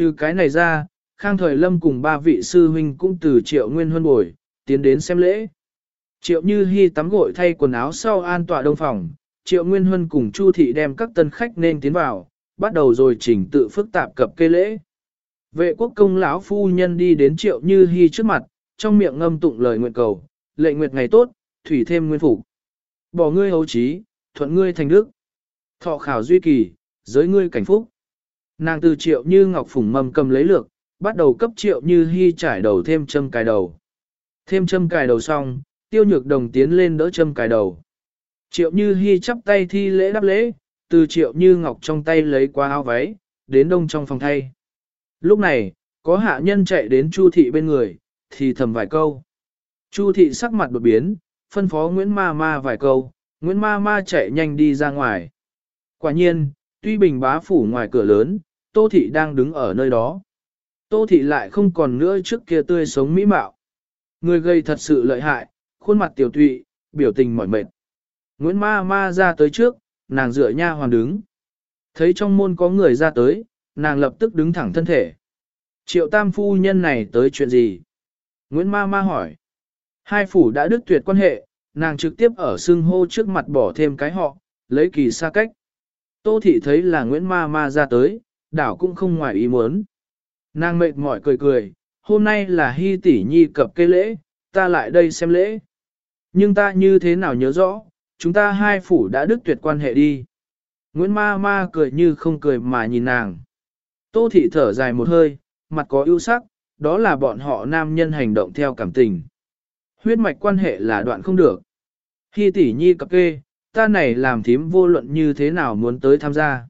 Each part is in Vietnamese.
Trừ cái này ra, Khang Thời Lâm cùng ba vị sư huynh cũng từ triệu nguyên huân bồi, tiến đến xem lễ. Triệu Như Hi tắm gội thay quần áo sau an tọa đông phòng, Triệu Nguyên Huân cùng Chu Thị đem các tân khách nên tiến vào, bắt đầu rồi chỉnh tự phức tạp cập kê lễ. Vệ quốc công lão phu nhân đi đến Triệu Như Hi trước mặt, trong miệng ngâm tụng lời nguyện cầu, lệ nguyệt ngày tốt, thủy thêm nguyên phục. Bỏ ngươi hấu trí, thuận ngươi thành đức. Thọ khảo duy kỳ, giới ngươi cảnh phúc. Nàng từ Triệu Như Ngọc phủng mầm cầm lấy lược, bắt đầu cấp Triệu Như Hi trải đầu thêm châm cài đầu. Thêm châm cài đầu xong, tiêu nhược đồng tiến lên đỡ châm cài đầu. Triệu Như Hi chắp tay thi lễ đáp lễ, từ Triệu Như Ngọc trong tay lấy qua áo váy, đến đông trong phòng thay. Lúc này, có hạ nhân chạy đến Chu thị bên người, thì thầm vài câu. Chu thị sắc mặt đột biến, phân phó Nguyễn Ma Ma vài câu, Nguyễn Ma Ma chạy nhanh đi ra ngoài. Quả nhiên, tuy bình bá phủ ngoài cửa lớn, Tô thị đang đứng ở nơi đó. Tô thị lại không còn nữa trước kia tươi sống mỹ mạo. Người gây thật sự lợi hại, khuôn mặt tiểu tụy, biểu tình mỏi mệt. Nguyễn ma ma ra tới trước, nàng dựa nha hoàn đứng. Thấy trong môn có người ra tới, nàng lập tức đứng thẳng thân thể. Triệu tam phu nhân này tới chuyện gì? Nguyễn ma ma hỏi. Hai phủ đã đứt tuyệt quan hệ, nàng trực tiếp ở xưng hô trước mặt bỏ thêm cái họ, lấy kỳ xa cách. Tô thị thấy là Nguyễn ma ma ra tới, đảo cũng không ngoài ý muốn. Nàng mệt mỏi cười cười, hôm nay là hy tỷ nhi cập cây lễ, ta lại đây xem lễ. Nhưng ta như thế nào nhớ rõ, chúng ta hai phủ đã đứt tuyệt quan hệ đi. Nguyễn ma ma cười như không cười mà nhìn nàng. Tô thị thở dài một hơi, mặt có ưu sắc, đó là bọn họ nam nhân hành động theo cảm tình. Huyết mạch quan hệ là đoạn không được. Hy tỷ nhi cập kê, ta này làm thím vô luận như thế nào muốn tới tham gia.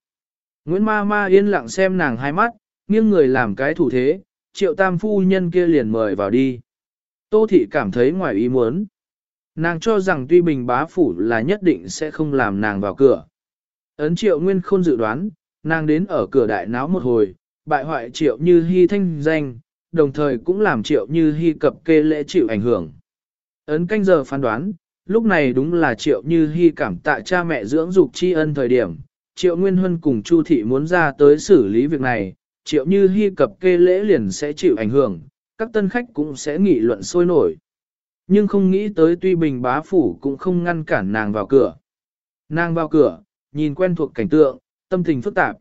Nguyễn ma ma yên lặng xem nàng hai mắt, nghiêng người làm cái thủ thế, triệu tam phu nhân kia liền mời vào đi. Tô thị cảm thấy ngoài ý muốn. Nàng cho rằng tuy bình bá phủ là nhất định sẽ không làm nàng vào cửa. Ấn triệu nguyên khôn dự đoán, nàng đến ở cửa đại náo một hồi, bại hoại triệu như hy thanh danh, đồng thời cũng làm triệu như hy cập kê lễ chịu ảnh hưởng. Ấn canh giờ phán đoán, lúc này đúng là triệu như hy cảm tạ cha mẹ dưỡng dục tri ân thời điểm, triệu nguyên huân cùng chu thị muốn ra tới xử lý việc này, triệu như Hi cập kê lễ liền sẽ chịu ảnh hưởng, các tân khách cũng sẽ nghị luận sôi nổi. Nhưng không nghĩ tới tuy bình bá phủ cũng không ngăn cản nàng vào cửa. Nàng vào cửa, nhìn quen thuộc cảnh tượng, tâm tình phức tạp.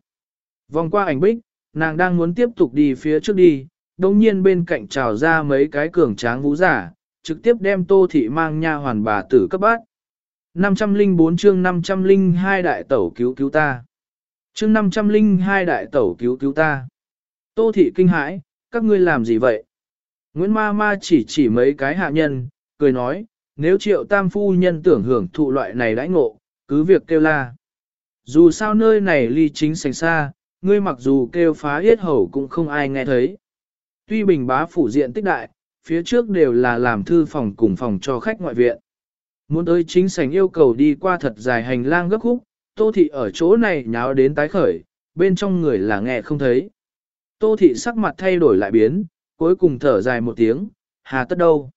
Vòng qua ảnh bích, nàng đang muốn tiếp tục đi phía trước đi, đồng nhiên bên cạnh trào ra mấy cái cường tráng vũ giả, trực tiếp đem tô thị mang nha hoàn bà tử cấp bát. 504 chương 502 đại tẩu cứu cứu ta. Chương 502 đại tẩu cứu cứu ta. Tô thị kinh hãi, các ngươi làm gì vậy? Nguyễn ma ma chỉ chỉ mấy cái hạ nhân, cười nói, nếu triệu tam phu nhân tưởng hưởng thụ loại này đãi ngộ, cứ việc kêu la. Dù sao nơi này ly chính sành xa, ngươi mặc dù kêu phá yết hầu cũng không ai nghe thấy. Tuy bình bá phủ diện tích đại, phía trước đều là làm thư phòng cùng phòng cho khách ngoại viện. Muốn tới chính sảnh yêu cầu đi qua thật dài hành lang gấp khúc, tô thị ở chỗ này nháo đến tái khởi, bên trong người là nghe không thấy. Tô thị sắc mặt thay đổi lại biến, cuối cùng thở dài một tiếng, hà tất đâu.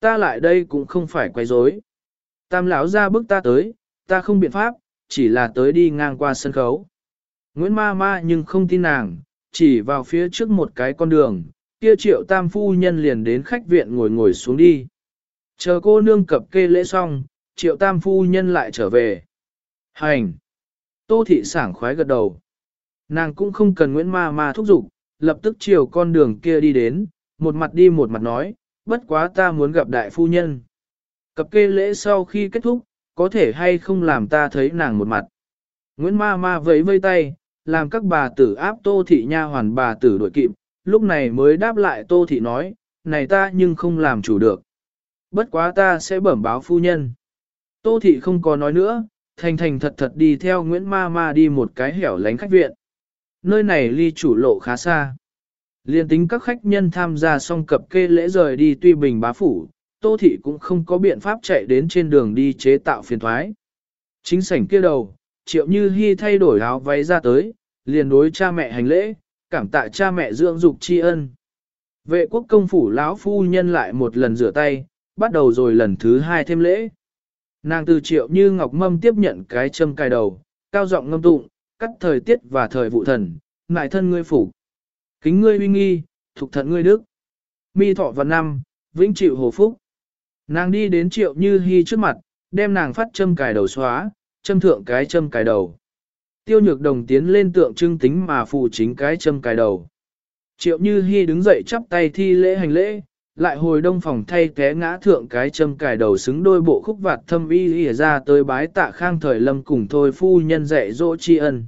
Ta lại đây cũng không phải quay rối. Tam lão ra bước ta tới, ta không biện pháp, chỉ là tới đi ngang qua sân khấu. Nguyễn ma ma nhưng không tin nàng, chỉ vào phía trước một cái con đường, kia triệu tam phu nhân liền đến khách viện ngồi ngồi xuống đi. Chờ cô nương cập kê lễ xong, triệu tam phu nhân lại trở về. Hành! Tô thị sảng khoái gật đầu. Nàng cũng không cần Nguyễn ma ma thúc giục, lập tức chiều con đường kia đi đến, một mặt đi một mặt nói, bất quá ta muốn gặp đại phu nhân. Cập kê lễ sau khi kết thúc, có thể hay không làm ta thấy nàng một mặt. Nguyễn ma ma vẫy vây tay, làm các bà tử áp tô thị nha hoàn bà tử đội kịp, lúc này mới đáp lại tô thị nói, này ta nhưng không làm chủ được. Bất quá ta sẽ bẩm báo phu nhân. Tô thị không có nói nữa, thành thành thật thật đi theo Nguyễn ma ma đi một cái hẻo lánh khách viện. Nơi này ly chủ lộ khá xa. Liên tính các khách nhân tham gia xong cập kê lễ rời đi tuy bình bá phủ, Tô Thị cũng không có biện pháp chạy đến trên đường đi chế tạo phiền thoái. Chính sảnh kia đầu, triệu như hy thay đổi áo váy ra tới, liền đối cha mẹ hành lễ, cảm tạ cha mẹ dưỡng dục tri ân. Vệ quốc công phủ lão phu nhân lại một lần rửa tay, bắt đầu rồi lần thứ hai thêm lễ. Nàng từ triệu như ngọc mâm tiếp nhận cái châm cài đầu, cao giọng ngâm tụng, cắt thời tiết và thời vụ thần, ngại thân ngươi phủ. Kính ngươi uy nghi, thuộc thận ngươi đức. Mi thọ và năm, vĩnh chịu hồ phúc. Nàng đi đến triệu như hy trước mặt, đem nàng phát châm cài đầu xóa, châm thượng cái châm cài đầu. Tiêu nhược đồng tiến lên tượng trưng tính mà phụ chính cái châm cài đầu. Triệu như hy đứng dậy chắp tay thi lễ hành lễ, lại hồi đông phòng thay té ngã thượng cái châm cài đầu xứng đôi bộ khúc vạt thâm y ỉa ra tới bái tạ khang thời lâm cùng thôi phu nhân dạy dỗ tri ân.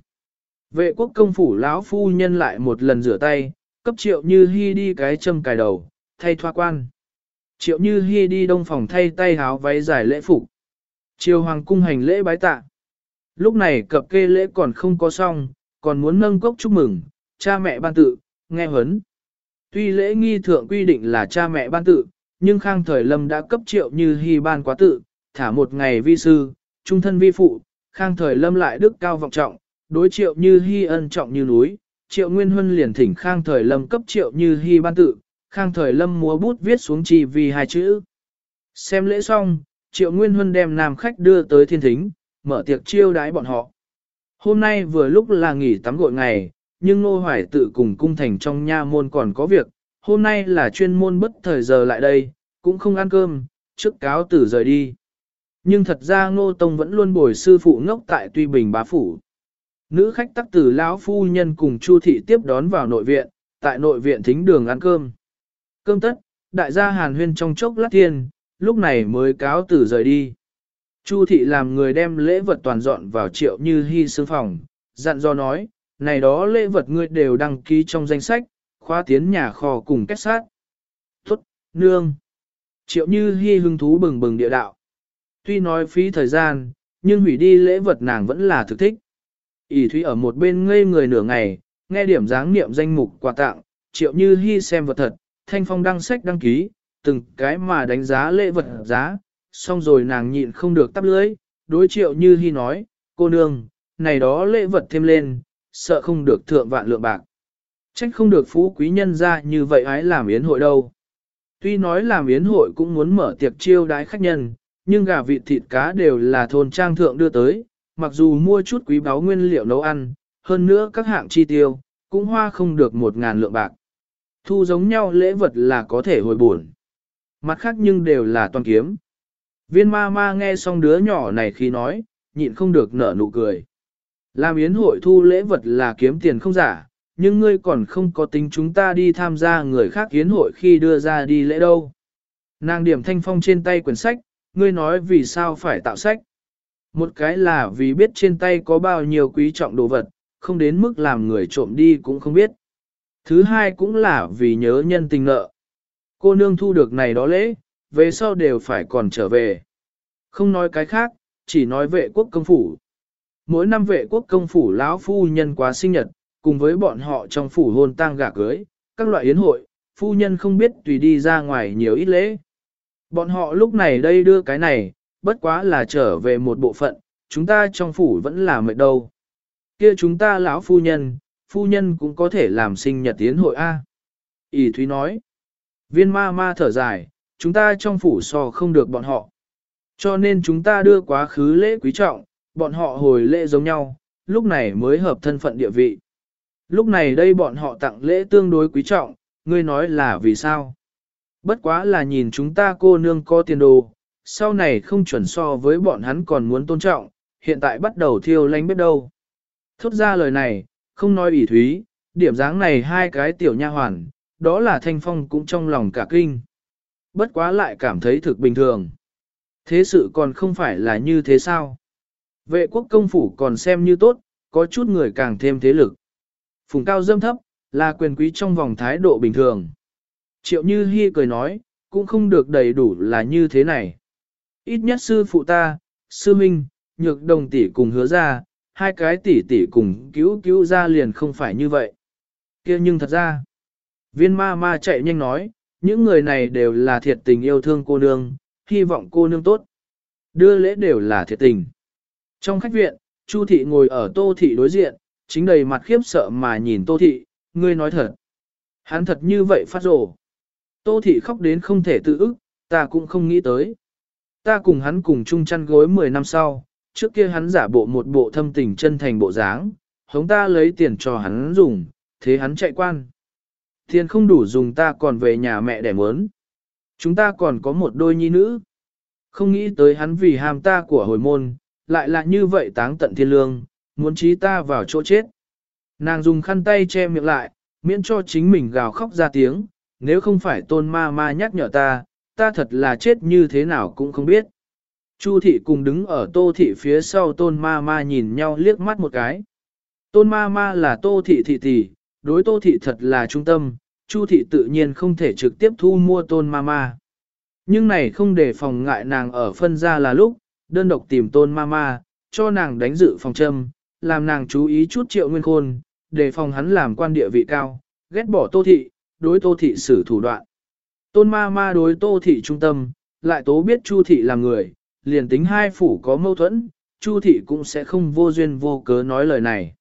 Vệ quốc công phủ lão phu nhân lại một lần rửa tay, cấp triệu như hy đi cái châm cài đầu, thay thoa quan. Triệu như hy đi đông phòng thay tay háo váy dài lễ phục. Triều hoàng cung hành lễ bái tạ. Lúc này cập kê lễ còn không có xong, còn muốn nâng cốc chúc mừng, cha mẹ ban tự, nghe huấn. Tuy lễ nghi thượng quy định là cha mẹ ban tự, nhưng khang thời lâm đã cấp triệu như hy ban quá tự, thả một ngày vi sư, trung thân vi phụ, khang thời lâm lại đức cao vọng trọng, đối triệu như hy ân trọng như núi, triệu nguyên huân liền thỉnh khang thời lâm cấp triệu như hy ban tự, khang thời lâm múa bút viết xuống chi vì hai chữ. Xem lễ xong, triệu nguyên huân đem nam khách đưa tới thiên thính, mở tiệc chiêu đái bọn họ. Hôm nay vừa lúc là nghỉ tắm gội ngày, nhưng Nô Hoài tự cùng cung thành trong nha môn còn có việc, hôm nay là chuyên môn bất thời giờ lại đây, cũng không ăn cơm, trước cáo tử rời đi. Nhưng thật ra Ngô Tông vẫn luôn bồi sư phụ ngốc tại Tuy Bình bá phủ. Nữ khách tắc tử lão phu nhân cùng Chu thị tiếp đón vào nội viện, tại nội viện thính đường ăn cơm. Cơm tất, đại gia Hàn Huyên trong chốc lát thiên, lúc này mới cáo tử rời đi. Chu thị làm người đem lễ vật toàn dọn vào triệu như hy sương phòng, dặn do nói, này đó lễ vật ngươi đều đăng ký trong danh sách, khóa tiến nhà kho cùng kết sát. Tốt, nương. Triệu như hy hứng thú bừng bừng địa đạo. Tuy nói phí thời gian, nhưng hủy đi lễ vật nàng vẫn là thực thích. ỉ thúy ở một bên ngây người nửa ngày, nghe điểm dáng niệm danh mục quà tặng, triệu như hy xem vật thật, thanh phong đăng sách đăng ký, từng cái mà đánh giá lễ vật giá, xong rồi nàng nhịn không được tắp lưới, đối triệu như hy nói, cô nương, này đó lễ vật thêm lên, sợ không được thượng vạn lượng bạc. Trách không được phú quý nhân ra như vậy ái làm yến hội đâu. Tuy nói làm yến hội cũng muốn mở tiệc chiêu đái khách nhân, nhưng gà vịt thịt cá đều là thôn trang thượng đưa tới, mặc dù mua chút quý báu nguyên liệu nấu ăn, hơn nữa các hạng chi tiêu, cũng hoa không được một ngàn lượng bạc. Thu giống nhau lễ vật là có thể hồi buồn. Mặt khác nhưng đều là toàn kiếm. Viên ma ma nghe xong đứa nhỏ này khi nói, nhịn không được nở nụ cười. Làm yến hội thu lễ vật là kiếm tiền không giả, nhưng ngươi còn không có tính chúng ta đi tham gia người khác yến hội khi đưa ra đi lễ đâu. Nàng điểm thanh phong trên tay quyển sách, ngươi nói vì sao phải tạo sách. Một cái là vì biết trên tay có bao nhiêu quý trọng đồ vật, không đến mức làm người trộm đi cũng không biết. Thứ hai cũng là vì nhớ nhân tình nợ. Cô nương thu được này đó lễ, về sau đều phải còn trở về. Không nói cái khác, chỉ nói vệ quốc công phủ. Mỗi năm vệ quốc công phủ lão phu nhân quá sinh nhật, cùng với bọn họ trong phủ hôn tang gả cưới, các loại yến hội, phu nhân không biết tùy đi ra ngoài nhiều ít lễ. Bọn họ lúc này đây đưa cái này, bất quá là trở về một bộ phận, chúng ta trong phủ vẫn là mệt đâu. Kia chúng ta lão phu nhân, phu nhân cũng có thể làm sinh nhật tiến hội A. ỉ Thúy nói, viên ma ma thở dài, chúng ta trong phủ so không được bọn họ. Cho nên chúng ta đưa quá khứ lễ quý trọng, bọn họ hồi lễ giống nhau, lúc này mới hợp thân phận địa vị. Lúc này đây bọn họ tặng lễ tương đối quý trọng, ngươi nói là vì sao? Bất quá là nhìn chúng ta cô nương có tiền đồ, sau này không chuẩn so với bọn hắn còn muốn tôn trọng, hiện tại bắt đầu thiêu lánh biết đâu. Thốt ra lời này, không nói ủy thúy, điểm dáng này hai cái tiểu nha hoàn, đó là thanh phong cũng trong lòng cả kinh. Bất quá lại cảm thấy thực bình thường. Thế sự còn không phải là như thế sao? Vệ quốc công phủ còn xem như tốt, có chút người càng thêm thế lực. Phùng cao dâm thấp, là quyền quý trong vòng thái độ bình thường. Triệu Như Hi cười nói, cũng không được đầy đủ là như thế này. Ít nhất sư phụ ta, sư minh, nhược đồng tỷ cùng hứa ra, hai cái tỷ tỷ cùng cứu cứu ra liền không phải như vậy. kia nhưng thật ra, viên ma ma chạy nhanh nói, những người này đều là thiệt tình yêu thương cô nương, hy vọng cô nương tốt. Đưa lễ đều là thiệt tình. Trong khách viện, Chu thị ngồi ở tô thị đối diện, chính đầy mặt khiếp sợ mà nhìn tô thị, ngươi nói thật. Hắn thật như vậy phát rồ. Tô thị khóc đến không thể tự ức, ta cũng không nghĩ tới. Ta cùng hắn cùng chung chăn gối 10 năm sau, trước kia hắn giả bộ một bộ thâm tình chân thành bộ dáng, hống ta lấy tiền cho hắn dùng, thế hắn chạy quan. Tiền không đủ dùng ta còn về nhà mẹ để mớn. Chúng ta còn có một đôi nhi nữ. Không nghĩ tới hắn vì ham ta của hồi môn, lại là như vậy táng tận thiên lương, muốn trí ta vào chỗ chết. Nàng dùng khăn tay che miệng lại, miễn cho chính mình gào khóc ra tiếng, nếu không phải tôn ma ma nhắc nhở ta, ta thật là chết như thế nào cũng không biết. Chu thị cùng đứng ở tô thị phía sau tôn ma ma nhìn nhau liếc mắt một cái. Tôn ma ma là tô thị thị tỷ, đối tô thị thật là trung tâm, chu thị tự nhiên không thể trực tiếp thu mua tôn ma ma. Nhưng này không để phòng ngại nàng ở phân ra là lúc, đơn độc tìm tôn ma ma, cho nàng đánh dự phòng châm, làm nàng chú ý chút triệu nguyên khôn, để phòng hắn làm quan địa vị cao, ghét bỏ tô thị, đối tô thị xử thủ đoạn. Tôn ma ma đối tô thị trung tâm, lại tố biết chu thị là người, liền tính hai phủ có mâu thuẫn, chu thị cũng sẽ không vô duyên vô cớ nói lời này.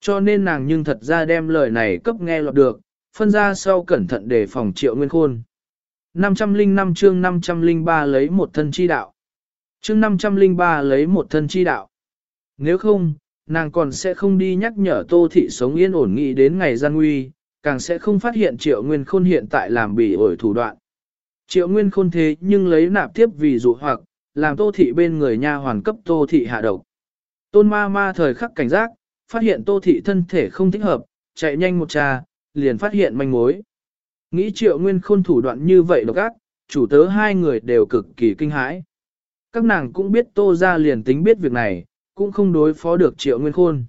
Cho nên nàng nhưng thật ra đem lời này cấp nghe lọt được, phân ra sau cẩn thận để phòng triệu nguyên khôn. 505 chương 503 lấy một thân chi đạo. Chương 503 lấy một thân chi đạo. Nếu không, nàng còn sẽ không đi nhắc nhở tô thị sống yên ổn nghị đến ngày gian nguy, càng sẽ không phát hiện triệu nguyên khôn hiện tại làm bị ổi thủ đoạn. Triệu nguyên khôn thế nhưng lấy nạp tiếp vì dụ hoặc, làm tô thị bên người nha hoàn cấp tô thị hạ độc. Tôn ma ma thời khắc cảnh giác, phát hiện tô thị thân thể không thích hợp, chạy nhanh một trà, liền phát hiện manh mối. Nghĩ triệu nguyên khôn thủ đoạn như vậy độc ác, chủ tớ hai người đều cực kỳ kinh hãi. Các nàng cũng biết tô ra liền tính biết việc này, cũng không đối phó được triệu nguyên khôn.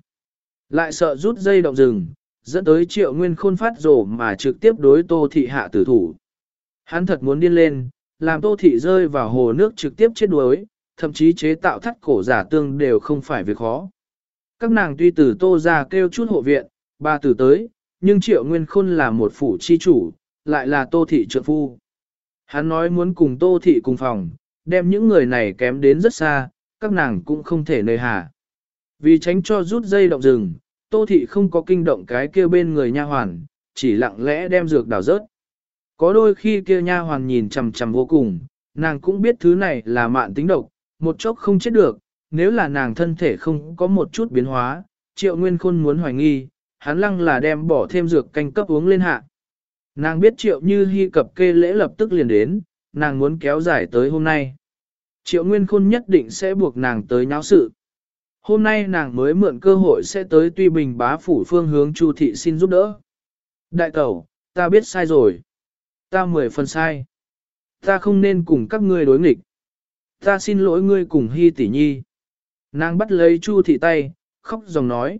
Lại sợ rút dây động rừng, dẫn tới triệu nguyên khôn phát rổ mà trực tiếp đối tô thị hạ tử thủ. Hắn thật muốn điên lên, làm tô thị rơi vào hồ nước trực tiếp chết đuối, thậm chí chế tạo thắt cổ giả tương đều không phải việc khó. Các nàng tuy từ tô ra kêu chút hộ viện, ba tử tới, nhưng triệu nguyên khôn là một phủ chi chủ, lại là tô thị trượng phu. Hắn nói muốn cùng tô thị cùng phòng, đem những người này kém đến rất xa, các nàng cũng không thể nơi hà. Vì tránh cho rút dây động rừng, tô thị không có kinh động cái kia bên người nha hoàn, chỉ lặng lẽ đem dược đào rớt. Có đôi khi kia nha hoàn nhìn chằm chằm vô cùng, nàng cũng biết thứ này là mạn tính độc, một chốc không chết được, nếu là nàng thân thể không có một chút biến hóa, triệu nguyên khôn muốn hoài nghi, hắn lăng là đem bỏ thêm dược canh cấp uống lên hạ. Nàng biết triệu như hy cập kê lễ lập tức liền đến, nàng muốn kéo dài tới hôm nay. Triệu Nguyên Khôn nhất định sẽ buộc nàng tới nháo sự. Hôm nay nàng mới mượn cơ hội sẽ tới Tuy Bình bá phủ phương hướng Chu thị xin giúp đỡ. Đại tẩu, ta biết sai rồi. Ta mười phần sai. Ta không nên cùng các ngươi đối nghịch. Ta xin lỗi ngươi cùng Hi tỷ nhi. Nàng bắt lấy Chu thị tay, khóc dòng nói.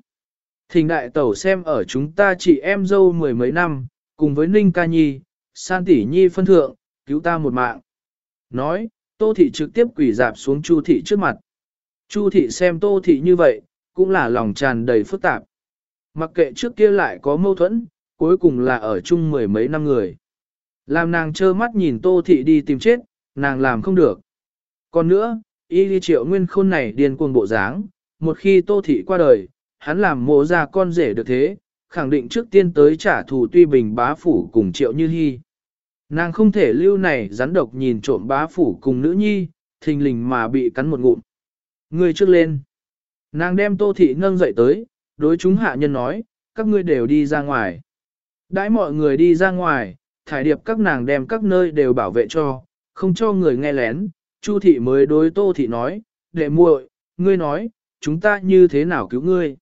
Thình đại tẩu xem ở chúng ta chị em dâu mười mấy năm, cùng với Ninh ca nhi, san tỷ nhi phân thượng, cứu ta một mạng. Nói, Tô thị trực tiếp quỳ dạp xuống Chu thị trước mặt. Chu thị xem Tô thị như vậy, cũng là lòng tràn đầy phức tạp. Mặc kệ trước kia lại có mâu thuẫn, cuối cùng là ở chung mười mấy năm người. Làm nàng trơ mắt nhìn Tô thị đi tìm chết, nàng làm không được. Còn nữa, y đi triệu nguyên khôn này điên cuồng bộ dáng, một khi Tô thị qua đời, hắn làm mộ ra con rể được thế, khẳng định trước tiên tới trả thù tuy bình bá phủ cùng triệu như hy. Nàng không thể lưu này rắn độc nhìn trộm bá phủ cùng nữ nhi, thình lình mà bị cắn một ngụm. Người trước lên. Nàng đem tô thị nâng dậy tới, đối chúng hạ nhân nói, các ngươi đều đi ra ngoài. Đãi mọi người đi ra ngoài, thải điệp các nàng đem các nơi đều bảo vệ cho, không cho người nghe lén. Chu thị mới đối tô thị nói, đệ muội, ngươi nói, chúng ta như thế nào cứu ngươi.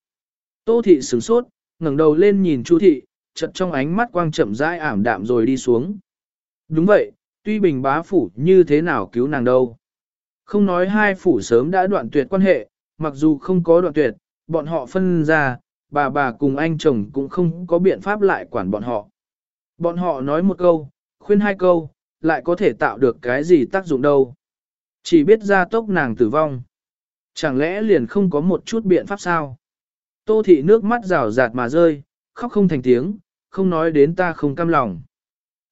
Tô thị sửng sốt, ngẩng đầu lên nhìn Chu thị, chợt trong ánh mắt quang chậm rãi ảm đạm rồi đi xuống. Đúng vậy, tuy bình bá phủ như thế nào cứu nàng đâu. Không nói hai phủ sớm đã đoạn tuyệt quan hệ, mặc dù không có đoạn tuyệt, bọn họ phân ra, bà bà cùng anh chồng cũng không có biện pháp lại quản bọn họ. Bọn họ nói một câu, khuyên hai câu, lại có thể tạo được cái gì tác dụng đâu. Chỉ biết ra tốc nàng tử vong. Chẳng lẽ liền không có một chút biện pháp sao? Tô thị nước mắt rào rạt mà rơi, khóc không thành tiếng, không nói đến ta không cam lòng.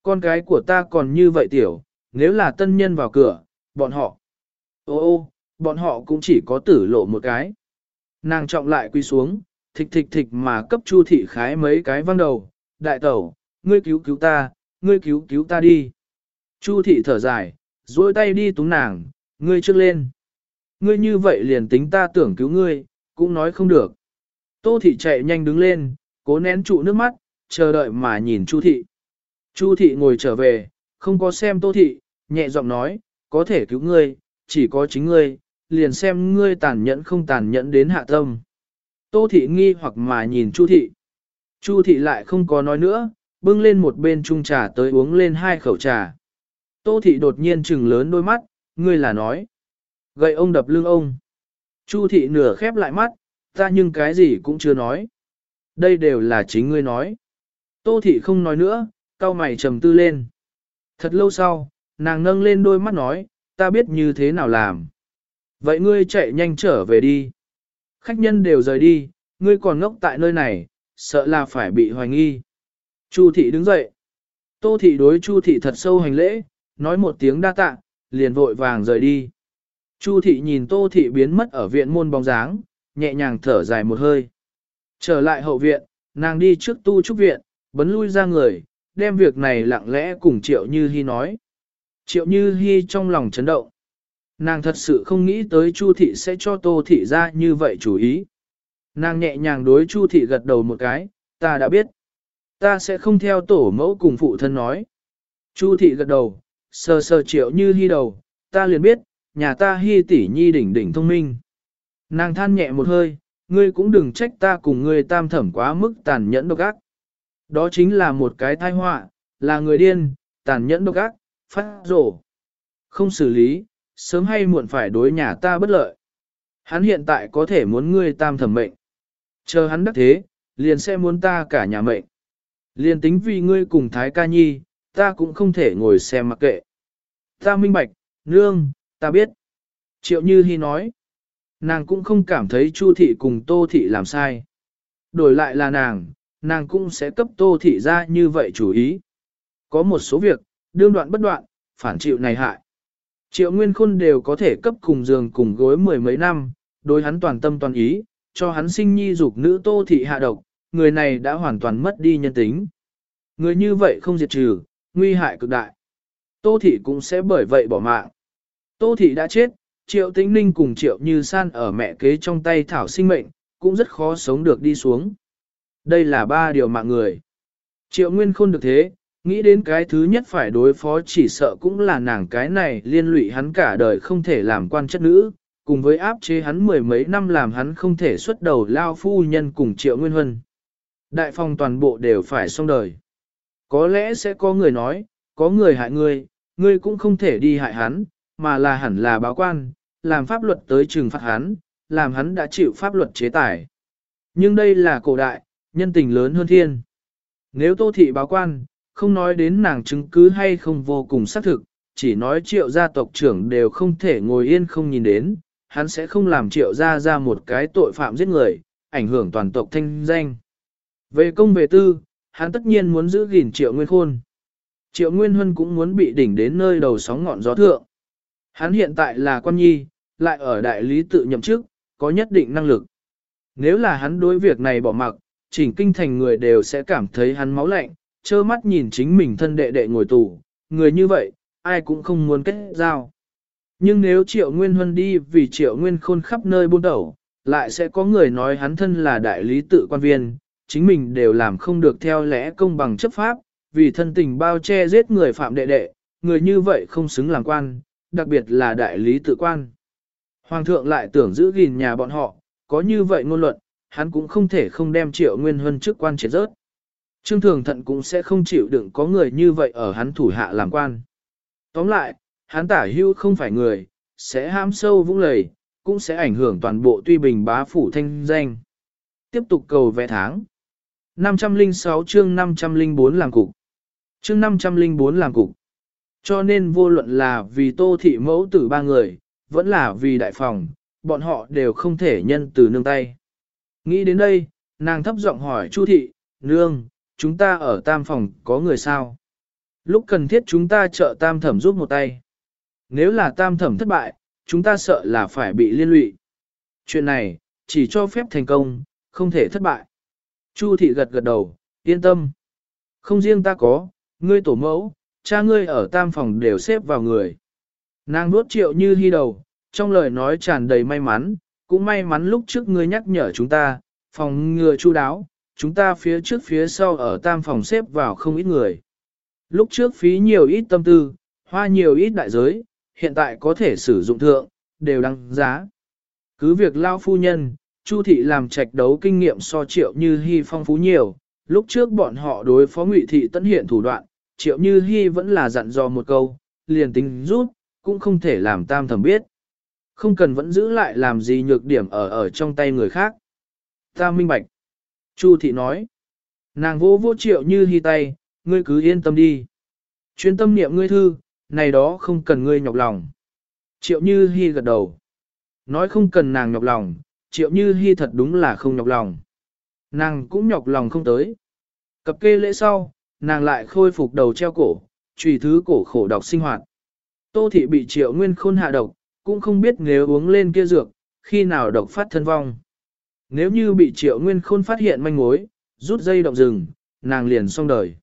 Con cái của ta còn như vậy tiểu, nếu là tân nhân vào cửa, bọn họ. Ô ô, bọn họ cũng chỉ có tử lộ một cái. Nàng trọng lại quy xuống, thịch thịch thịch mà cấp chu thị khái mấy cái văng đầu. Đại tẩu, ngươi cứu cứu ta, ngươi cứu cứu ta đi. Chu thị thở dài, duỗi tay đi túng nàng, ngươi trước lên. Ngươi như vậy liền tính ta tưởng cứu ngươi, cũng nói không được. Tô thị chạy nhanh đứng lên, cố nén trụ nước mắt, chờ đợi mà nhìn Chu thị. Chu thị ngồi trở về, không có xem tô thị, nhẹ giọng nói, có thể cứu ngươi, chỉ có chính ngươi, liền xem ngươi tàn nhẫn không tàn nhẫn đến hạ tâm. Tô thị nghi hoặc mà nhìn Chu thị. Chu thị lại không có nói nữa, bưng lên một bên chung trà tới uống lên hai khẩu trà. Tô thị đột nhiên trừng lớn đôi mắt, ngươi là nói. Gậy ông đập lưng ông. Chu thị nửa khép lại mắt, ta nhưng cái gì cũng chưa nói. Đây đều là chính ngươi nói. Tô thị không nói nữa, cao mày trầm tư lên. Thật lâu sau, nàng nâng lên đôi mắt nói, ta biết như thế nào làm. Vậy ngươi chạy nhanh trở về đi. Khách nhân đều rời đi, ngươi còn ngốc tại nơi này, sợ là phải bị hoài nghi. Chu thị đứng dậy. Tô thị đối Chu thị thật sâu hành lễ, nói một tiếng đa tạ, liền vội vàng rời đi. Chu thị nhìn Tô thị biến mất ở viện môn bóng dáng, nhẹ nhàng thở dài một hơi. Trở lại hậu viện, nàng đi trước tu trúc viện, bấn lui ra người, đem việc này lặng lẽ cùng Triệu Như Hi nói. Triệu Như Hi trong lòng chấn động. Nàng thật sự không nghĩ tới Chu thị sẽ cho Tô thị ra như vậy chủ ý. Nàng nhẹ nhàng đối Chu thị gật đầu một cái, ta đã biết. Ta sẽ không theo tổ mẫu cùng phụ thân nói. Chu thị gật đầu, sờ sờ triệu như hi đầu, ta liền biết, nhà ta hi tỷ nhi đỉnh đỉnh thông minh. Nàng than nhẹ một hơi, ngươi cũng đừng trách ta cùng ngươi tam thẩm quá mức tàn nhẫn độc ác. Đó chính là một cái tai họa, là người điên, tàn nhẫn độc ác, phát rổ. Không xử lý, sớm hay muộn phải đối nhà ta bất lợi. Hắn hiện tại có thể muốn ngươi tam thẩm mệnh. Chờ hắn đắc thế, liền sẽ muốn ta cả nhà mệnh. Liền tính vì ngươi cùng Thái Ca Nhi, ta cũng không thể ngồi xem mặc kệ. Ta minh bạch, nương, ta biết. Triệu Như Hi nói, nàng cũng không cảm thấy Chu thị cùng Tô thị làm sai. Đổi lại là nàng, nàng cũng sẽ cấp Tô thị ra như vậy chủ ý. Có một số việc, đương đoạn bất đoạn, phản chịu này hại. Triệu Nguyên Khôn đều có thể cấp cùng giường cùng gối mười mấy năm, đối hắn toàn tâm toàn ý, cho hắn sinh nhi dục nữ Tô thị hạ độc, người này đã hoàn toàn mất đi nhân tính. Người như vậy không diệt trừ, nguy hại cực đại. Tô thị cũng sẽ bởi vậy bỏ mạng. Tô thị đã chết, triệu tĩnh ninh cùng triệu như san ở mẹ kế trong tay thảo sinh mệnh, cũng rất khó sống được đi xuống. Đây là ba điều mạng người. Triệu nguyên khôn được thế, nghĩ đến cái thứ nhất phải đối phó chỉ sợ cũng là nàng cái này liên lụy hắn cả đời không thể làm quan chất nữ, cùng với áp chế hắn mười mấy năm làm hắn không thể xuất đầu lao phu nhân cùng triệu nguyên huân. Đại phong toàn bộ đều phải xong đời. Có lẽ sẽ có người nói, có người hại ngươi, ngươi cũng không thể đi hại hắn, mà là hẳn là báo quan, làm pháp luật tới trừng phạt hắn, làm hắn đã chịu pháp luật chế tài. Nhưng đây là cổ đại, nhân tình lớn hơn thiên. Nếu tô thị báo quan, không nói đến nàng chứng cứ hay không vô cùng xác thực, chỉ nói triệu gia tộc trưởng đều không thể ngồi yên không nhìn đến, hắn sẽ không làm triệu gia ra một cái tội phạm giết người, ảnh hưởng toàn tộc thanh danh. Về công về tư, hắn tất nhiên muốn giữ gìn triệu nguyên khôn. Triệu Nguyên Huân cũng muốn bị đỉnh đến nơi đầu sóng ngọn gió thượng. Hắn hiện tại là quan nhi, lại ở đại lý tự nhậm chức, có nhất định năng lực. Nếu là hắn đối việc này bỏ mặc, chỉnh kinh thành người đều sẽ cảm thấy hắn máu lạnh, trơ mắt nhìn chính mình thân đệ đệ ngồi tù, người như vậy, ai cũng không muốn kết giao. Nhưng nếu Triệu Nguyên Huân đi vì Triệu Nguyên Khôn khắp nơi buôn đầu, lại sẽ có người nói hắn thân là đại lý tự quan viên, chính mình đều làm không được theo lẽ công bằng chấp pháp, vì thân tình bao che giết người phạm đệ đệ, người như vậy không xứng làm quan, đặc biệt là đại lý tự quan. Hoàng thượng lại tưởng giữ gìn nhà bọn họ, có như vậy ngôn luận, hắn cũng không thể không đem triệu nguyên huân chức quan triệt rớt. Trương Thường Thận cũng sẽ không chịu đựng có người như vậy ở hắn thủ hạ làm quan. Tóm lại, hắn tả hưu không phải người, sẽ ham sâu vũng lầy, cũng sẽ ảnh hưởng toàn bộ tuy bình bá phủ thanh danh. Tiếp tục cầu vẽ tháng. 506 chương 504 làm cục. Chương 504 làm cục. Cho nên vô luận là vì tô thị mẫu tử ba người, vẫn là vì đại phòng, bọn họ đều không thể nhân từ nương tay. Nghĩ đến đây, nàng thấp giọng hỏi Chu thị, nương, chúng ta ở tam phòng có người sao? Lúc cần thiết chúng ta trợ tam thẩm giúp một tay. Nếu là tam thẩm thất bại, chúng ta sợ là phải bị liên lụy. Chuyện này, chỉ cho phép thành công, không thể thất bại. Chu thị gật gật đầu, yên tâm. Không riêng ta có, ngươi tổ mẫu, cha ngươi ở tam phòng đều xếp vào người. Nàng nuốt triệu như hy đầu, trong lời nói tràn đầy may mắn, cũng may mắn lúc trước ngươi nhắc nhở chúng ta, phòng ngừa chu đáo, chúng ta phía trước phía sau ở tam phòng xếp vào không ít người. Lúc trước phí nhiều ít tâm tư, hoa nhiều ít đại giới, hiện tại có thể sử dụng thượng, đều đăng giá. Cứ việc lao phu nhân, Chu thị làm trạch đấu kinh nghiệm so triệu như hy phong phú nhiều, lúc trước bọn họ đối phó ngụy thị tấn hiện thủ đoạn, triệu như hy vẫn là dặn dò một câu, liền tính rút, cũng không thể làm tam thầm biết. Không cần vẫn giữ lại làm gì nhược điểm ở ở trong tay người khác. Ta minh bạch. Chu thị nói. Nàng vô vô triệu như hy tay, ngươi cứ yên tâm đi. Chuyên tâm niệm ngươi thư, này đó không cần ngươi nhọc lòng. Triệu như hy gật đầu. Nói không cần nàng nhọc lòng, triệu như hy thật đúng là không nhọc lòng. Nàng cũng nhọc lòng không tới. Cập kê lễ sau, nàng lại khôi phục đầu treo cổ, trùy thứ cổ khổ độc sinh hoạt. Tô thị bị triệu nguyên khôn hạ độc, cũng không biết nếu uống lên kia dược, khi nào độc phát thân vong. Nếu như bị triệu nguyên khôn phát hiện manh mối, rút dây động rừng, nàng liền xong đời.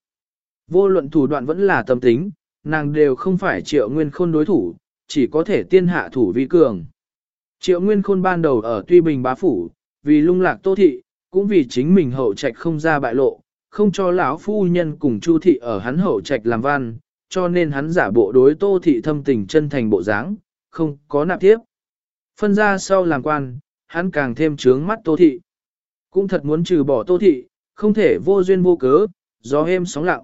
Vô luận thủ đoạn vẫn là tâm tính, nàng đều không phải triệu nguyên khôn đối thủ, chỉ có thể tiên hạ thủ vi cường. Triệu nguyên khôn ban đầu ở Tuy Bình bá phủ, vì lung lạc tô thị, cũng vì chính mình hậu trạch không ra bại lộ, không cho lão phu nhân cùng chu thị ở hắn hậu trạch làm văn, cho nên hắn giả bộ đối tô thị thâm tình chân thành bộ dáng, không có nạp tiếp. Phân ra sau làm quan, hắn càng thêm trướng mắt tô thị. Cũng thật muốn trừ bỏ tô thị, không thể vô duyên vô cớ, gió êm sóng lặng.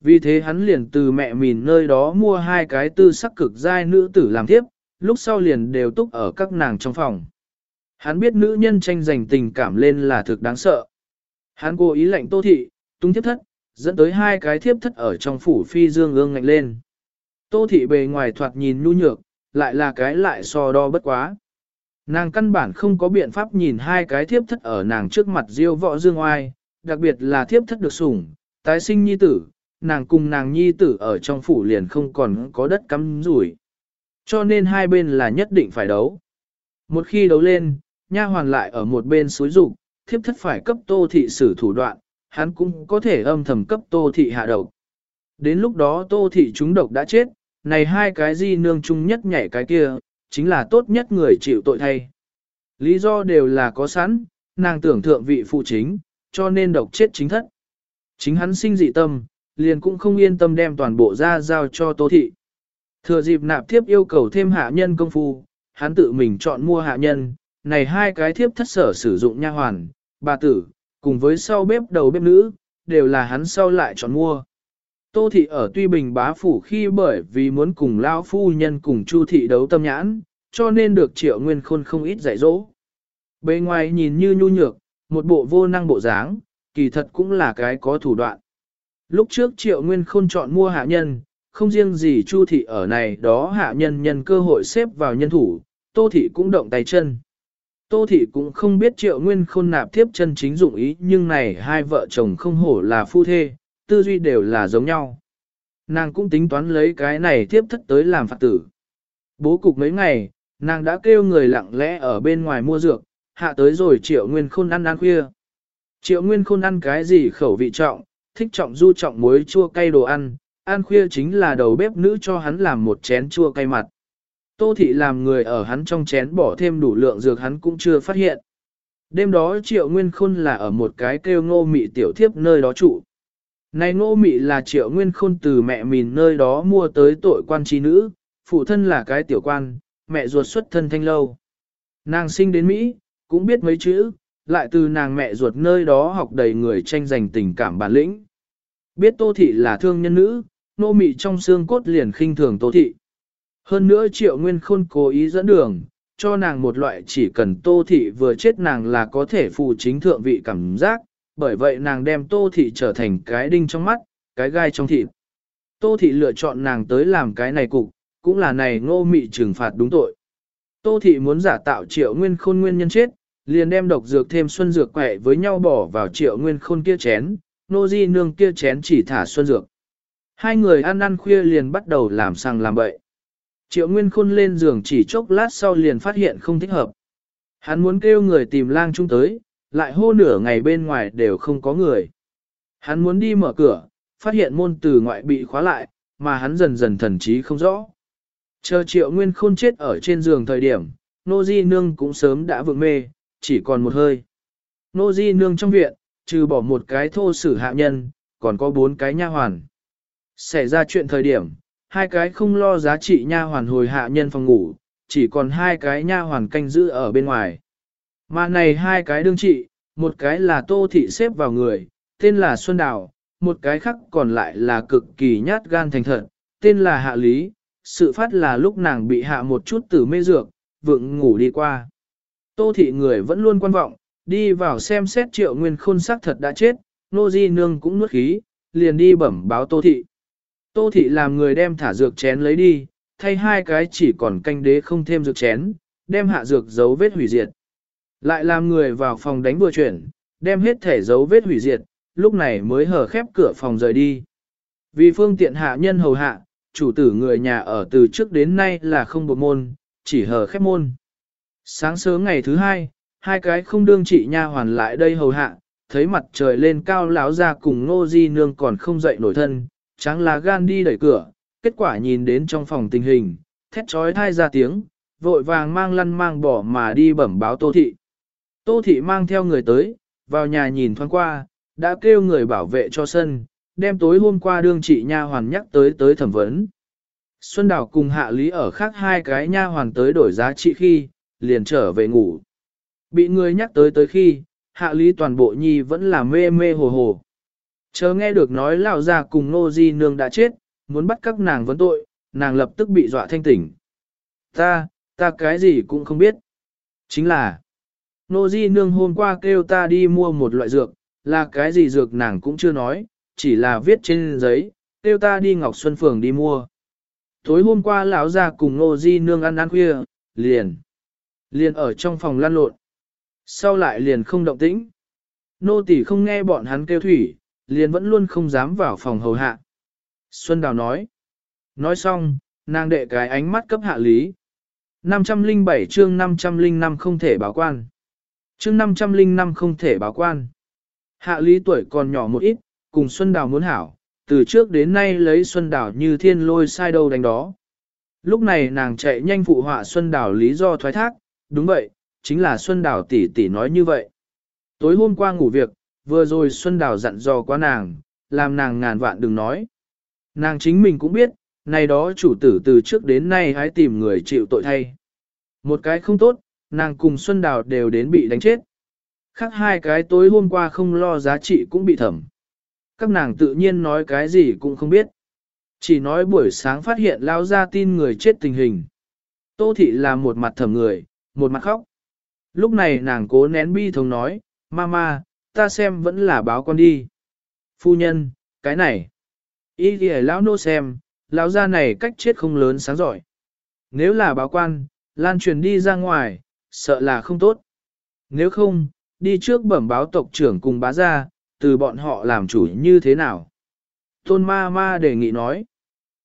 Vì thế hắn liền từ mẹ mìn nơi đó mua hai cái tư sắc cực giai nữ tử làm tiếp, lúc sau liền đều túc ở các nàng trong phòng. Hắn biết nữ nhân tranh giành tình cảm lên là thực đáng sợ. Hắn cố ý lệnh tô thị, tung thiếp thất, dẫn tới hai cái thiếp thất ở trong phủ phi dương ương ngạnh lên. Tô thị bề ngoài thoạt nhìn nhu nhược, lại là cái lại so đo bất quá. Nàng căn bản không có biện pháp nhìn hai cái thiếp thất ở nàng trước mặt diêu võ dương oai, đặc biệt là thiếp thất được sủng, tái sinh nhi tử, nàng cùng nàng nhi tử ở trong phủ liền không còn có đất cắm rủi. Cho nên hai bên là nhất định phải đấu. Một khi đấu lên, nha hoàn lại ở một bên suối rụng, thiếp thất phải cấp tô thị sử thủ đoạn, hắn cũng có thể âm thầm cấp tô thị hạ độc. Đến lúc đó tô thị chúng độc đã chết, này hai cái di nương chung nhất nhảy cái kia, chính là tốt nhất người chịu tội thay. Lý do đều là có sẵn, nàng tưởng thượng vị phụ chính, cho nên độc chết chính thất. Chính hắn sinh dị tâm, liền cũng không yên tâm đem toàn bộ ra giao cho tô thị. Thừa dịp nạp thiếp yêu cầu thêm hạ nhân công phu, hắn tự mình chọn mua hạ nhân, này hai cái thiếp thất sở sử dụng nha hoàn, bà tử, cùng với sau bếp đầu bếp nữ, đều là hắn sau lại chọn mua. Tô thị ở Tuy Bình bá phủ khi bởi vì muốn cùng lão phu nhân cùng Chu thị đấu tâm nhãn, cho nên được triệu nguyên khôn không ít dạy dỗ. Bề ngoài nhìn như nhu nhược, một bộ vô năng bộ dáng, kỳ thật cũng là cái có thủ đoạn. Lúc trước triệu nguyên khôn chọn mua hạ nhân, không riêng gì Chu thị ở này đó hạ nhân nhân cơ hội xếp vào nhân thủ, Tô thị cũng động tay chân. Tô thị cũng không biết triệu nguyên khôn nạp tiếp chân chính dụng ý nhưng này hai vợ chồng không hổ là phu thê, tư duy đều là giống nhau. Nàng cũng tính toán lấy cái này tiếp thất tới làm phạt tử. Bố cục mấy ngày, nàng đã kêu người lặng lẽ ở bên ngoài mua dược, hạ tới rồi triệu nguyên khôn ăn ăn khuya. Triệu nguyên khôn ăn cái gì khẩu vị trọng, thích trọng du trọng muối chua cay đồ ăn, ăn khuya chính là đầu bếp nữ cho hắn làm một chén chua cay mặt. Tô thị làm người ở hắn trong chén bỏ thêm đủ lượng dược hắn cũng chưa phát hiện. Đêm đó triệu nguyên khôn là ở một cái kêu ngô mị tiểu thiếp nơi đó trụ. Này ngô mị là triệu nguyên khôn từ mẹ mình nơi đó mua tới tội quan trí nữ, phụ thân là cái tiểu quan, mẹ ruột xuất thân thanh lâu. Nàng sinh đến Mỹ, cũng biết mấy chữ, lại từ nàng mẹ ruột nơi đó học đầy người tranh giành tình cảm bản lĩnh. Biết tô thị là thương nhân nữ, nô mị trong xương cốt liền khinh thường tô thị. Hơn nữa triệu nguyên khôn cố ý dẫn đường, cho nàng một loại chỉ cần tô thị vừa chết nàng là có thể phụ chính thượng vị cảm giác, bởi vậy nàng đem tô thị trở thành cái đinh trong mắt, cái gai trong thịt. Tô thị lựa chọn nàng tới làm cái này cục, cũng là này ngô mị trừng phạt đúng tội. Tô thị muốn giả tạo triệu nguyên khôn nguyên nhân chết, liền đem độc dược thêm xuân dược quẹ với nhau bỏ vào triệu nguyên khôn kia chén, nô di nương kia chén chỉ thả xuân dược. Hai người ăn ăn khuya liền bắt đầu làm sang làm bậy. Triệu Nguyên Khôn lên giường chỉ chốc lát sau liền phát hiện không thích hợp. Hắn muốn kêu người tìm lang trung tới, lại hô nửa ngày bên ngoài đều không có người. Hắn muốn đi mở cửa, phát hiện môn từ ngoại bị khóa lại, mà hắn dần dần thần trí không rõ. Chờ triệu nguyên khôn chết ở trên giường thời điểm, nô di nương cũng sớm đã vượng mê, chỉ còn một hơi. Nô di nương trong viện, trừ bỏ một cái thô sử hạ nhân, còn có bốn cái nha hoàn. Xảy ra chuyện thời điểm, hai cái không lo giá trị nha hoàn hồi hạ nhân phòng ngủ, chỉ còn hai cái nha hoàn canh giữ ở bên ngoài. Mà này hai cái đương trị, một cái là tô thị xếp vào người, tên là Xuân Đào, một cái khác còn lại là cực kỳ nhát gan thành thật, tên là Hạ Lý, sự phát là lúc nàng bị hạ một chút từ mê dược, vượng ngủ đi qua. Tô thị người vẫn luôn quan vọng, đi vào xem xét triệu nguyên khôn sắc thật đã chết, nô di nương cũng nuốt khí, liền đi bẩm báo tô thị. Tô thị làm người đem thả dược chén lấy đi, thay hai cái chỉ còn canh đế không thêm dược chén, đem hạ dược dấu vết hủy diệt. Lại làm người vào phòng đánh vừa chuyển, đem hết thể dấu vết hủy diệt, lúc này mới hở khép cửa phòng rời đi. Vì phương tiện hạ nhân hầu hạ, chủ tử người nhà ở từ trước đến nay là không bộ môn, chỉ hở khép môn. Sáng sớm ngày thứ hai, hai cái không đương trị nha hoàn lại đây hầu hạ, thấy mặt trời lên cao lão ra cùng ngô di nương còn không dậy nổi thân, trắng lá gan đi đẩy cửa, kết quả nhìn đến trong phòng tình hình, thét trói thai ra tiếng, vội vàng mang lăn mang bỏ mà đi bẩm báo tô thị. Tô thị mang theo người tới, vào nhà nhìn thoáng qua, đã kêu người bảo vệ cho sân, đem tối hôm qua đương trị nha hoàn nhắc tới tới thẩm vấn. Xuân Đào cùng hạ lý ở khác hai cái nha hoàn tới đổi giá trị khi, liền trở về ngủ. Bị người nhắc tới tới khi, hạ lý toàn bộ nhi vẫn là mê mê hồ hồ. Chờ nghe được nói lão già cùng nô di nương đã chết, muốn bắt các nàng vấn tội, nàng lập tức bị dọa thanh tỉnh. Ta, ta cái gì cũng không biết. Chính là, nô di nương hôm qua kêu ta đi mua một loại dược, là cái gì dược nàng cũng chưa nói, chỉ là viết trên giấy, kêu ta đi Ngọc Xuân Phường đi mua. Tối hôm qua lão ra cùng nô di nương ăn ăn khuya, liền, liền ở trong phòng lăn lộn. Sau lại liền không động tĩnh. Nô tỳ không nghe bọn hắn kêu thủy, liền vẫn luôn không dám vào phòng hầu hạ. Xuân Đào nói. Nói xong, nàng đệ cái ánh mắt cấp hạ lý. 507 chương 505 không thể báo quan. Chương 505 không thể báo quan. Hạ lý tuổi còn nhỏ một ít, cùng Xuân Đào muốn hảo, từ trước đến nay lấy Xuân Đào như thiên lôi sai đâu đánh đó. Lúc này nàng chạy nhanh phụ họa Xuân Đào lý do thoái thác, đúng vậy, chính là Xuân Đào tỷ tỷ nói như vậy. Tối hôm qua ngủ việc, vừa rồi Xuân Đào dặn dò quá nàng, làm nàng ngàn vạn đừng nói. Nàng chính mình cũng biết, này đó chủ tử từ trước đến nay hãy tìm người chịu tội thay. Một cái không tốt, nàng cùng Xuân Đào đều đến bị đánh chết. Khác hai cái tối hôm qua không lo giá trị cũng bị thẩm. Các nàng tự nhiên nói cái gì cũng không biết. Chỉ nói buổi sáng phát hiện lao ra tin người chết tình hình. Tô thị là một mặt thẩm người, một mặt khóc. Lúc này nàng cố nén bi thống nói, Mama, ta xem vẫn là báo con đi. Phu nhân, cái này. Ý thì lão nô xem, lão gia này cách chết không lớn sáng giỏi. Nếu là báo quan, lan truyền đi ra ngoài, sợ là không tốt. Nếu không, đi trước bẩm báo tộc trưởng cùng bá gia, từ bọn họ làm chủ như thế nào. Tôn ma ma đề nghị nói.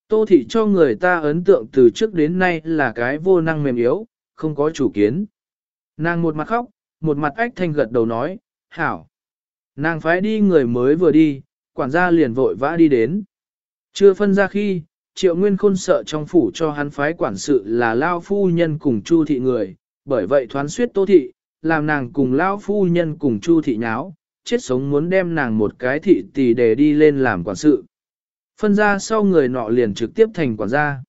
Tô thị cho người ta ấn tượng từ trước đến nay là cái vô năng mềm yếu, không có chủ kiến. Nàng một mặt khóc, một mặt ách thanh gật đầu nói, hảo. Nàng phái đi người mới vừa đi, quản gia liền vội vã đi đến. Chưa phân ra khi, triệu nguyên khôn sợ trong phủ cho hắn phái quản sự là lao phu nhân cùng chu thị người, bởi vậy thoán suyết tô thị, làm nàng cùng lão phu nhân cùng chu thị nháo, chết sống muốn đem nàng một cái thị tỷ để đi lên làm quản sự. Phân ra sau người nọ liền trực tiếp thành quản gia.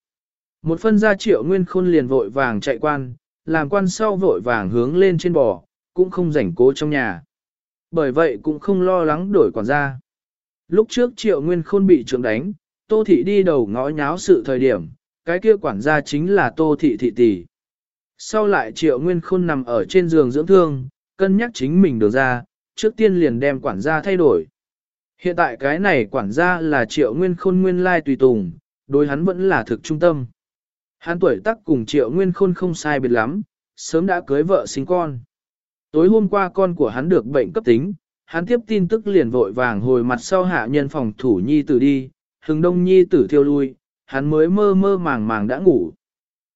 Một phân gia triệu nguyên khôn liền vội vàng chạy quan, làm quan sau vội vàng hướng lên trên bò, cũng không rảnh cố trong nhà. Bởi vậy cũng không lo lắng đổi quản gia. Lúc trước triệu nguyên khôn bị trưởng đánh, tô thị đi đầu ngõ nháo sự thời điểm, cái kia quản gia chính là tô thị thị tỷ. Sau lại triệu nguyên khôn nằm ở trên giường dưỡng thương, cân nhắc chính mình đường ra, trước tiên liền đem quản gia thay đổi. Hiện tại cái này quản gia là triệu nguyên khôn nguyên lai tùy tùng, đối hắn vẫn là thực trung tâm. Hắn tuổi tác cùng triệu nguyên khôn không sai biệt lắm, sớm đã cưới vợ sinh con. Tối hôm qua con của hắn được bệnh cấp tính, hắn tiếp tin tức liền vội vàng hồi mặt sau hạ nhân phòng thủ nhi tử đi, hừng đông nhi tử thiêu lui, hắn mới mơ mơ màng màng đã ngủ.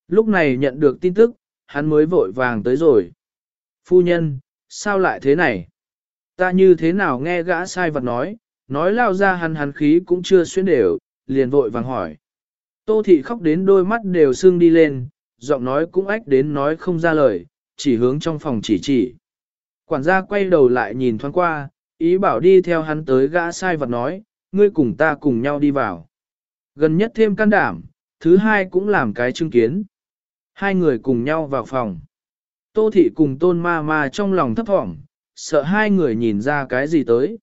Lúc này nhận được tin tức, hắn mới vội vàng tới rồi. Phu nhân, sao lại thế này? Ta như thế nào nghe gã sai vật nói, nói lao ra hắn hắn khí cũng chưa xuyên đều, liền vội vàng hỏi. Tô thị khóc đến đôi mắt đều sưng đi lên, giọng nói cũng ách đến nói không ra lời, chỉ hướng trong phòng chỉ chỉ. Quản gia quay đầu lại nhìn thoáng qua, ý bảo đi theo hắn tới gã sai vật nói, ngươi cùng ta cùng nhau đi vào. Gần nhất thêm can đảm, thứ hai cũng làm cái chứng kiến. Hai người cùng nhau vào phòng. Tô thị cùng tôn ma ma trong lòng thấp thỏm, sợ hai người nhìn ra cái gì tới.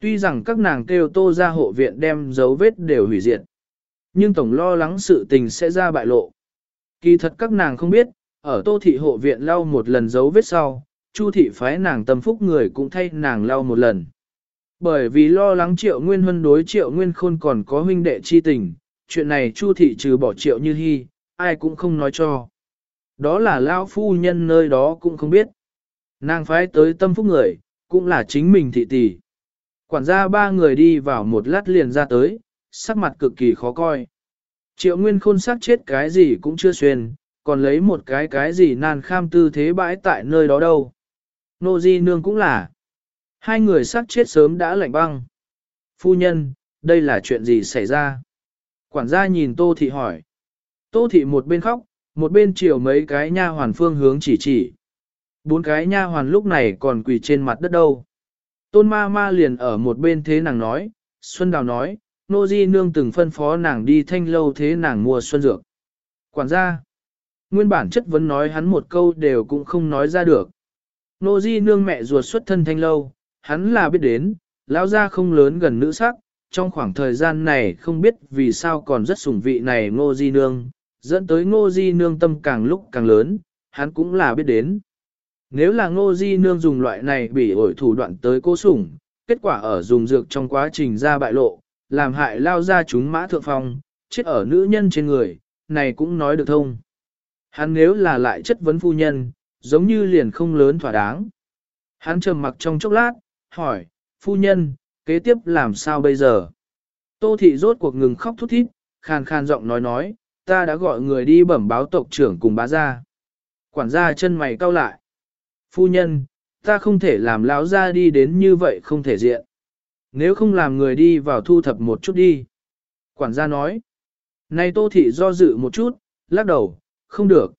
Tuy rằng các nàng kêu tô ra hộ viện đem dấu vết đều hủy diệt. Nhưng tổng lo lắng sự tình sẽ ra bại lộ. Kỳ thật các nàng không biết, ở tô thị hộ viện lau một lần dấu vết sau, chu thị phái nàng tâm phúc người cũng thay nàng lau một lần. Bởi vì lo lắng triệu nguyên huân đối triệu nguyên khôn còn có huynh đệ chi tình, chuyện này chu thị trừ bỏ triệu như hy, ai cũng không nói cho. Đó là lão phu nhân nơi đó cũng không biết. Nàng phái tới tâm phúc người, cũng là chính mình thị tỷ. Quản gia ba người đi vào một lát liền ra tới, sắc mặt cực kỳ khó coi. Triệu Nguyên khôn sắc chết cái gì cũng chưa xuyên, còn lấy một cái cái gì nan kham tư thế bãi tại nơi đó đâu. Nô Di Nương cũng là. Hai người sắc chết sớm đã lạnh băng. Phu nhân, đây là chuyện gì xảy ra? Quản gia nhìn Tô Thị hỏi. Tô Thị một bên khóc, một bên chiều mấy cái nha hoàn phương hướng chỉ chỉ. Bốn cái nha hoàn lúc này còn quỳ trên mặt đất đâu. Tôn ma ma liền ở một bên thế nàng nói, Xuân Đào nói, Nô Di Nương từng phân phó nàng đi thanh lâu thế nàng mua xuân dược. Quản gia, nguyên bản chất vấn nói hắn một câu đều cũng không nói ra được. Nô Di Nương mẹ ruột xuất thân thanh lâu, hắn là biết đến, lão gia không lớn gần nữ sắc, trong khoảng thời gian này không biết vì sao còn rất sủng vị này Ngô Di Nương, dẫn tới Ngô Di Nương tâm càng lúc càng lớn, hắn cũng là biết đến. Nếu là Ngô Di Nương dùng loại này bị ổi thủ đoạn tới cô sủng, kết quả ở dùng dược trong quá trình ra bại lộ, làm hại lao ra chúng mã thượng phong, chết ở nữ nhân trên người, này cũng nói được thông. Hắn nếu là lại chất vấn phu nhân, giống như liền không lớn thỏa đáng. Hắn trầm mặc trong chốc lát, hỏi, phu nhân, kế tiếp làm sao bây giờ? Tô thị rốt cuộc ngừng khóc thút thít, khàn khàn giọng nói nói, ta đã gọi người đi bẩm báo tộc trưởng cùng bá gia. Quản gia chân mày cau lại. Phu nhân, ta không thể làm lão gia đi đến như vậy không thể diện. Nếu không làm người đi vào thu thập một chút đi. Quản gia nói. Này tô thị do dự một chút, lắc đầu, không được.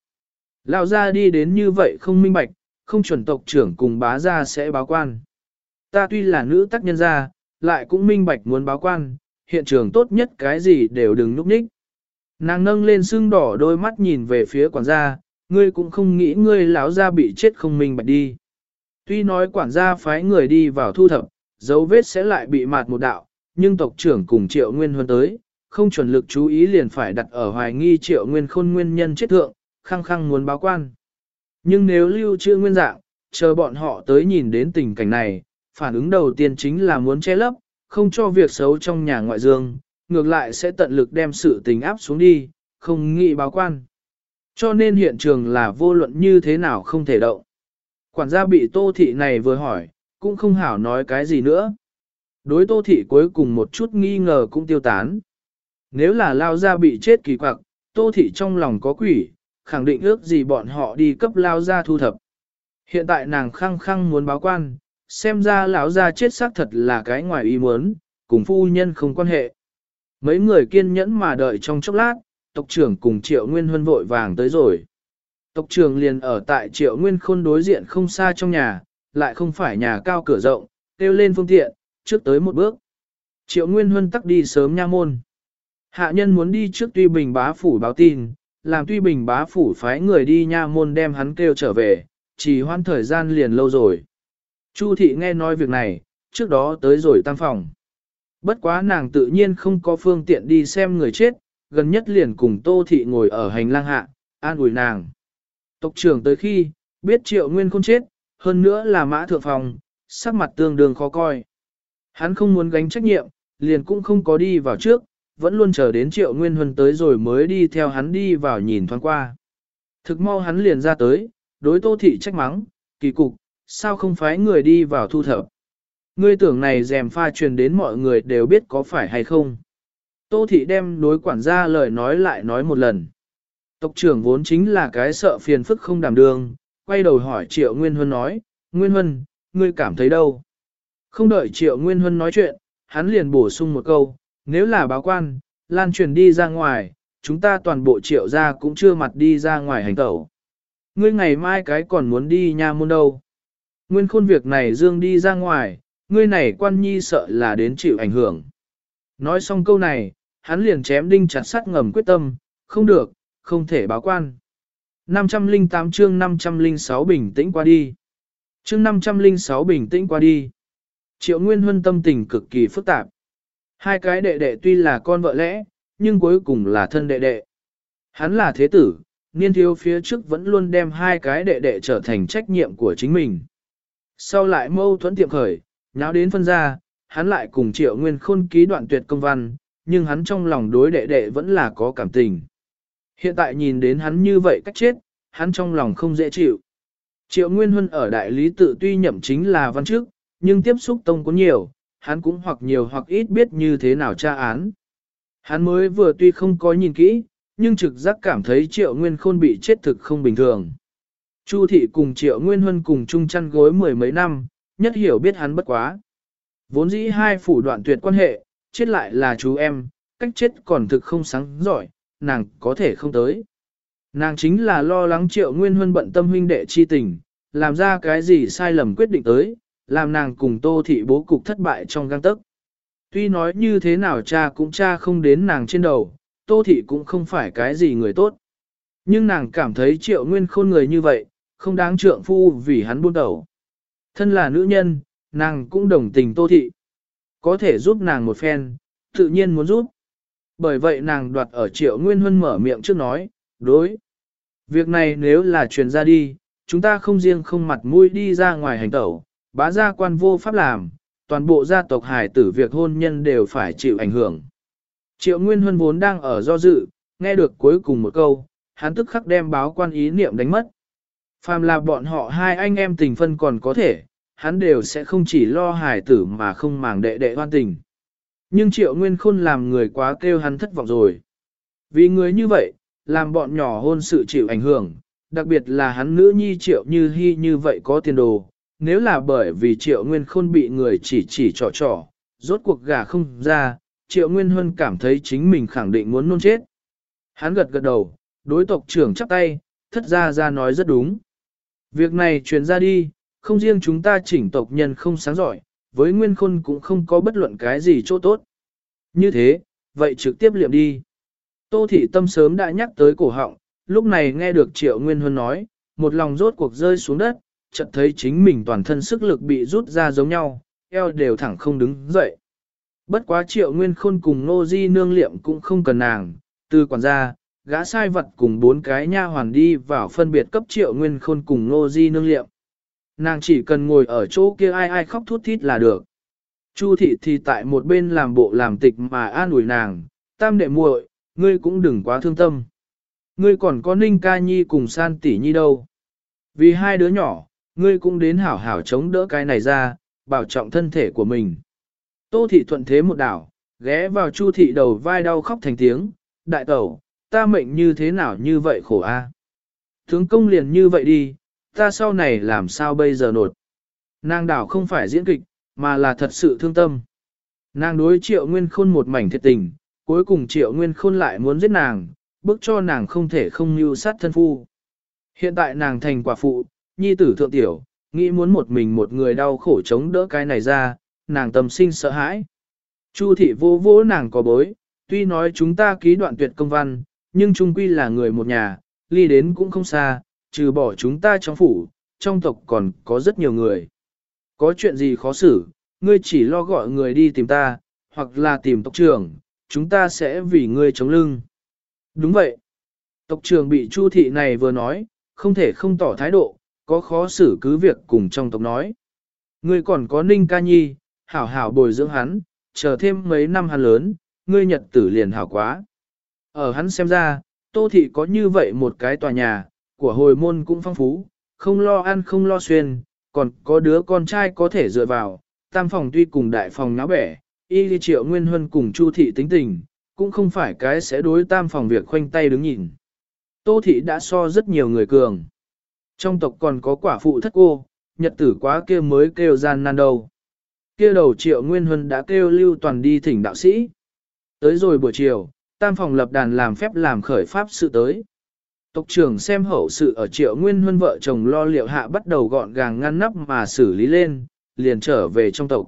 Lão gia đi đến như vậy không minh bạch, không chuẩn tộc trưởng cùng bá gia sẽ báo quan. Ta tuy là nữ tác nhân gia, lại cũng minh bạch muốn báo quan, hiện trường tốt nhất cái gì đều đừng núp ních. Nàng nâng lên xương đỏ đôi mắt nhìn về phía quản gia, ngươi cũng không nghĩ ngươi lão gia bị chết không minh bạch đi. Tuy nói quản gia phái người đi vào thu thập, dấu vết sẽ lại bị mạt một đạo, nhưng tộc trưởng cùng triệu nguyên hơn tới, không chuẩn lực chú ý liền phải đặt ở hoài nghi triệu nguyên khôn nguyên nhân chết thượng, khăng khăng muốn báo quan. Nhưng nếu lưu chưa nguyên dạng, chờ bọn họ tới nhìn đến tình cảnh này, phản ứng đầu tiên chính là muốn che lấp, không cho việc xấu trong nhà ngoại dương, ngược lại sẽ tận lực đem sự tình áp xuống đi, không nghĩ báo quan. Cho nên hiện trường là vô luận như thế nào không thể động. Quản gia bị tô thị này vừa hỏi, cũng không hảo nói cái gì nữa. Đối tô thị cuối cùng một chút nghi ngờ cũng tiêu tán. Nếu là lao gia bị chết kỳ quặc, tô thị trong lòng có quỷ, khẳng định ước gì bọn họ đi cấp lao gia thu thập. Hiện tại nàng khăng khăng muốn báo quan, xem ra lão gia chết xác thật là cái ngoài ý muốn, cùng phu nhân không quan hệ. Mấy người kiên nhẫn mà đợi trong chốc lát, tộc trưởng cùng triệu nguyên huân vội vàng tới rồi. Tộc trưởng liền ở tại triệu nguyên khôn đối diện không xa trong nhà, lại không phải nhà cao cửa rộng, kêu lên phương tiện, trước tới một bước. Triệu Nguyên Huân tắc đi sớm nha môn. Hạ nhân muốn đi trước tuy bình bá phủ báo tin, làm tuy bình bá phủ phái người đi nha môn đem hắn kêu trở về, chỉ hoan thời gian liền lâu rồi. Chu thị nghe nói việc này, trước đó tới rồi tăng phòng. Bất quá nàng tự nhiên không có phương tiện đi xem người chết, gần nhất liền cùng tô thị ngồi ở hành lang hạ, an ủi nàng. Tộc trưởng tới khi, biết triệu nguyên không chết, hơn nữa là mã thượng phòng, sắc mặt tương đương khó coi. Hắn không muốn gánh trách nhiệm, liền cũng không có đi vào trước, vẫn luôn chờ đến triệu nguyên huân tới rồi mới đi theo hắn đi vào nhìn thoáng qua. Thực mau hắn liền ra tới, đối tô thị trách mắng, kỳ cục, sao không phái người đi vào thu thập. Ngươi tưởng này dèm pha truyền đến mọi người đều biết có phải hay không. Tô thị đem đối quản gia lời nói lại nói một lần. Tộc trưởng vốn chính là cái sợ phiền phức không đảm đương, quay đầu hỏi Triệu Nguyên Huân nói, Nguyên Huân, ngươi cảm thấy đâu? Không đợi Triệu Nguyên Huân nói chuyện, hắn liền bổ sung một câu, nếu là báo quan, lan truyền đi ra ngoài, chúng ta toàn bộ Triệu gia cũng chưa mặt đi ra ngoài hành tẩu. Ngươi ngày mai cái còn muốn đi nha môn đâu? Nguyên khôn việc này dương đi ra ngoài, ngươi này quan nhi sợ là đến chịu ảnh hưởng. Nói xong câu này, hắn liền chém đinh chặt sắt ngầm quyết tâm, không được, không thể báo quan. 508 chương 506 bình tĩnh qua đi. Chương 506 bình tĩnh qua đi. Triệu Nguyên Huân tâm tình cực kỳ phức tạp. Hai cái đệ đệ tuy là con vợ lẽ, nhưng cuối cùng là thân đệ đệ. Hắn là thế tử, niên thiếu phía trước vẫn luôn đem hai cái đệ đệ trở thành trách nhiệm của chính mình. Sau lại mâu thuẫn tiệm khởi, nháo đến phân ra, hắn lại cùng triệu nguyên khôn ký đoạn tuyệt công văn, nhưng hắn trong lòng đối đệ đệ vẫn là có cảm tình. Hiện tại nhìn đến hắn như vậy cách chết, hắn trong lòng không dễ chịu. Triệu Nguyên Huân ở đại lý tự tuy nhậm chính là văn chức, nhưng tiếp xúc tông có nhiều, hắn cũng hoặc nhiều hoặc ít biết như thế nào tra án. Hắn mới vừa tuy không có nhìn kỹ, nhưng trực giác cảm thấy Triệu Nguyên Khôn bị chết thực không bình thường. Chu thị cùng Triệu Nguyên Huân cùng chung chăn gối mười mấy năm, nhất hiểu biết hắn bất quá. Vốn dĩ hai phủ đoạn tuyệt quan hệ, chết lại là chú em, cách chết còn thực không sáng giỏi, nàng có thể không tới. Nàng chính là lo lắng triệu nguyên huân bận tâm huynh đệ chi tình, làm ra cái gì sai lầm quyết định tới, làm nàng cùng tô thị bố cục thất bại trong găng tức. Tuy nói như thế nào cha cũng cha không đến nàng trên đầu, tô thị cũng không phải cái gì người tốt. Nhưng nàng cảm thấy triệu nguyên khôn người như vậy, không đáng trượng phu vì hắn buôn đầu. Thân là nữ nhân, nàng cũng đồng tình tô thị. Có thể giúp nàng một phen, tự nhiên muốn giúp. Bởi vậy nàng đoạt ở triệu nguyên huân mở miệng trước nói, đối. Việc này nếu là truyền ra đi, chúng ta không riêng không mặt mũi đi ra ngoài hành tẩu, bá gia quan vô pháp làm, toàn bộ gia tộc hải tử việc hôn nhân đều phải chịu ảnh hưởng. Triệu Nguyên Huân vốn đang ở do dự, nghe được cuối cùng một câu, hắn tức khắc đem báo quan ý niệm đánh mất. Phàm là bọn họ hai anh em tình phân còn có thể, hắn đều sẽ không chỉ lo hài tử mà không màng đệ đệ hoan tình. Nhưng triệu nguyên khôn làm người quá kêu hắn thất vọng rồi. Vì người như vậy, làm bọn nhỏ hôn sự chịu ảnh hưởng, đặc biệt là hắn nữ nhi triệu như hy như vậy có tiền đồ. Nếu là bởi vì triệu nguyên khôn bị người chỉ chỉ trò trò, rốt cuộc gà không ra, triệu nguyên huân cảm thấy chính mình khẳng định muốn nôn chết. Hắn gật gật đầu, đối tộc trưởng chắp tay, thất ra ra nói rất đúng. Việc này truyền ra đi, không riêng chúng ta chỉnh tộc nhân không sáng giỏi, với nguyên khôn cũng không có bất luận cái gì chỗ tốt. Như thế, vậy trực tiếp liệm đi. Tô thị tâm sớm đã nhắc tới cổ họng, lúc này nghe được triệu nguyên huân nói, một lòng rốt cuộc rơi xuống đất, chợt thấy chính mình toàn thân sức lực bị rút ra giống nhau, eo đều thẳng không đứng dậy. Bất quá triệu nguyên khôn cùng nô di nương liệm cũng không cần nàng, từ quản gia, gã sai vật cùng bốn cái nha hoàn đi vào phân biệt cấp triệu nguyên khôn cùng nô di nương liệm. Nàng chỉ cần ngồi ở chỗ kia ai ai khóc thút thít là được. Chu thị thì tại một bên làm bộ làm tịch mà an ủi nàng, tam đệ muội, ngươi cũng đừng quá thương tâm. Ngươi còn có ninh ca nhi cùng san tỷ nhi đâu. Vì hai đứa nhỏ, ngươi cũng đến hảo hảo chống đỡ cái này ra, bảo trọng thân thể của mình. Tô thị thuận thế một đảo, ghé vào chu thị đầu vai đau khóc thành tiếng, đại tẩu, ta mệnh như thế nào như vậy khổ a? Tướng công liền như vậy đi, ta sau này làm sao bây giờ nột. Nàng đảo không phải diễn kịch, mà là thật sự thương tâm. Nàng đối triệu nguyên khôn một mảnh thiệt tình, cuối cùng triệu nguyên khôn lại muốn giết nàng, bức cho nàng không thể không mưu sát thân phu. Hiện tại nàng thành quả phụ, nhi tử thượng tiểu, nghĩ muốn một mình một người đau khổ chống đỡ cái này ra, nàng tâm sinh sợ hãi. Chu thị vô vô nàng có bối, tuy nói chúng ta ký đoạn tuyệt công văn, nhưng chung quy là người một nhà, ly đến cũng không xa, trừ bỏ chúng ta trong phủ, trong tộc còn có rất nhiều người. Có chuyện gì khó xử, ngươi chỉ lo gọi người đi tìm ta, hoặc là tìm tộc trưởng, chúng ta sẽ vì ngươi chống lưng. Đúng vậy. Tộc trưởng bị chu thị này vừa nói, không thể không tỏ thái độ, có khó xử cứ việc cùng trong tộc nói. Ngươi còn có ninh ca nhi, hảo hảo bồi dưỡng hắn, chờ thêm mấy năm hắn lớn, ngươi nhật tử liền hảo quá. Ở hắn xem ra, tô thị có như vậy một cái tòa nhà, của hồi môn cũng phong phú, không lo ăn không lo xuyên, còn có đứa con trai có thể dựa vào, tam phòng tuy cùng đại phòng náo bẻ, y triệu nguyên huân cùng chu thị tính tình, cũng không phải cái sẽ đối tam phòng việc khoanh tay đứng nhìn. Tô thị đã so rất nhiều người cường. Trong tộc còn có quả phụ thất cô, nhật tử quá kia mới kêu gian nan đầu, Kia đầu triệu nguyên huân đã kêu lưu toàn đi thỉnh đạo sĩ. Tới rồi buổi chiều, tam phòng lập đàn làm phép làm khởi pháp sự tới. Tộc trưởng xem hậu sự ở triệu nguyên huân vợ chồng lo liệu hạ bắt đầu gọn gàng ngăn nắp mà xử lý lên, liền trở về trong tộc.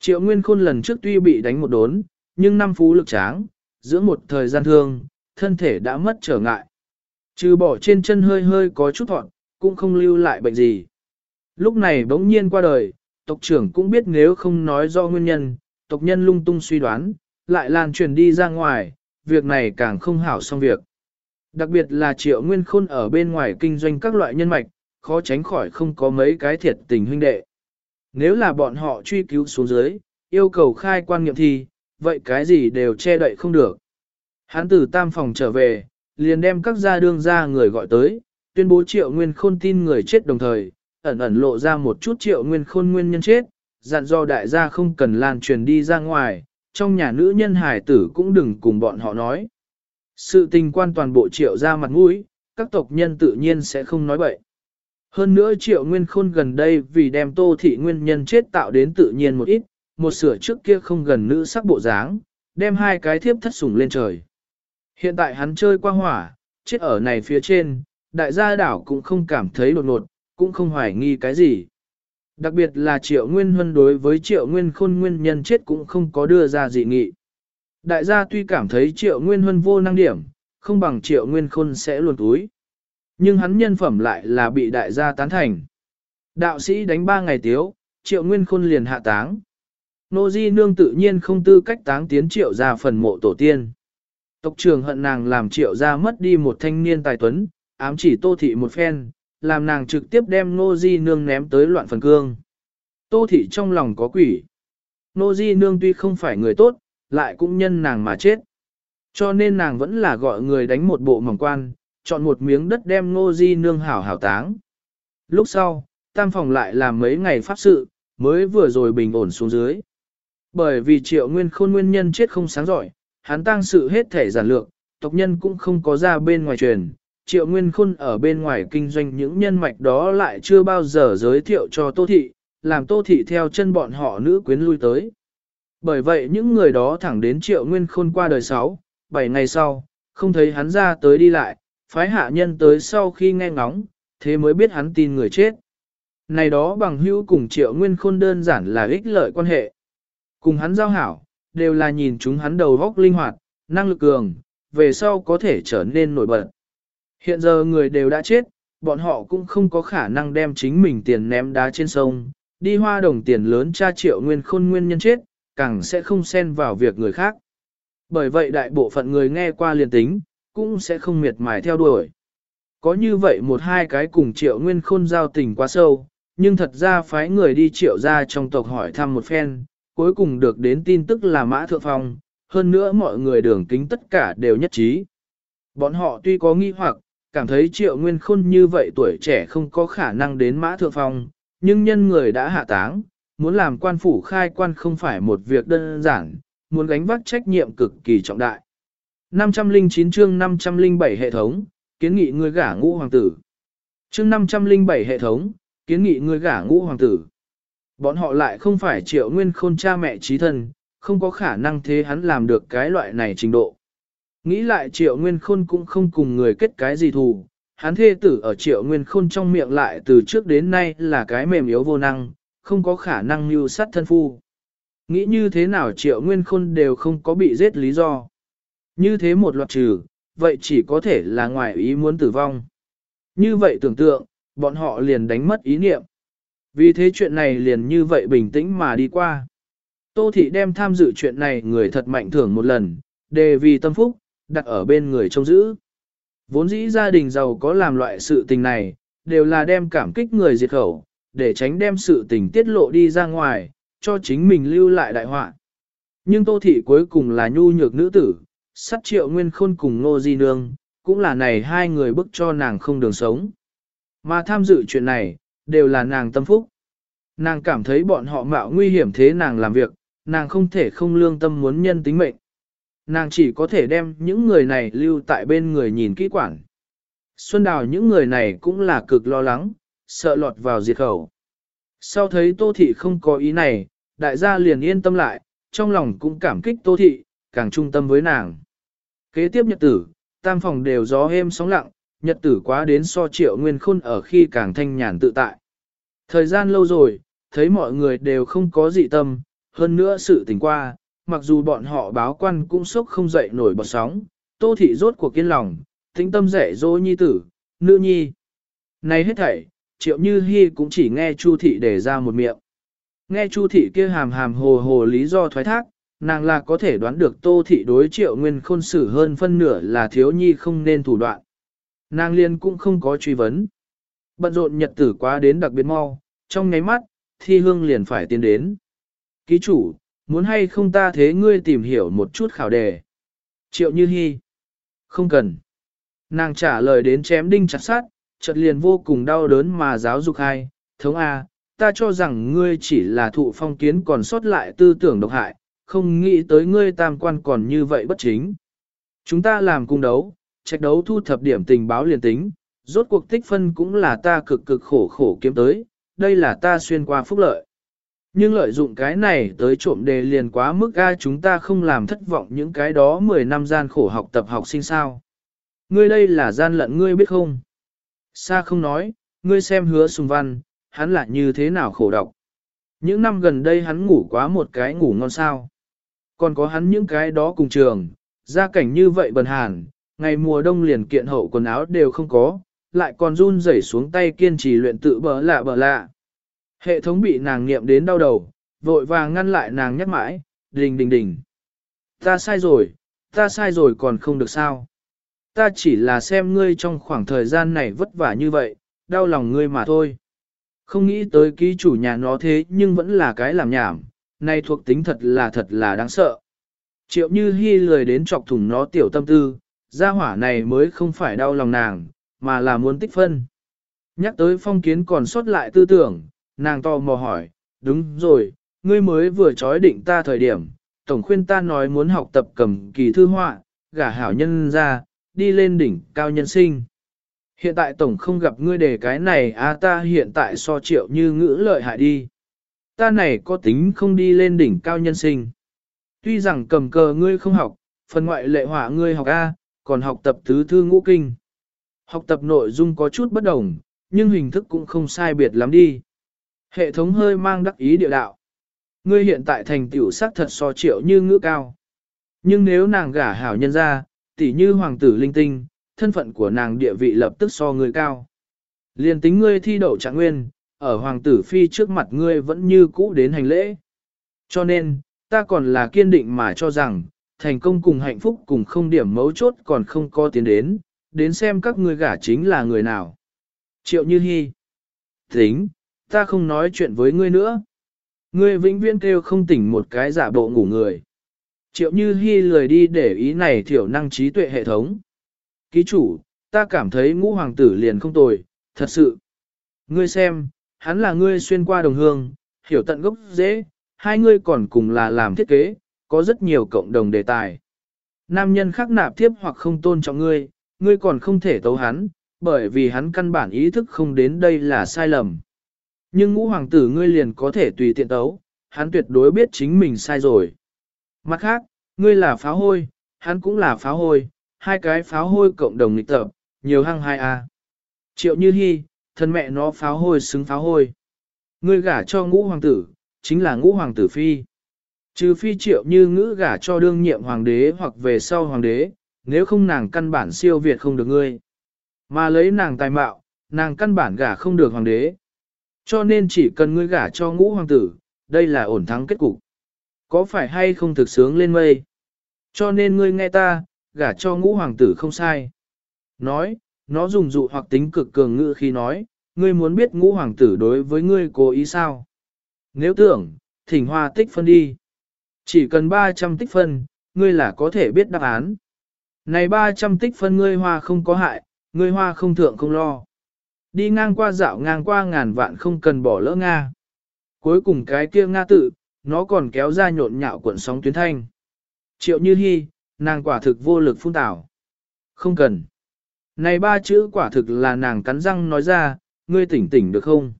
Triệu nguyên khôn lần trước tuy bị đánh một đốn, nhưng năm phú lực tráng, giữa một thời gian thương, thân thể đã mất trở ngại. Trừ bỏ trên chân hơi hơi có chút thọn, cũng không lưu lại bệnh gì. Lúc này bỗng nhiên qua đời, tộc trưởng cũng biết nếu không nói do nguyên nhân, tộc nhân lung tung suy đoán, lại lan truyền đi ra ngoài, việc này càng không hảo xong việc. Đặc biệt là triệu nguyên khôn ở bên ngoài kinh doanh các loại nhân mạch, khó tránh khỏi không có mấy cái thiệt tình huynh đệ. Nếu là bọn họ truy cứu xuống dưới, yêu cầu khai quan nghiệm thi, vậy cái gì đều che đậy không được. Hắn từ tam phòng trở về, liền đem các gia đương gia người gọi tới, tuyên bố triệu nguyên khôn tin người chết đồng thời, ẩn ẩn lộ ra một chút triệu nguyên khôn nguyên nhân chết, dặn do đại gia không cần lan truyền đi ra ngoài, trong nhà nữ nhân hải tử cũng đừng cùng bọn họ nói. Sự tình quan toàn bộ triệu ra mặt mũi, các tộc nhân tự nhiên sẽ không nói bậy. Hơn nữa triệu nguyên khôn gần đây vì đem tô thị nguyên nhân chết tạo đến tự nhiên một ít, một sửa trước kia không gần nữ sắc bộ dáng, đem hai cái thiếp thất sủng lên trời. Hiện tại hắn chơi qua hỏa, chết ở này phía trên, đại gia đảo cũng không cảm thấy đột nột, cũng không hoài nghi cái gì. Đặc biệt là triệu nguyên huân đối với triệu nguyên khôn nguyên nhân chết cũng không có đưa ra dị nghị. Đại gia tuy cảm thấy triệu nguyên huân vô năng điểm, không bằng triệu nguyên khôn sẽ luồn túi. Nhưng hắn nhân phẩm lại là bị đại gia tán thành. Đạo sĩ đánh ba ngày tiếu, triệu nguyên khôn liền hạ táng. Nô Di Nương tự nhiên không tư cách táng tiến triệu ra phần mộ tổ tiên. Tộc trường hận nàng làm triệu ra mất đi một thanh niên tài tuấn, ám chỉ tô thị một phen, làm nàng trực tiếp đem Nô Di Nương ném tới loạn phần cương. Tô thị trong lòng có quỷ. Nô Di Nương tuy không phải người tốt, lại cũng nhân nàng mà chết. Cho nên nàng vẫn là gọi người đánh một bộ mỏng quan, chọn một miếng đất đem Ngô Di Nương hảo hảo táng. Lúc sau, tam phòng lại làm mấy ngày pháp sự, mới vừa rồi bình ổn xuống dưới. Bởi vì triệu nguyên khôn nguyên nhân chết không sáng giỏi, hắn tăng sự hết thể giản lược, tộc nhân cũng không có ra bên ngoài truyền. Triệu Nguyên Khôn ở bên ngoài kinh doanh những nhân mạch đó lại chưa bao giờ giới thiệu cho Tô Thị, làm Tô Thị theo chân bọn họ nữ quyến lui tới. Bởi vậy những người đó thẳng đến Triệu Nguyên Khôn qua đời 6, 7 ngày sau, không thấy hắn ra tới đi lại, phái hạ nhân tới sau khi nghe ngóng, thế mới biết hắn tin người chết. Này đó bằng hữu cùng Triệu Nguyên Khôn đơn giản là ích lợi quan hệ. Cùng hắn giao hảo, đều là nhìn chúng hắn đầu góc linh hoạt, năng lực cường, về sau có thể trở nên nổi bật. Hiện giờ người đều đã chết, bọn họ cũng không có khả năng đem chính mình tiền ném đá trên sông, đi hoa đồng tiền lớn tra triệu nguyên khôn nguyên nhân chết, càng sẽ không xen vào việc người khác. Bởi vậy đại bộ phận người nghe qua liền tính, cũng sẽ không miệt mài theo đuổi. Có như vậy một hai cái cùng triệu nguyên khôn giao tình quá sâu, nhưng thật ra phái người đi triệu ra trong tộc hỏi thăm một phen, cuối cùng được đến tin tức là Mã Thượng Phong, hơn nữa mọi người đường kính tất cả đều nhất trí. Bọn họ tuy có nghi hoặc, cảm thấy triệu nguyên khôn như vậy tuổi trẻ không có khả năng đến Mã Thượng Phong, nhưng nhân người đã hạ táng, muốn làm quan phủ khai quan không phải một việc đơn giản, muốn gánh vác trách nhiệm cực kỳ trọng đại. 509 chương 507 hệ thống, kiến nghị người gả ngũ hoàng tử. Chương 507 hệ thống, kiến nghị người gả ngũ hoàng tử. Bọn họ lại không phải triệu nguyên khôn cha mẹ trí thân, không có khả năng thế hắn làm được cái loại này trình độ. Nghĩ lại triệu nguyên khôn cũng không cùng người kết cái gì thù, hắn thê tử ở triệu nguyên khôn trong miệng lại từ trước đến nay là cái mềm yếu vô năng, không có khả năng mưu sát thân phu. Nghĩ như thế nào triệu nguyên khôn đều không có bị giết lý do. Như thế một loạt trừ, vậy chỉ có thể là ngoài ý muốn tử vong. Như vậy tưởng tượng, bọn họ liền đánh mất ý niệm. Vì thế chuyện này liền như vậy bình tĩnh mà đi qua. Tô Thị đem tham dự chuyện này người thật mạnh thưởng một lần, đề vì tâm phúc, đặt ở bên người trông giữ. Vốn dĩ gia đình giàu có làm loại sự tình này, đều là đem cảm kích người diệt khẩu, để tránh đem sự tình tiết lộ đi ra ngoài, cho chính mình lưu lại đại họa. Nhưng Tô Thị cuối cùng là nhu nhược nữ tử, sát triệu nguyên khôn cùng Ngô Di Nương, cũng là này hai người bức cho nàng không đường sống. Mà tham dự chuyện này, đều là nàng tâm phúc. Nàng cảm thấy bọn họ mạo nguy hiểm thế nàng làm việc, nàng không thể không lương tâm muốn nhân tính mệnh. Nàng chỉ có thể đem những người này lưu tại bên người nhìn kỹ quản. Xuân Đào những người này cũng là cực lo lắng, sợ lọt vào diệt khẩu. Sau thấy Tô Thị không có ý này, đại gia liền yên tâm lại, trong lòng cũng cảm kích Tô Thị, càng trung tâm với nàng. Kế tiếp nhật tử, tam phòng đều gió êm sóng lặng, nhật tử quá đến so triệu nguyên khôn ở khi càng thanh nhàn tự tại. Thời gian lâu rồi, thấy mọi người đều không có dị tâm, hơn nữa sự tình qua, mặc dù bọn họ báo quan cũng sốc không dậy nổi bọt sóng, tô thị rốt cuộc kiên lòng, tĩnh tâm dạy dỗ nhi tử, nữ nhi. Này hết thảy, triệu như hy cũng chỉ nghe chu thị để ra một miệng. Nghe chu thị kia hàm hàm hồ hồ lý do thoái thác, nàng là có thể đoán được tô thị đối triệu nguyên khôn xử hơn phân nửa là thiếu nhi không nên thủ đoạn. Nàng liên cũng không có truy vấn. Bận rộn nhật tử quá đến đặc biệt mau, trong ngáy mắt, thi hương liền phải tiến đến. Ký chủ, muốn hay không ta thế ngươi tìm hiểu một chút khảo đề. Triệu Như Hi. Không cần. Nàng trả lời đến chém đinh chặt sát, chợt liền vô cùng đau đớn mà giáo dục hai. Thống A, ta cho rằng ngươi chỉ là thụ phong kiến còn sót lại tư tưởng độc hại, không nghĩ tới ngươi tam quan còn như vậy bất chính. Chúng ta làm cung đấu, trạch đấu thu thập điểm tình báo liền tính, rốt cuộc tích phân cũng là ta cực cực khổ khổ kiếm tới, đây là ta xuyên qua phúc lợi. Nhưng lợi dụng cái này tới trộm đề liền quá mức ga chúng ta không làm thất vọng những cái đó 10 năm gian khổ học tập học sinh sao. Ngươi đây là gian lận ngươi biết không? Sa không nói, ngươi xem hứa sùng văn, hắn lại như thế nào khổ độc. Những năm gần đây hắn ngủ quá một cái ngủ ngon sao. Còn có hắn những cái đó cùng trường, gia cảnh như vậy bần hàn, ngày mùa đông liền kiện hậu quần áo đều không có, lại còn run rẩy xuống tay kiên trì luyện tự bỡ lạ bỡ lạ. Hệ thống bị nàng niệm đến đau đầu, vội vàng ngăn lại nàng nhắc mãi, đình đình đình. Ta sai rồi, ta sai rồi còn không được sao. Ta chỉ là xem ngươi trong khoảng thời gian này vất vả như vậy, đau lòng ngươi mà thôi. Không nghĩ tới ký chủ nhà nó thế nhưng vẫn là cái làm nhảm, nay thuộc tính thật là thật là đáng sợ. Triệu như hy lười đến chọc thủng nó tiểu tâm tư, gia hỏa này mới không phải đau lòng nàng, mà là muốn tích phân. Nhắc tới phong kiến còn sót lại tư tưởng, nàng to mò hỏi, đúng rồi, ngươi mới vừa chói định ta thời điểm, tổng khuyên ta nói muốn học tập cầm kỳ thư họa, gả hảo nhân ra, đi lên đỉnh cao nhân sinh. Hiện tại tổng không gặp ngươi đề cái này à ta hiện tại so triệu như ngữ lợi hại đi. Ta này có tính không đi lên đỉnh cao nhân sinh. Tuy rằng cầm cờ ngươi không học, phần ngoại lệ hỏa ngươi học A, còn học tập tứ thư ngũ kinh. Học tập nội dung có chút bất đồng, nhưng hình thức cũng không sai biệt lắm đi. Hệ thống hơi mang đắc ý địa đạo. Ngươi hiện tại thành tiểu sắc thật so triệu như ngữ cao. Nhưng nếu nàng gả hảo nhân ra, tỉ như hoàng tử linh tinh, thân phận của nàng địa vị lập tức so ngươi cao. Liên tính ngươi thi đậu trạng nguyên, ở hoàng tử phi trước mặt ngươi vẫn như cũ đến hành lễ. Cho nên, ta còn là kiên định mà cho rằng, thành công cùng hạnh phúc cùng không điểm mấu chốt còn không có tiến đến, đến xem các ngươi gả chính là người nào. Triệu Như Hi. Tính, ta không nói chuyện với ngươi nữa. Ngươi vĩnh viễn kêu không tỉnh một cái giả bộ ngủ người. Triệu Như Hi lười đi để ý này thiểu năng trí tuệ hệ thống. Ký chủ, ta cảm thấy ngũ hoàng tử liền không tồi, thật sự. Ngươi xem, hắn là ngươi xuyên qua đồng hương, hiểu tận gốc dễ, hai ngươi còn cùng là làm thiết kế, có rất nhiều cộng đồng đề tài. Nam nhân khác nạp tiếp hoặc không tôn trọng ngươi, ngươi còn không thể tấu hắn, bởi vì hắn căn bản ý thức không đến đây là sai lầm. Nhưng ngũ hoàng tử ngươi liền có thể tùy tiện tấu, hắn tuyệt đối biết chính mình sai rồi. Mặt khác, ngươi là pháo hôi, hắn cũng là pháo hôi, hai cái pháo hôi cộng đồng nghịch tập, nhiều hăng hai a. Triệu Như Hi, thân mẹ nó pháo hôi xứng pháo hôi. Ngươi gả cho ngũ hoàng tử, chính là ngũ hoàng tử phi. Trừ phi triệu như ngữ gả cho đương nhiệm hoàng đế hoặc về sau hoàng đế, nếu không nàng căn bản siêu việt không được ngươi. Mà lấy nàng tài mạo, nàng căn bản gả không được hoàng đế. Cho nên chỉ cần ngươi gả cho ngũ hoàng tử, đây là ổn thắng kết cục. Có phải hay không thực sướng lên mây? Cho nên ngươi nghe ta, gả cho ngũ hoàng tử không sai. Nói, nó dùng dụ hoặc tính cực cường ngữ khi nói, ngươi muốn biết ngũ hoàng tử đối với ngươi cố ý sao? Nếu tưởng, thỉnh hoa tích phân đi. Chỉ cần 300 tích phân, ngươi là có thể biết đáp án. Này 300 tích phân ngươi hoa không có hại, ngươi hoa không thượng không lo. Đi ngang qua dạo ngang qua ngàn vạn không cần bỏ lỡ Nga. Cuối cùng cái kia Nga tự, nó còn kéo ra nhộn nhạo cuộn sóng tuyến thanh. Triệu như hy, nàng quả thực vô lực phun tảo. Không cần. Này ba chữ quả thực là nàng cắn răng nói ra, ngươi tỉnh tỉnh được không?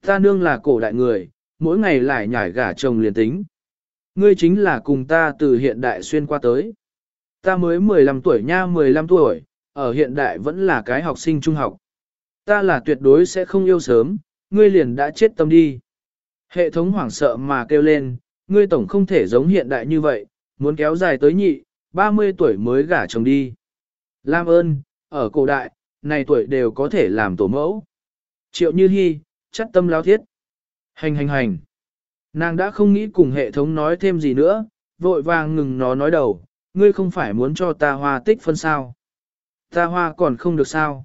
Ta nương là cổ đại người, mỗi ngày lại nhảy gả chồng liền tính. Ngươi chính là cùng ta từ hiện đại xuyên qua tới. Ta mới 15 tuổi nha 15 tuổi, ở hiện đại vẫn là cái học sinh trung học. Ta là tuyệt đối sẽ không yêu sớm, ngươi liền đã chết tâm đi. Hệ thống hoảng sợ mà kêu lên, ngươi tổng không thể giống hiện đại như vậy, muốn kéo dài tới nhị, 30 tuổi mới gả chồng đi. Lam ơn, ở cổ đại, này tuổi đều có thể làm tổ mẫu. Triệu Như Hi, chắc tâm lao thiết. Hành hành hành. Nàng đã không nghĩ cùng hệ thống nói thêm gì nữa, vội vàng ngừng nó nói đầu, ngươi không phải muốn cho ta hoa tích phân sao. Ta hoa còn không được sao.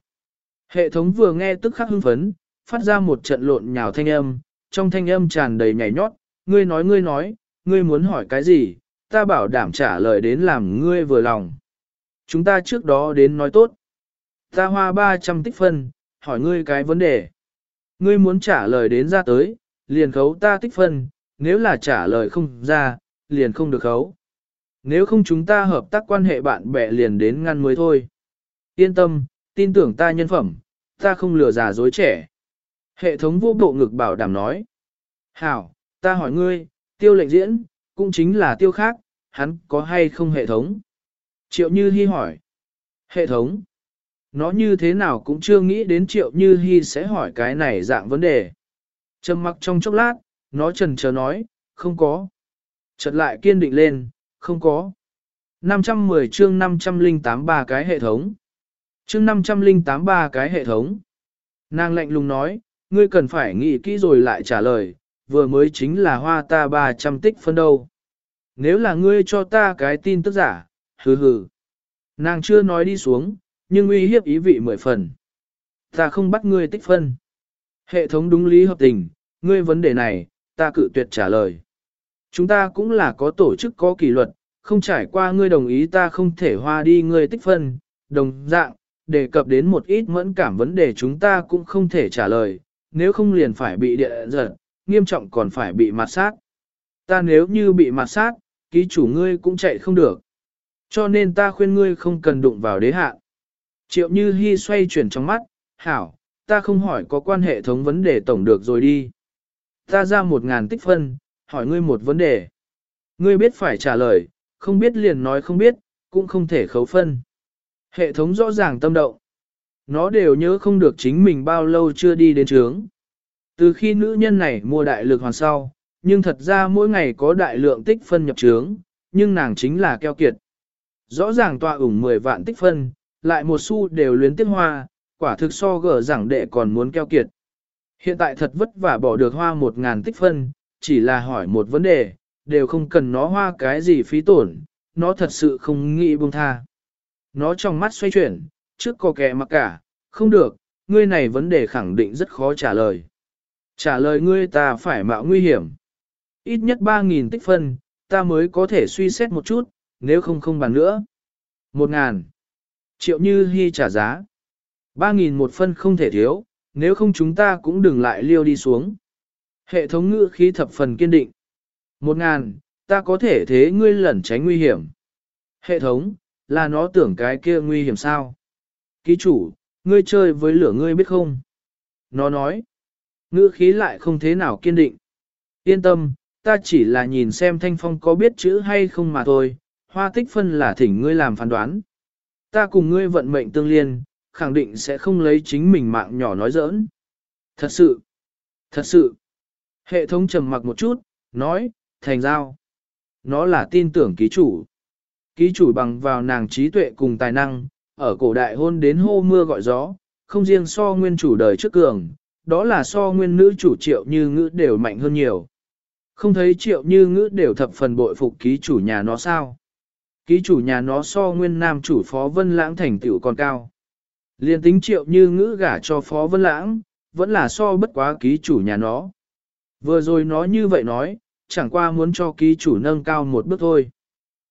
Hệ thống vừa nghe tức khắc hưng phấn, phát ra một trận lộn nhào thanh âm, trong thanh âm tràn đầy nhảy nhót, ngươi nói ngươi nói, ngươi muốn hỏi cái gì, ta bảo đảm trả lời đến làm ngươi vừa lòng. Chúng ta trước đó đến nói tốt. Ta hoa 300 tích phân, hỏi ngươi cái vấn đề. Ngươi muốn trả lời đến ra tới, liền khấu ta tích phân, nếu là trả lời không ra, liền không được khấu. Nếu không chúng ta hợp tác quan hệ bạn bè liền đến ngăn mới thôi. Yên tâm, tin tưởng ta nhân phẩm, ta không lừa giả dối trẻ. Hệ thống vô bộ ngực bảo đảm nói. Hảo, ta hỏi ngươi, tiêu lệnh diễn, cũng chính là tiêu khác, hắn có hay không hệ thống? Triệu Như Hi hỏi. Hệ thống? Nó như thế nào cũng chưa nghĩ đến Triệu Như Hi sẽ hỏi cái này dạng vấn đề. Trầm mặc trong chốc lát, nó trần chờ nói, không có. Chợt lại kiên định lên, không có. 510 chương 508 ba cái hệ thống. Chương 508 ba cái hệ thống. Nàng lạnh lùng nói, ngươi cần phải nghĩ kỹ rồi lại trả lời, vừa mới chính là hoa ta 300 tích phân đâu. Nếu là ngươi cho ta cái tin tức giả, hừ hừ. Nàng chưa nói đi xuống, nhưng uy hiếp ý vị mười phần. Ta không bắt ngươi tích phân. Hệ thống đúng lý hợp tình, ngươi vấn đề này, ta cự tuyệt trả lời. Chúng ta cũng là có tổ chức có kỷ luật, không trải qua ngươi đồng ý ta không thể hoa đi ngươi tích phân, đồng dạng, đề cập đến một ít mẫn cảm vấn đề chúng ta cũng không thể trả lời, nếu không liền phải bị địa giật, nghiêm trọng còn phải bị mặt sát. Ta nếu như bị mặt sát, ký chủ ngươi cũng chạy không được. Cho nên ta khuyên ngươi không cần đụng vào đế hạ. Triệu Như Hi xoay chuyển trong mắt, hảo, ta không hỏi có quan hệ thống vấn đề tổng được rồi đi. Ta ra một ngàn tích phân, hỏi ngươi một vấn đề. Ngươi biết phải trả lời, không biết liền nói không biết, cũng không thể khấu phân. Hệ thống rõ ràng tâm động. Nó đều nhớ không được chính mình bao lâu chưa đi đến trướng. Từ khi nữ nhân này mua đại lực hoàn sau, nhưng thật ra mỗi ngày có đại lượng tích phân nhập trướng, nhưng nàng chính là keo kiệt. Rõ ràng tọa ủng 10 vạn tích phân, lại một xu đều luyến tiếc hoa, quả thực so gở giảng đệ còn muốn keo kiệt. Hiện tại thật vất vả bỏ được hoa 1.000 tích phân, chỉ là hỏi một vấn đề, đều không cần nó hoa cái gì phí tổn, nó thật sự không nghĩ buông tha. Nó trong mắt xoay chuyển, trước có kẻ mặc cả, không được, ngươi này vấn đề khẳng định rất khó trả lời. Trả lời ngươi ta phải mạo nguy hiểm. Ít nhất 3.000 tích phân, ta mới có thể suy xét một chút, nếu không không bàn nữa. 1.000. Triệu Như Hi trả giá. 3.000 một phân không thể thiếu, nếu không chúng ta cũng đừng lại liêu đi xuống. Hệ thống ngữ khí thập phần kiên định. 1.000, ta có thể thế ngươi lẩn tránh nguy hiểm. Hệ thống, là nó tưởng cái kia nguy hiểm sao? Ký chủ, ngươi chơi với lửa ngươi biết không? Nó nói, ngữ khí lại không thế nào kiên định. Yên tâm, ta chỉ là nhìn xem thanh phong có biết chữ hay không mà thôi, hoa tích phân là thỉnh ngươi làm phán đoán. Ta cùng ngươi vận mệnh tương liên, khẳng định sẽ không lấy chính mình mạng nhỏ nói giỡn. Thật sự, thật sự. Hệ thống trầm mặc một chút, nói, thành giao. Nó là tin tưởng ký chủ. Ký chủ bằng vào nàng trí tuệ cùng tài năng, ở cổ đại hôn đến hô mưa gọi gió, không riêng so nguyên chủ đời trước cường, đó là so nguyên nữ chủ triệu như ngữ đều mạnh hơn nhiều. Không thấy triệu như ngữ đều thập phần bội phục ký chủ nhà nó sao. Ký chủ nhà nó so nguyên nam chủ phó vân lãng thành tựu còn cao. Liên tính triệu như ngữ gả cho phó vân lãng, vẫn là so bất quá ký chủ nhà nó. Vừa rồi nó như vậy nói, chẳng qua muốn cho ký chủ nâng cao một bước thôi.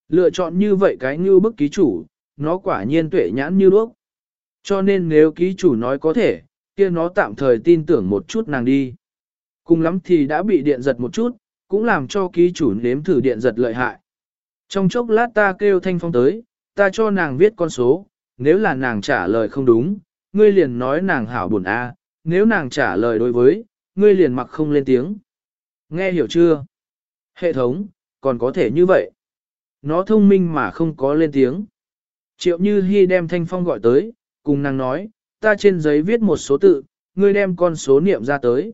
Lựa chọn như vậy cái như bức ký chủ, nó quả nhiên tuệ nhãn như đuốc. Cho nên nếu ký chủ nói có thể, kia nó tạm thời tin tưởng một chút nàng đi. Cùng lắm thì đã bị điện giật một chút, cũng làm cho ký chủ nếm thử điện giật lợi hại. Trong chốc lát ta kêu thanh phong tới, ta cho nàng viết con số, nếu là nàng trả lời không đúng, ngươi liền nói nàng hảo buồn a, nếu nàng trả lời đối với, ngươi liền mặc không lên tiếng. Nghe hiểu chưa? Hệ thống, còn có thể như vậy. Nó thông minh mà không có lên tiếng. Triệu Như Hi đem Thanh Phong gọi tới, cùng nàng nói, ta trên giấy viết một số tự, ngươi đem con số niệm ra tới.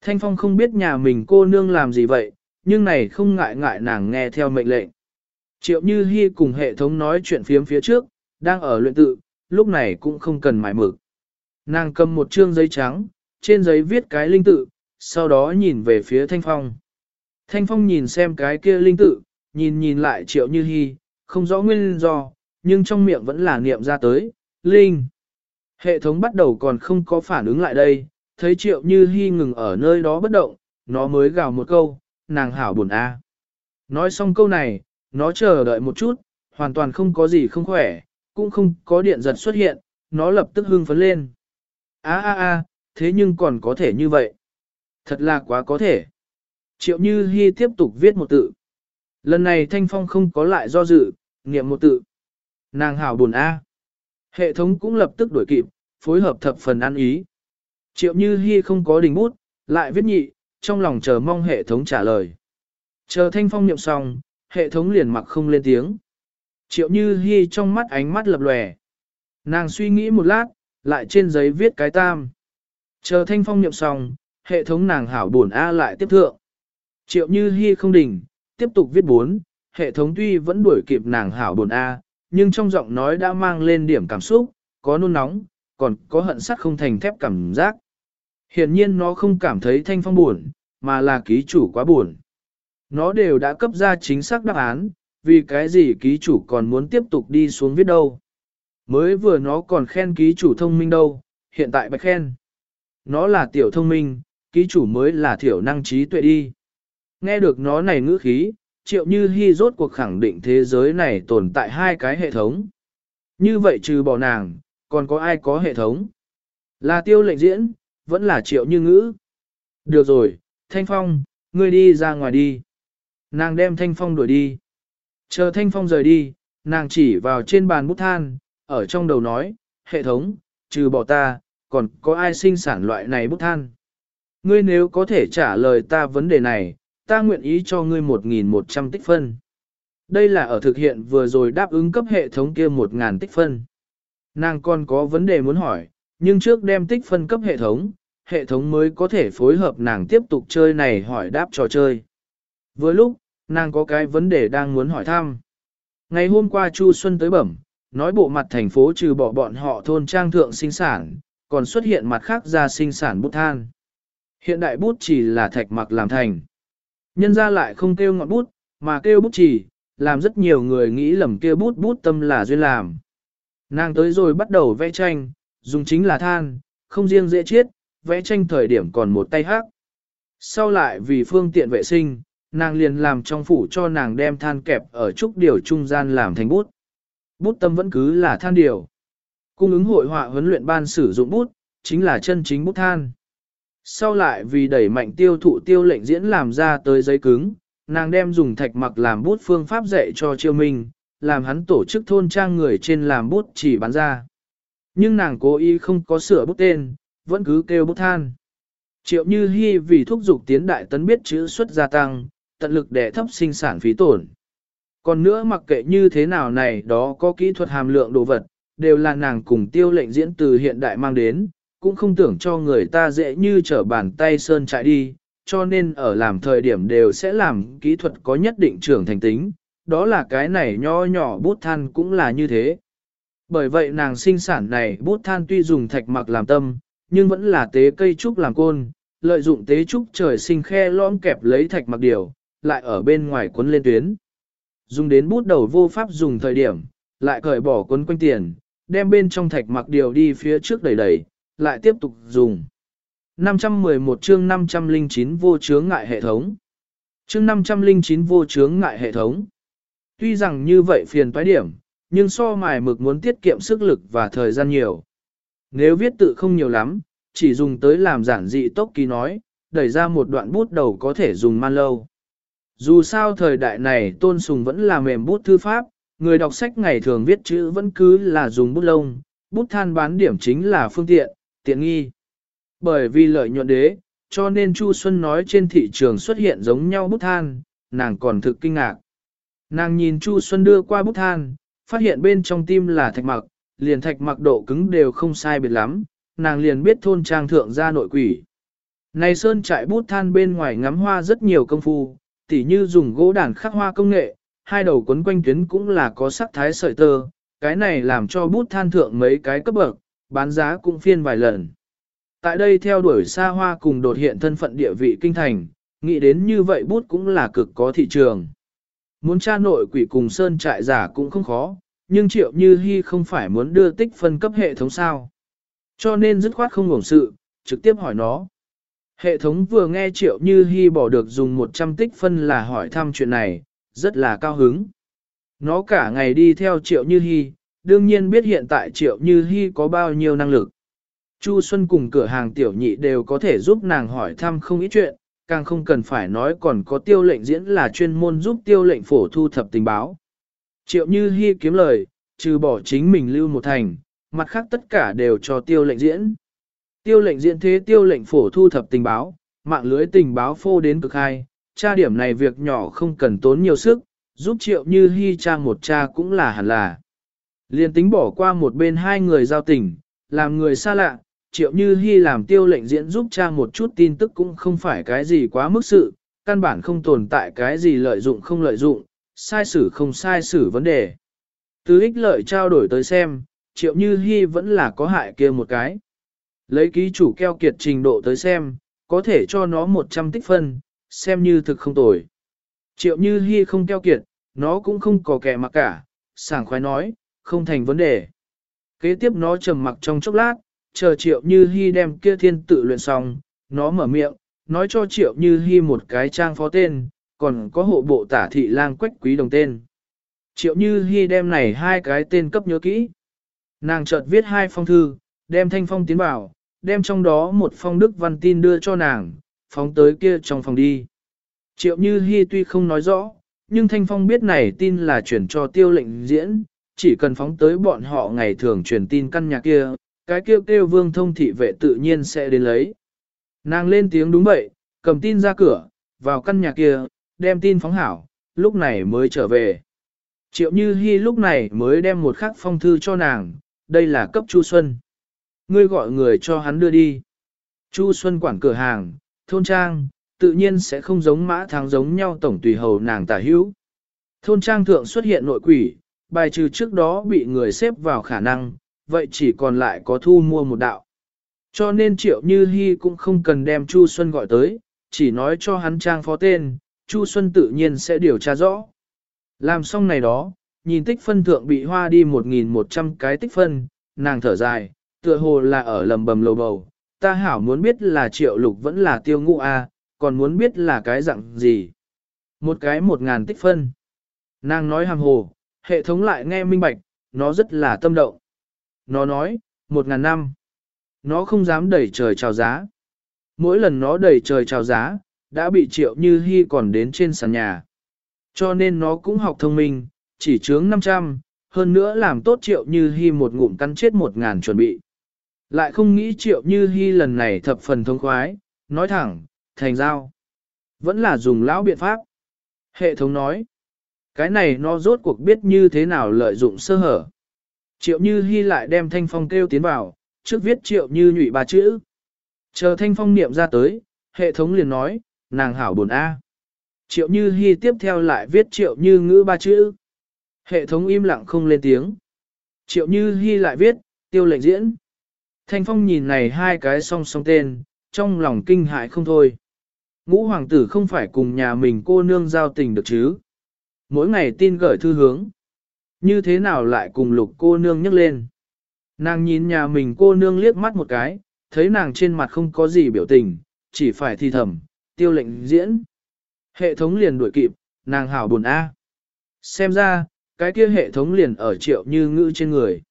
Thanh Phong không biết nhà mình cô nương làm gì vậy, nhưng này không ngại ngại nàng nghe theo mệnh lệnh. Triệu Như Hi cùng hệ thống nói chuyện phiếm phía trước, đang ở luyện tự, lúc này cũng không cần mải mực. Nàng cầm một trương giấy trắng, trên giấy viết cái linh tự, sau đó nhìn về phía Thanh Phong. Thanh Phong nhìn xem cái kia linh tự, nhìn nhìn lại Triệu Như Hi, không rõ nguyên do, nhưng trong miệng vẫn là niệm ra tới, linh. Hệ thống bắt đầu còn không có phản ứng lại đây, thấy Triệu Như Hi ngừng ở nơi đó bất động, nó mới gào một câu, nàng hảo buồn a. Nói xong câu này, nó chờ đợi một chút, hoàn toàn không có gì không khỏe, cũng không có điện giật xuất hiện, nó lập tức hưng phấn lên. A a a, thế nhưng còn có thể như vậy. Thật là quá có thể. Triệu Như Hi tiếp tục viết một tự. Lần này Thanh Phong không có lại do dự, niệm một tự. Nàng hảo buồn A. Hệ thống cũng lập tức đổi kịp, phối hợp thập phần ăn ý. Triệu Như Hi không có đình bút, lại viết nhị, trong lòng chờ mong hệ thống trả lời. Chờ Thanh Phong niệm xong, hệ thống liền mặc không lên tiếng. Triệu Như Hi trong mắt ánh mắt lập lòe. Nàng suy nghĩ một lát, lại trên giấy viết cái tam. Chờ Thanh Phong niệm xong, hệ thống nàng hảo buồn A lại tiếp thượng. Triệu Như Hi không đỉnh, tiếp tục viết bốn, hệ thống tuy vẫn đuổi kịp nàng hảo buồn A, nhưng trong giọng nói đã mang lên điểm cảm xúc, có nôn nóng, còn có hận sắt không thành thép cảm giác. Hiển nhiên nó không cảm thấy Thanh Phong buồn, mà là ký chủ quá buồn. Nó đều đã cấp ra chính xác đáp án, vì cái gì ký chủ còn muốn tiếp tục đi xuống viết đâu. Mới vừa nó còn khen ký chủ thông minh đâu, hiện tại bạch khen. Nó là tiểu thông minh, ký chủ mới là thiểu năng trí tuệ đi. Nghe được nó này ngữ khí, triệu như hy rốt cuộc khẳng định thế giới này tồn tại hai cái hệ thống. Như vậy trừ bỏ nàng, còn có ai có hệ thống? Là tiêu lệnh diễn, vẫn là triệu như ngữ. Được rồi, Thanh Phong, ngươi đi ra ngoài đi. Nàng đem Thanh Phong đuổi đi. Chờ Thanh Phong rời đi, nàng chỉ vào trên bàn bút than, ở trong đầu nói, hệ thống, trừ bỏ ta, còn có ai sinh sản loại này bút than? Ngươi nếu có thể trả lời ta vấn đề này, ta nguyện ý cho ngươi 1.100 tích phân. Đây là ở thực hiện vừa rồi đáp ứng cấp hệ thống kia 1.000 tích phân. Nàng còn có vấn đề muốn hỏi, nhưng trước đem tích phân cấp hệ thống, hệ thống mới có thể phối hợp nàng tiếp tục chơi này hỏi đáp trò chơi. Vừa lúc, nàng có cái vấn đề đang muốn hỏi thăm. Ngày hôm qua Chu Xuân tới bẩm, nói bộ mặt thành phố trừ bỏ bọn họ thôn trang thượng sinh sản, còn xuất hiện mặt khác ra sinh sản bút than. Hiện đại bút chỉ là thạch mặc làm thành. Nhân ra lại không kêu ngọn bút, mà kêu bút chỉ, làm rất nhiều người nghĩ lầm kêu bút bút tâm là duyên làm. Nàng tới rồi bắt đầu vẽ tranh, dùng chính là than, không riêng dễ chiết, vẽ tranh thời điểm còn một tay hát. Sau lại vì phương tiện vệ sinh, nàng liền làm trong phủ cho nàng đem than kẹp ở trúc điều trung gian làm thành bút. Bút tâm vẫn cứ là than điều. Cung ứng hội họa huấn luyện ban sử dụng bút, chính là chân chính bút than. Sau lại vì đẩy mạnh tiêu thụ tiêu lệnh diễn làm ra tới giấy cứng, nàng đem dùng thạch mặc làm bút phương pháp dạy cho triệu minh, làm hắn tổ chức thôn trang người trên làm bút chỉ bán ra. Nhưng nàng cố ý không có sửa bút tên, vẫn cứ kêu bút than. Triệu Như Hi vì thúc dục tiến đại tấn biết chữ xuất gia tăng, tận lực để thấp sinh sản phí tổn. Còn nữa mặc kệ như thế nào này đó có kỹ thuật hàm lượng đồ vật, đều là nàng cùng tiêu lệnh diễn từ hiện đại mang đến, cũng không tưởng cho người ta dễ như trở bàn tay sơn chạy đi, cho nên ở làm thời điểm đều sẽ làm kỹ thuật có nhất định trưởng thành tính, đó là cái này nho nhỏ bút than cũng là như thế. Bởi vậy nàng sinh sản này bút than tuy dùng thạch mặc làm tâm, nhưng vẫn là tế cây trúc làm côn, lợi dụng tế trúc trời sinh khe lõm kẹp lấy thạch mặc điều, lại ở bên ngoài cuốn lên tuyến. Dùng đến bút đầu vô pháp dùng thời điểm, lại cởi bỏ cuốn quanh tiền, đem bên trong thạch mặc điều đi phía trước đẩy đẩy, lại tiếp tục dùng. 511 chương 509 vô chướng ngại hệ thống. Chương 509 vô chướng ngại hệ thống. Tuy rằng như vậy phiền toái điểm, nhưng so mài mực muốn tiết kiệm sức lực và thời gian nhiều. Nếu viết tự không nhiều lắm, chỉ dùng tới làm giản dị tốc ký nói, đẩy ra một đoạn bút đầu có thể dùng man lâu. Dù sao thời đại này tôn sùng vẫn là mềm bút thư pháp, người đọc sách ngày thường viết chữ vẫn cứ là dùng bút lông, bút than bán điểm chính là phương tiện, tiện nghi. Bởi vì lợi nhuận đế, cho nên Chu Xuân nói trên thị trường xuất hiện giống nhau bút than, nàng còn thực kinh ngạc. Nàng nhìn Chu Xuân đưa qua bút than, phát hiện bên trong tim là thạch mặc, liền thạch mặc độ cứng đều không sai biệt lắm, nàng liền biết thôn trang thượng ra nội quỷ. Này sơn trại bút than bên ngoài ngắm hoa rất nhiều công phu, tỉ như dùng gỗ đàn khắc hoa công nghệ, hai đầu quấn quanh tuyến cũng là có sắc thái sợi tơ, cái này làm cho bút than thượng mấy cái cấp bậc, bán giá cũng phiên vài lần. Tại đây theo đuổi xa hoa cùng đột hiện thân phận địa vị kinh thành, nghĩ đến như vậy bút cũng là cực có thị trường. Muốn tra nội quỷ cùng sơn trại giả cũng không khó, nhưng triệu như hy không phải muốn đưa tích phân cấp hệ thống sao. Cho nên dứt khoát không ngủng sự, trực tiếp hỏi nó. Hệ thống vừa nghe triệu như hy bỏ được dùng 100 tích phân là hỏi thăm chuyện này, rất là cao hứng. Nó cả ngày đi theo triệu như hy, đương nhiên biết hiện tại triệu như hy có bao nhiêu năng lực. Chu Xuân cùng cửa hàng tiểu nhị đều có thể giúp nàng hỏi thăm không ít chuyện, càng không cần phải nói còn có tiêu lệnh diễn là chuyên môn giúp tiêu lệnh phổ thu thập tình báo. Triệu Như hy kiếm lời, trừ bỏ chính mình lưu một thành, mặt khác tất cả đều cho tiêu lệnh diễn. Tiêu lệnh diễn thế tiêu lệnh phổ thu thập tình báo, mạng lưới tình báo phô đến cực hai, tra điểm này việc nhỏ không cần tốn nhiều sức, giúp Triệu Như hy tra một tra cũng là hẳn là. Liên tính bỏ qua một bên hai người giao tình, làm người xa lạ, triệu như hy làm tiêu lệnh diễn giúp cha một chút tin tức cũng không phải cái gì quá mức sự, căn bản không tồn tại cái gì lợi dụng không lợi dụng, sai xử không sai xử vấn đề. Từ ích lợi trao đổi tới xem, triệu như hy vẫn là có hại kia một cái. Lấy ký chủ keo kiệt trình độ tới xem, có thể cho nó 100 tích phân, xem như thực không tồi. Triệu như hy không keo kiệt, nó cũng không có kẻ mặc cả, sảng khoái nói, không thành vấn đề. Kế tiếp nó trầm mặc trong chốc lát, chờ triệu như hy đem kia thiên tự luyện xong, nó mở miệng, nói cho triệu như hy một cái trang phó tên, còn có hộ bộ tả thị lang quách quý đồng tên. Triệu như hy đem này hai cái tên cấp nhớ kỹ. Nàng chợt viết hai phong thư, đem thanh phong tiến vào, đem trong đó một phong đức văn tin đưa cho nàng, phóng tới kia trong phòng đi. Triệu như hy tuy không nói rõ, nhưng thanh phong biết này tin là chuyển cho tiêu lệnh diễn, chỉ cần phóng tới bọn họ ngày thường truyền tin căn nhà kia, cái kêu kêu vương thông thị vệ tự nhiên sẽ đến lấy. Nàng lên tiếng đúng vậy, cầm tin ra cửa, vào căn nhà kia, đem tin phóng hảo, lúc này mới trở về. Triệu Như Hi lúc này mới đem một khắc phong thư cho nàng, đây là cấp Chu Xuân. Ngươi gọi người cho hắn đưa đi. Chu Xuân quản cửa hàng, thôn trang, tự nhiên sẽ không giống mã thắng giống nhau tổng tùy hầu nàng tả hữu. Thôn trang thượng xuất hiện nội quỷ, bài trừ trước đó bị người xếp vào khả năng, vậy chỉ còn lại có thu mua một đạo. Cho nên Triệu Như Hi cũng không cần đem Chu Xuân gọi tới, chỉ nói cho hắn trang phó tên, Chu Xuân tự nhiên sẽ điều tra rõ. Làm xong này đó, nhìn tích phân thượng bị hoa đi 1.100 cái tích phân, nàng thở dài, tựa hồ là ở lầm bầm lầu bầu, ta hảo muốn biết là Triệu Lục vẫn là tiêu ngũ A, còn muốn biết là cái dạng gì. Một cái một ngàn tích phân. Nàng nói hàng hồ, hệ thống lại nghe minh bạch, nó rất là tâm động. Nó nói, một ngàn năm. Nó không dám đẩy trời chào giá. Mỗi lần nó đẩy trời chào giá, đã bị triệu như hy còn đến trên sàn nhà. Cho nên nó cũng học thông minh, chỉ chướng 500, hơn nữa làm tốt triệu như hy một ngụm cắn chết một ngàn chuẩn bị. Lại không nghĩ triệu như hy lần này thập phần thông khoái, nói thẳng, thành giao. Vẫn là dùng lão biện pháp. Hệ thống nói, cái này nó rốt cuộc biết như thế nào lợi dụng sơ hở. Triệu Như Hi lại đem Thanh Phong kêu tiến vào, trước viết Triệu Như nhụy ba chữ. Chờ Thanh Phong niệm ra tới, hệ thống liền nói, nàng hảo buồn A. Triệu Như Hi tiếp theo lại viết Triệu Như ngữ ba chữ. Hệ thống im lặng không lên tiếng. Triệu Như Hi lại viết, tiêu lệnh diễn. Thanh Phong nhìn này hai cái song song tên, trong lòng kinh hại không thôi. Ngũ hoàng tử không phải cùng nhà mình cô nương giao tình được chứ. Mỗi ngày tin gửi thư hướng. Như thế nào lại cùng lục cô nương nhấc lên? Nàng nhìn nhà mình cô nương liếc mắt một cái, thấy nàng trên mặt không có gì biểu tình, chỉ phải thi thầm, tiêu lệnh diễn. Hệ thống liền đuổi kịp, nàng hảo buồn A. Xem ra, cái kia hệ thống liền ở triệu như ngữ trên người.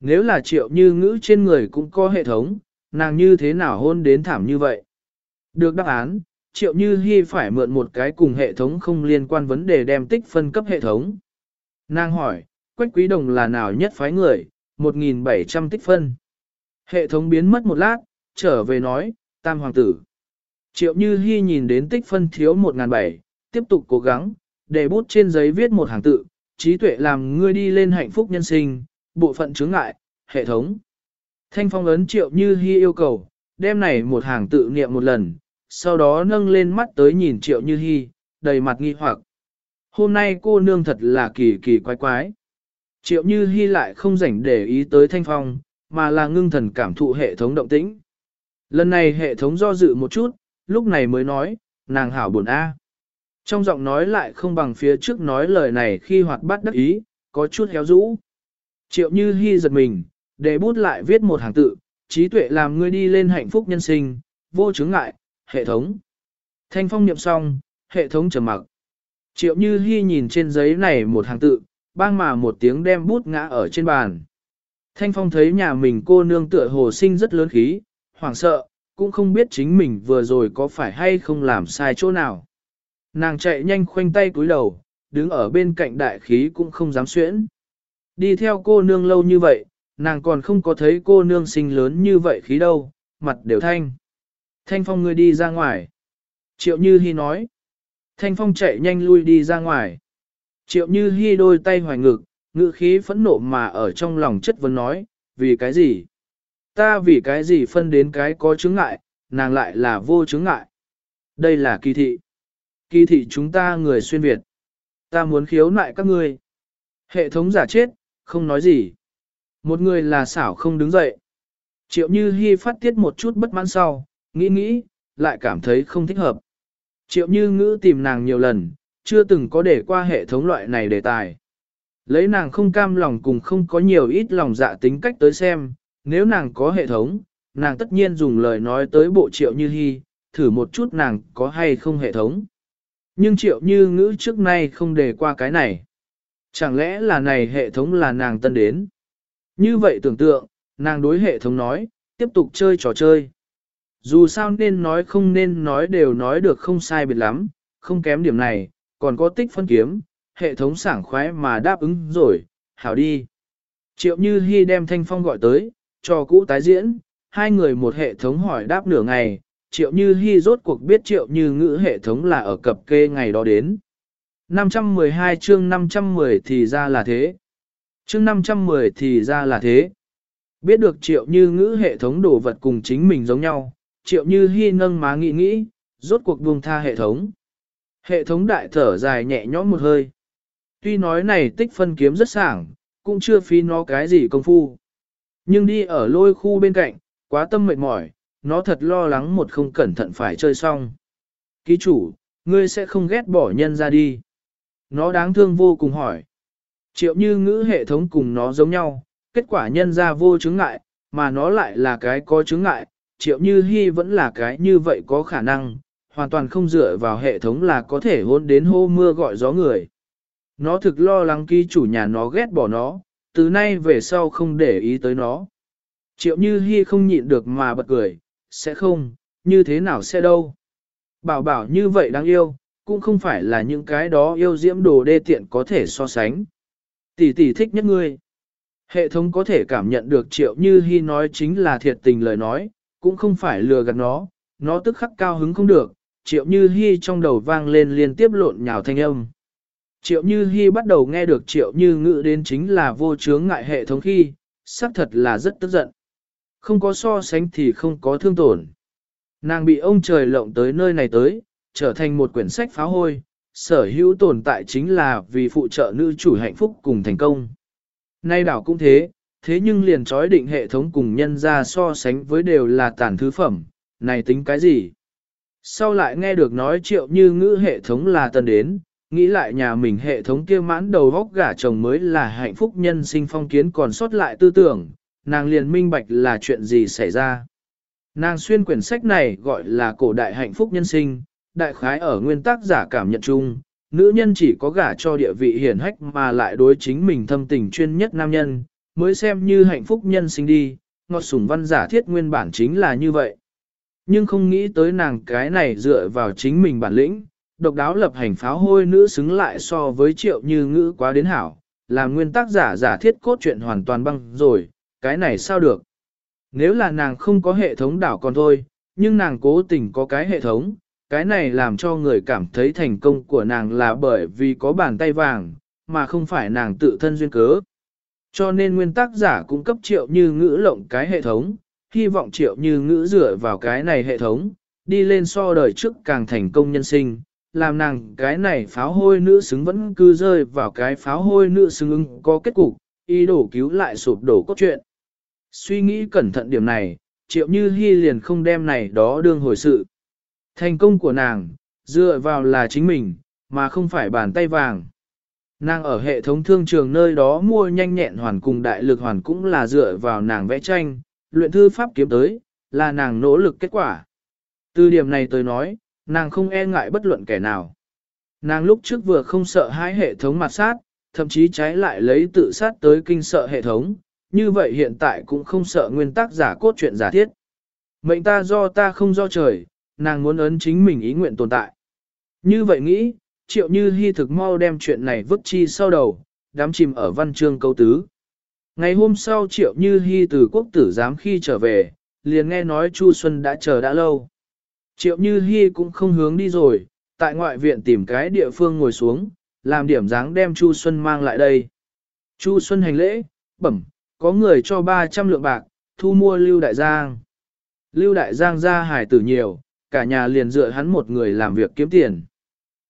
Nếu là triệu như ngữ trên người cũng có hệ thống, nàng như thế nào hôn đến thảm như vậy? Được đáp án, triệu như hy phải mượn một cái cùng hệ thống không liên quan vấn đề đem tích phân cấp hệ thống. Nàng hỏi, Quách Quý Đồng là nào nhất phái người, 1.700 tích phân. Hệ thống biến mất một lát, trở về nói, tam hoàng tử. Triệu Như Hi nhìn đến tích phân thiếu 1.700, tiếp tục cố gắng, để bút trên giấy viết một hàng tự, trí tuệ làm ngươi đi lên hạnh phúc nhân sinh, bộ phận chướng ngại, hệ thống. Thanh phong ấn Triệu Như Hi yêu cầu, đem này một hàng tự niệm một lần, sau đó nâng lên mắt tới nhìn Triệu Như Hi, đầy mặt nghi hoặc. Hôm nay cô nương thật là kỳ kỳ quái quái. Triệu Như Hi lại không rảnh để ý tới Thanh Phong, mà là ngưng thần cảm thụ hệ thống động tĩnh. Lần này hệ thống do dự một chút, lúc này mới nói, nàng hảo buồn A. Trong giọng nói lại không bằng phía trước nói lời này khi hoạt bát đắc ý, có chút héo rũ. Triệu Như Hi giật mình, để bút lại viết một hàng tự, trí tuệ làm ngươi đi lên hạnh phúc nhân sinh, vô chứng ngại, hệ thống. Thanh phong niệm xong, hệ thống trầm mặc. Triệu Như Hi nhìn trên giấy này một hàng tự, bang mà một tiếng đem bút ngã ở trên bàn. Thanh phong thấy nhà mình cô nương tựa hồ sinh rất lớn khí, hoảng sợ, cũng không biết chính mình vừa rồi có phải hay không làm sai chỗ nào. Nàng chạy nhanh khoanh tay cúi đầu, đứng ở bên cạnh đại khí cũng không dám xuyễn. Đi theo cô nương lâu như vậy, nàng còn không có thấy cô nương sinh lớn như vậy khí đâu, mặt đều thanh. Thanh phong ngươi đi ra ngoài. Triệu Như Hi nói. Thanh phong chạy nhanh lui đi ra ngoài. Triệu Như Hi đôi tay hoài ngực, ngữ khí phẫn nộ mà ở trong lòng chất vấn nói, vì cái gì? Ta vì cái gì phân đến cái có chứng ngại, nàng lại là vô chứng ngại. Đây là kỳ thị. Kỳ thị chúng ta người xuyên Việt. Ta muốn khiếu nại các ngươi. Hệ thống giả chết, không nói gì. Một người là xảo không đứng dậy. Triệu Như Hi phát tiết một chút bất mãn sau, nghĩ nghĩ, lại cảm thấy không thích hợp. Triệu Như ngữ tìm nàng nhiều lần, chưa từng có để qua hệ thống loại này đề tài. Lấy nàng không cam lòng cùng không có nhiều ít lòng dạ tính cách tới xem, nếu nàng có hệ thống, nàng tất nhiên dùng lời nói tới bộ Triệu Như Hi, thử một chút nàng có hay không hệ thống. Nhưng Triệu Như ngữ trước nay không đề qua cái này. Chẳng lẽ là này hệ thống là nàng tân đến? Như vậy tưởng tượng, nàng đối hệ thống nói, tiếp tục chơi trò chơi. Dù sao nên nói không nên nói đều nói được không sai biệt lắm, không kém điểm này, còn có tích phân kiếm, hệ thống sảng khoái mà đáp ứng rồi, hảo đi. Triệu Như Hi đem Thanh Phong gọi tới, cho cũ tái diễn, hai người một hệ thống hỏi đáp nửa ngày, Triệu Như Hi rốt cuộc biết Triệu Như ngữ hệ thống là ở cập kê ngày đó đến. 512 chương 510 thì ra là thế. Chương 510 thì ra là thế. Biết được triệu như ngữ hệ thống đồ vật cùng chính mình giống nhau, triệu như hy nâng má nghĩ nghĩ, rốt cuộc buông tha hệ thống. Hệ thống đại thở dài nhẹ nhõm một hơi. Tuy nói này tích phân kiếm rất sảng, cũng chưa phí nó cái gì công phu. Nhưng đi ở lôi khu bên cạnh, quá tâm mệt mỏi, nó thật lo lắng một không cẩn thận phải chơi xong. Ký chủ, ngươi sẽ không ghét bỏ nhân ra đi. Nó đáng thương vô cùng hỏi. Triệu như ngữ hệ thống cùng nó giống nhau, kết quả nhân ra vô chứng ngại, mà nó lại là cái có chứng ngại, triệu như hy vẫn là cái như vậy có khả năng, hoàn toàn không dựa vào hệ thống là có thể hôn đến hô mưa gọi gió người. Nó thực lo lắng ký chủ nhà nó ghét bỏ nó, từ nay về sau không để ý tới nó. Triệu như hy không nhịn được mà bật cười, sẽ không, như thế nào sẽ đâu. Bảo bảo như vậy đáng yêu, cũng không phải là những cái đó yêu diễm đồ đê tiện có thể so sánh. Tỷ tỷ thích nhất ngươi. Hệ thống có thể cảm nhận được triệu như hy nói chính là thiệt tình lời nói, cũng không phải lừa gạt nó, nó tức khắc cao hứng không được, triệu như hy trong đầu vang lên liên tiếp lộn nhào thanh âm. Triệu như hy bắt đầu nghe được triệu như ngữ đến chính là vô chướng ngại hệ thống khi, xác thật là rất tức giận. Không có so sánh thì không có thương tổn. Nàng bị ông trời lộng tới nơi này tới, trở thành một quyển sách phá hôi, sở hữu tồn tại chính là vì phụ trợ nữ chủ hạnh phúc cùng thành công. Nay đảo cũng thế, thế nhưng liền trói định hệ thống cùng nhân ra so sánh với đều là tàn thứ phẩm, này tính cái gì? Sau lại nghe được nói triệu như ngữ hệ thống là tần đến, nghĩ lại nhà mình hệ thống kia mãn đầu góc gả chồng mới là hạnh phúc nhân sinh phong kiến còn sót lại tư tưởng, nàng liền minh bạch là chuyện gì xảy ra. Nàng xuyên quyển sách này gọi là cổ đại hạnh phúc nhân sinh, đại khái ở nguyên tắc giả cảm nhận chung, nữ nhân chỉ có gả cho địa vị hiển hách mà lại đối chính mình thâm tình chuyên nhất nam nhân, mới xem như hạnh phúc nhân sinh đi, ngọt sủng văn giả thiết nguyên bản chính là như vậy. Nhưng không nghĩ tới nàng cái này dựa vào chính mình bản lĩnh, độc đáo lập hành pháo hôi nữ xứng lại so với triệu như ngữ quá đến hảo, là nguyên tác giả giả thiết cốt truyện hoàn toàn băng rồi, cái này sao được. Nếu là nàng không có hệ thống đảo còn thôi, nhưng nàng cố tình có cái hệ thống, cái này làm cho người cảm thấy thành công của nàng là bởi vì có bàn tay vàng, mà không phải nàng tự thân duyên cớ. Cho nên nguyên tác giả cũng cấp triệu như ngữ lộng cái hệ thống, hy vọng triệu như ngữ dựa vào cái này hệ thống, đi lên so đời trước càng thành công nhân sinh, làm nàng cái này pháo hôi nữ xứng vẫn cứ rơi vào cái pháo hôi nữ xứng ứng có kết cục, ý đồ cứu lại sụp đổ cốt truyện. Suy nghĩ cẩn thận điểm này, triệu như hy liền không đem này đó đương hồi sự. Thành công của nàng, dựa vào là chính mình, mà không phải bàn tay vàng. Nàng ở hệ thống thương trường nơi đó mua nhanh nhẹn hoàn cùng đại lực hoàn cũng là dựa vào nàng vẽ tranh, luyện thư pháp kiếm tới, là nàng nỗ lực kết quả. Từ điểm này tới nói, nàng không e ngại bất luận kẻ nào. Nàng lúc trước vừa không sợ hãi hệ thống mặt sát, thậm chí trái lại lấy tự sát tới kinh sợ hệ thống, như vậy hiện tại cũng không sợ nguyên tắc giả cốt truyện giả thiết. Mệnh ta do ta không do trời, nàng muốn ấn chính mình ý nguyện tồn tại. Như vậy nghĩ, triệu như hy thực mau đem chuyện này vứt chi sau đầu, đám chìm ở văn chương câu tứ. Ngày hôm sau triệu như hy từ quốc tử giám khi trở về, liền nghe nói Chu Xuân đã chờ đã lâu. Triệu như hy cũng không hướng đi rồi, tại ngoại viện tìm cái địa phương ngồi xuống, làm điểm dáng đem Chu Xuân mang lại đây. Chu Xuân hành lễ, bẩm, có người cho 300 lượng bạc, thu mua Lưu Đại Giang. Lưu Đại Giang ra hải tử nhiều, cả nhà liền dựa hắn một người làm việc kiếm tiền.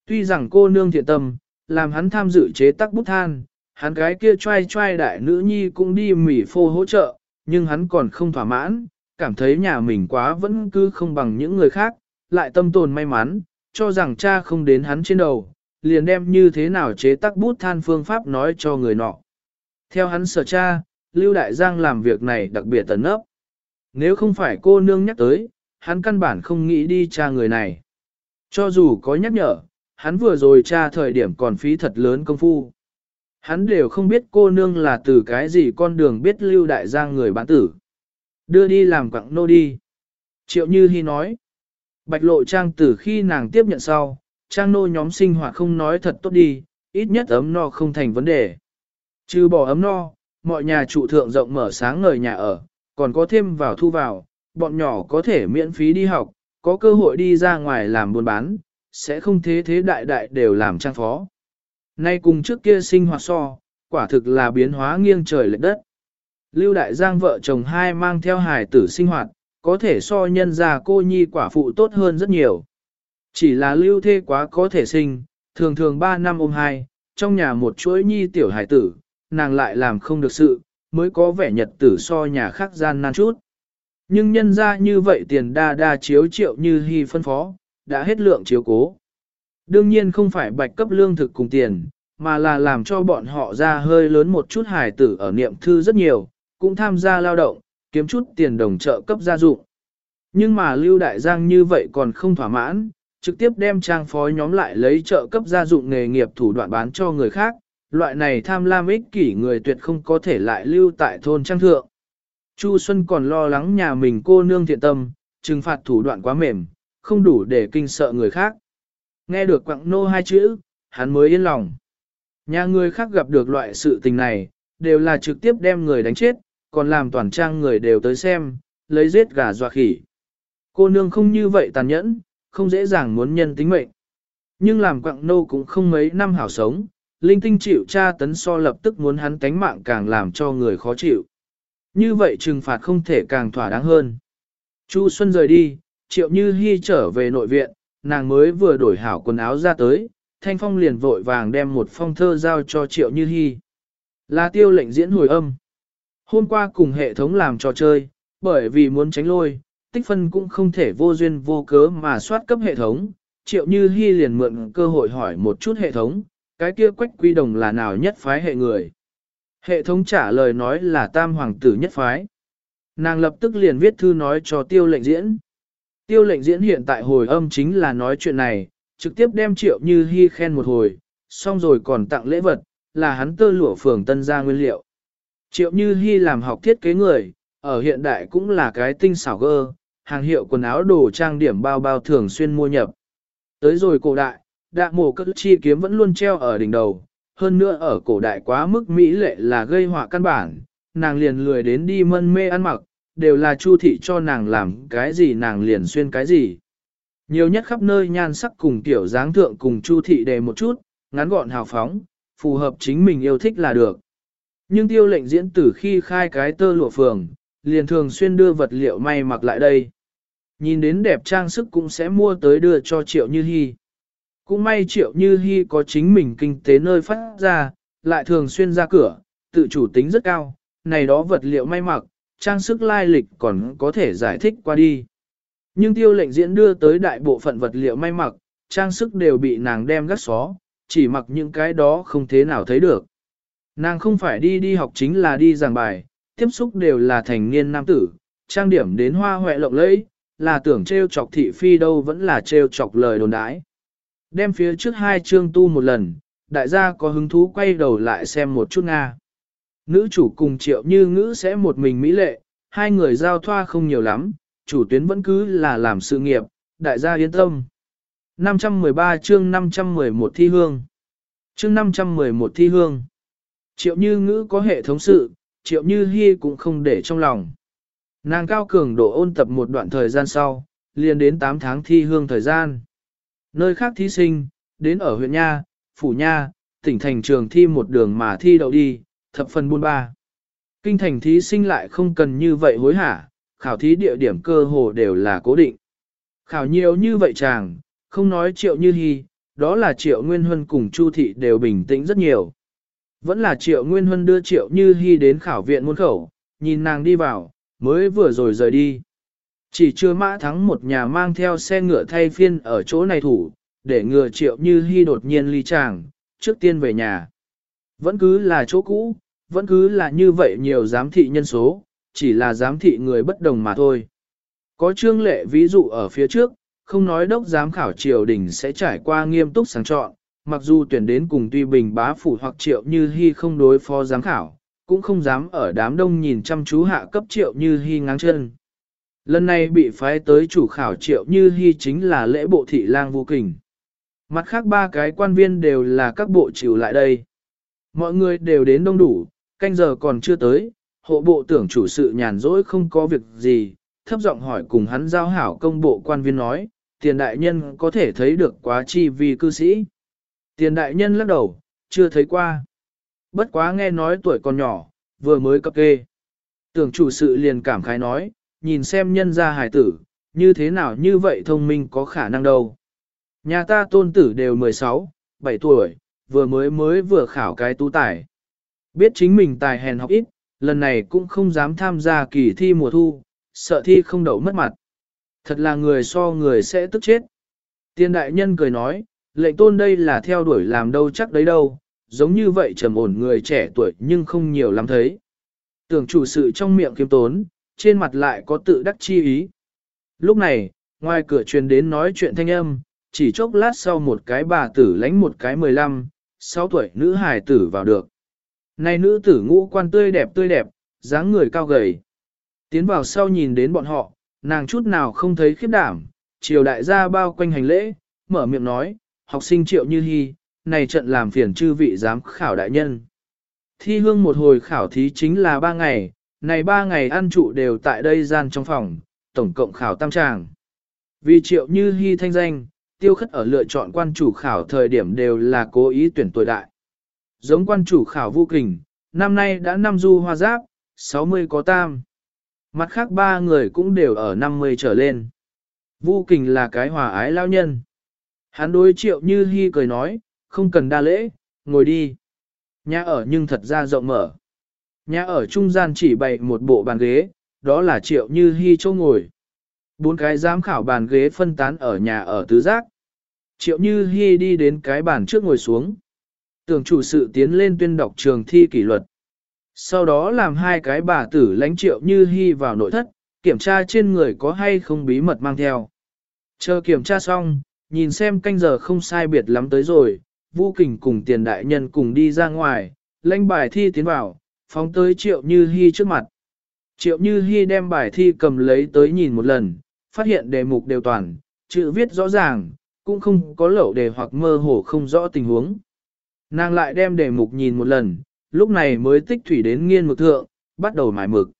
Tuy rằng cô nương thiện tâm, làm hắn tham dự chế tác bút than, hắn gái kia trai trai đại nữ nhi cũng đi mỉ phô hỗ trợ, nhưng hắn còn không thỏa mãn, cảm thấy nhà mình quá vẫn cứ không bằng những người khác, lại tâm tồn may mắn, cho rằng cha không đến hắn trên đầu, liền đem như thế nào chế tác bút than phương pháp nói cho người nọ. Theo hắn sở cha, Lưu Đại Giang làm việc này đặc biệt tấn ấp. Nếu không phải cô nương nhắc tới, hắn căn bản không nghĩ đi tra người này. Cho dù có nhắc nhở, hắn vừa rồi tra thời điểm còn phí thật lớn công phu. Hắn đều không biết cô nương là từ cái gì con đường biết lưu đại giang người bán tử. Đưa đi làm quặng nô đi. Triệu Như Hi nói. Bạch lộ trang từ khi nàng tiếp nhận sau, trang nô nhóm sinh hoạt không nói thật tốt đi, ít nhất ấm no không thành vấn đề. Trừ bỏ ấm no, mọi nhà trụ thượng rộng mở sáng ngời nhà ở, còn có thêm vào thu vào, bọn nhỏ có thể miễn phí đi học, có cơ hội đi ra ngoài làm buôn bán, sẽ không thế thế đại đại đều làm trang phó. Nay cùng trước kia sinh hoạt so, quả thực là biến hóa nghiêng trời lệch đất. Lưu Đại Giang vợ chồng hai mang theo hài tử sinh hoạt, có thể so nhân gia cô nhi quả phụ tốt hơn rất nhiều. Chỉ là lưu thê quá có thể sinh, thường thường ba năm ôm hai, trong nhà một chuỗi nhi tiểu hài tử, nàng lại làm không được sự, mới có vẻ nhật tử so nhà khác gian nan chút. Nhưng nhân ra như vậy tiền đa đa chiếu triệu như hy phân phó, đã hết lượng chiếu cố. Đương nhiên không phải bạch cấp lương thực cùng tiền, mà là làm cho bọn họ ra hơi lớn một chút hài tử ở niệm thư rất nhiều, cũng tham gia lao động, kiếm chút tiền đồng trợ cấp gia dụng. Nhưng mà Lưu Đại Giang như vậy còn không thỏa mãn, trực tiếp đem trang phó nhóm lại lấy trợ cấp gia dụng nghề nghiệp thủ đoạn bán cho người khác, loại này tham lam ích kỷ người tuyệt không có thể lại lưu tại thôn trang thượng. Chu Xuân còn lo lắng nhà mình cô nương thiện tâm, trừng phạt thủ đoạn quá mềm, không đủ để kinh sợ người khác. Nghe được quặng nô hai chữ, hắn mới yên lòng. Nhà người khác gặp được loại sự tình này, đều là trực tiếp đem người đánh chết, còn làm toàn trang người đều tới xem, lấy giết gà dọa khỉ. Cô nương không như vậy tàn nhẫn, không dễ dàng muốn nhân tính mệnh. Nhưng làm quặng nô cũng không mấy năm hảo sống, linh tinh chịu tra tấn so lập tức muốn hắn tánh mạng càng làm cho người khó chịu. Như vậy trừng phạt không thể càng thỏa đáng hơn. Chu Xuân rời đi, triệu như hy trở về nội viện, nàng mới vừa đổi hảo quần áo ra tới, Thanh Phong liền vội vàng đem một phong thơ giao cho triệu như hy. Là tiêu lệnh diễn hồi âm. Hôm qua cùng hệ thống làm trò chơi, bởi vì muốn tránh lôi, tích phân cũng không thể vô duyên vô cớ mà soát cấp hệ thống. Triệu Như Hi liền mượn cơ hội hỏi một chút hệ thống, cái kia quách quy đồng là nào nhất phái hệ người. Hệ thống trả lời nói là tam hoàng tử nhất phái. Nàng lập tức liền viết thư nói cho tiêu lệnh diễn. Tiêu lệnh diễn hiện tại hồi âm chính là nói chuyện này, trực tiếp đem triệu như hy khen một hồi, xong rồi còn tặng lễ vật, là hắn tơ lụa phường tân gia nguyên liệu. Triệu như hy làm học thiết kế người, ở hiện đại cũng là cái tinh xảo gơ, hàng hiệu quần áo đồ trang điểm bao bao thường xuyên mua nhập. Tới rồi cổ đại, đạ mổ cất chi kiếm vẫn luôn treo ở đỉnh đầu, hơn nữa ở cổ đại quá mức mỹ lệ là gây họa căn bản, nàng liền lười đến đi mân mê ăn mặc, đều là chu thị cho nàng làm cái gì nàng liền xuyên cái gì. Nhiều nhất khắp nơi nhan sắc cùng tiểu dáng thượng cùng chu thị đề một chút, ngắn gọn hào phóng, phù hợp chính mình yêu thích là được. Nhưng tiêu lệnh diễn tử khi khai cái tơ lụa phường, liền thường xuyên đưa vật liệu may mặc lại đây. Nhìn đến đẹp trang sức cũng sẽ mua tới đưa cho triệu như hy. Cũng may triệu như hy có chính mình kinh tế nơi phát ra, lại thường xuyên ra cửa, tự chủ tính rất cao, này đó vật liệu may mặc, trang sức lai lịch còn có thể giải thích qua đi. Nhưng tiêu lệnh diễn đưa tới đại bộ phận vật liệu may mặc, trang sức đều bị nàng đem gắt xó, chỉ mặc những cái đó không thế nào thấy được. Nàng không phải đi đi học chính là đi giảng bài, tiếp xúc đều là thành niên nam tử, trang điểm đến hoa hoẹ lộng lẫy, là tưởng treo chọc thị phi đâu vẫn là treo chọc lời đồn đãi. Đem phía trước hai chương tu một lần, đại gia có hứng thú quay đầu lại xem một chút Nga. Nữ chủ cùng triệu như ngữ sẽ một mình mỹ lệ, hai người giao thoa không nhiều lắm, chủ tuyến vẫn cứ là làm sự nghiệp, đại gia yên tâm. 513 chương 511 thi hương Chương 511 thi hương Triệu như ngữ có hệ thống sự, triệu như hy cũng không để trong lòng. Nàng cao cường độ ôn tập một đoạn thời gian sau, liền đến 8 tháng thi hương thời gian. Nơi khác thí sinh, đến ở huyện Nha, Phủ Nha, tỉnh thành trường thi một đường mà thi đậu đi, thập phần buôn ba. Kinh thành thí sinh lại không cần như vậy hối hả, khảo thí địa điểm cơ hồ đều là cố định. Khảo nhiều như vậy chàng, không nói triệu như hy, đó là triệu nguyên huân cùng chu thị đều bình tĩnh rất nhiều. Vẫn là triệu nguyên huân đưa triệu như hy đến khảo viện môn khẩu, nhìn nàng đi vào, mới vừa rồi rời đi. Chỉ chưa mã thắng một nhà mang theo xe ngựa thay phiên ở chỗ này thủ, để ngừa triệu như hy đột nhiên ly chàng, trước tiên về nhà. Vẫn cứ là chỗ cũ, vẫn cứ là như vậy nhiều giám thị nhân số, chỉ là giám thị người bất đồng mà thôi. Có trương lệ ví dụ ở phía trước, không nói đốc giám khảo triều đình sẽ trải qua nghiêm túc sáng chọn, mặc dù tuyển đến cùng tuy bình bá phủ hoặc triệu như hy không đối phó giám khảo, cũng không dám ở đám đông nhìn chăm chú hạ cấp triệu như hy ngáng chân. Lần này bị phái tới chủ khảo triệu như hy chính là lễ bộ thị lang vô kình. Mặt khác ba cái quan viên đều là các bộ chịu lại đây. Mọi người đều đến đông đủ, canh giờ còn chưa tới, hộ bộ tưởng chủ sự nhàn rỗi không có việc gì, thấp giọng hỏi cùng hắn giao hảo công bộ quan viên nói, tiền đại nhân có thể thấy được quá chi vì cư sĩ. Tiền đại nhân lắc đầu, chưa thấy qua. Bất quá nghe nói tuổi còn nhỏ, vừa mới cấp kê. Tưởng chủ sự liền cảm khái nói, nhìn xem nhân gia hài tử, như thế nào như vậy thông minh có khả năng đâu. Nhà ta tôn tử đều 16, 7 tuổi, vừa mới mới vừa khảo cái tú tài. Biết chính mình tài hèn học ít, lần này cũng không dám tham gia kỳ thi mùa thu, sợ thi không đậu mất mặt. Thật là người so người sẽ tức chết. Tiên đại nhân cười nói, lệnh tôn đây là theo đuổi làm đâu chắc đấy đâu, giống như vậy trầm ổn người trẻ tuổi nhưng không nhiều lắm thấy. Tưởng chủ sự trong miệng kiêm tốn, trên mặt lại có tự đắc chi ý. Lúc này, ngoài cửa truyền đến nói chuyện thanh âm, chỉ chốc lát sau một cái bà tử lánh một cái 15, 6 tuổi nữ hài tử vào được. Này nữ tử ngũ quan tươi đẹp tươi đẹp, dáng người cao gầy. Tiến vào sau nhìn đến bọn họ, nàng chút nào không thấy khiếp đảm, triều đại gia bao quanh hành lễ, mở miệng nói, học sinh triệu như hy, này trận làm phiền chư vị giám khảo đại nhân. Thi hương một hồi khảo thí chính là ba ngày, này ba ngày ăn trụ đều tại đây gian trong phòng, tổng cộng khảo tam tràng. Vì triệu như hy thanh danh, tiêu khất ở lựa chọn quan chủ khảo thời điểm đều là cố ý tuyển tuổi đại. Giống quan chủ khảo vô kình, năm nay đã năm du hoa giáp, 60 có tam. Mặt khác ba người cũng đều ở 50 trở lên. Vu kình là cái hòa ái lao nhân. Hắn đối triệu như hy cười nói, không cần đa lễ, ngồi đi. Nhà ở nhưng thật ra rộng mở. Nhà ở trung gian chỉ bày một bộ bàn ghế, đó là triệu như hy châu ngồi. Bốn cái giám khảo bàn ghế phân tán ở nhà ở tứ giác. Triệu như hy đi đến cái bàn trước ngồi xuống. Tưởng chủ sự tiến lên tuyên đọc trường thi kỷ luật. Sau đó làm hai cái bà tử lãnh triệu như hy vào nội thất, kiểm tra trên người có hay không bí mật mang theo. Chờ kiểm tra xong, nhìn xem canh giờ không sai biệt lắm tới rồi, Vu Kình cùng tiền đại nhân cùng đi ra ngoài, lãnh bài thi tiến vào, phóng tới Triệu Như Hi trước mặt. Triệu Như Hi đem bài thi cầm lấy tới nhìn một lần, phát hiện đề mục đều toàn, chữ viết rõ ràng, cũng không có lẩu đề hoặc mơ hồ không rõ tình huống. Nàng lại đem đề mục nhìn một lần, lúc này mới tích thủy đến nghiên mực thượng, bắt đầu mài mực.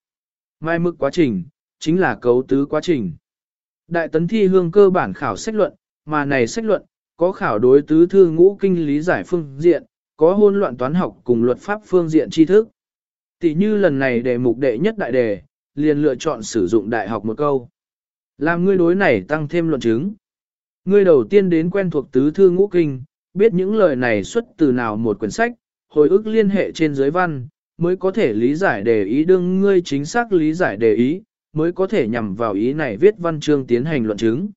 Mài mực quá trình, chính là cấu tứ quá trình. Đại tấn thi hương cơ bản khảo sách luận, mà này sách luận, có khảo đối tứ thư ngũ kinh lý giải phương diện, có hôn loạn toán học cùng luật pháp phương diện tri thức. Tỷ như lần này đề mục đệ nhất đại đề, liền lựa chọn sử dụng đại học một câu. Làm ngươi đối này tăng thêm luận chứng. Ngươi đầu tiên đến quen thuộc tứ thư ngũ kinh, biết những lời này xuất từ nào một quyển sách, hồi ức liên hệ trên dưới văn, mới có thể lý giải đề ý đương ngươi chính xác lý giải đề ý, mới có thể nhằm vào ý này viết văn chương tiến hành luận chứng.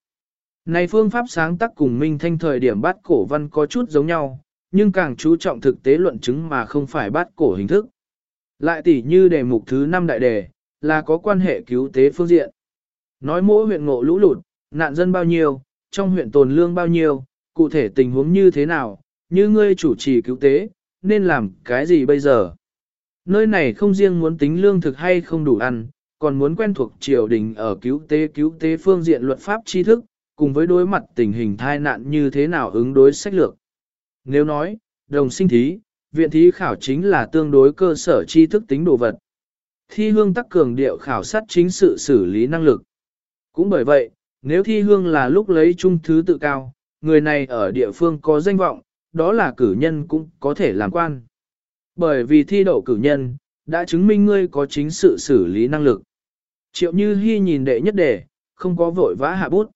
Này phương pháp sáng tác cùng Minh Thanh thời điểm bắt cổ văn có chút giống nhau, nhưng càng chú trọng thực tế luận chứng mà không phải bắt cổ hình thức. Lại tỉ như đề mục thứ 5 đại đề, là có quan hệ cứu tế phương diện. Nói mỗi huyện ngộ lũ lụt, nạn dân bao nhiêu, trong huyện tồn lương bao nhiêu, cụ thể tình huống như thế nào, như ngươi chủ trì cứu tế, nên làm cái gì bây giờ. Nơi này không riêng muốn tính lương thực hay không đủ ăn, còn muốn quen thuộc triều đình ở cứu tế cứu tế phương diện luật pháp tri thức, cùng với đối mặt tình hình thai nạn như thế nào ứng đối sách lược. Nếu nói, đồng sinh thí, viện thí khảo chính là tương đối cơ sở tri thức tính đồ vật. Thi hương tắc cường điệu khảo sát chính sự xử lý năng lực. Cũng bởi vậy, nếu thi hương là lúc lấy trung thứ tự cao, người này ở địa phương có danh vọng, đó là cử nhân cũng có thể làm quan. Bởi vì thi đậu cử nhân, đã chứng minh ngươi có chính sự xử lý năng lực. Triệu Như Hi nhìn đệ nhất đề, không có vội vã hạ bút.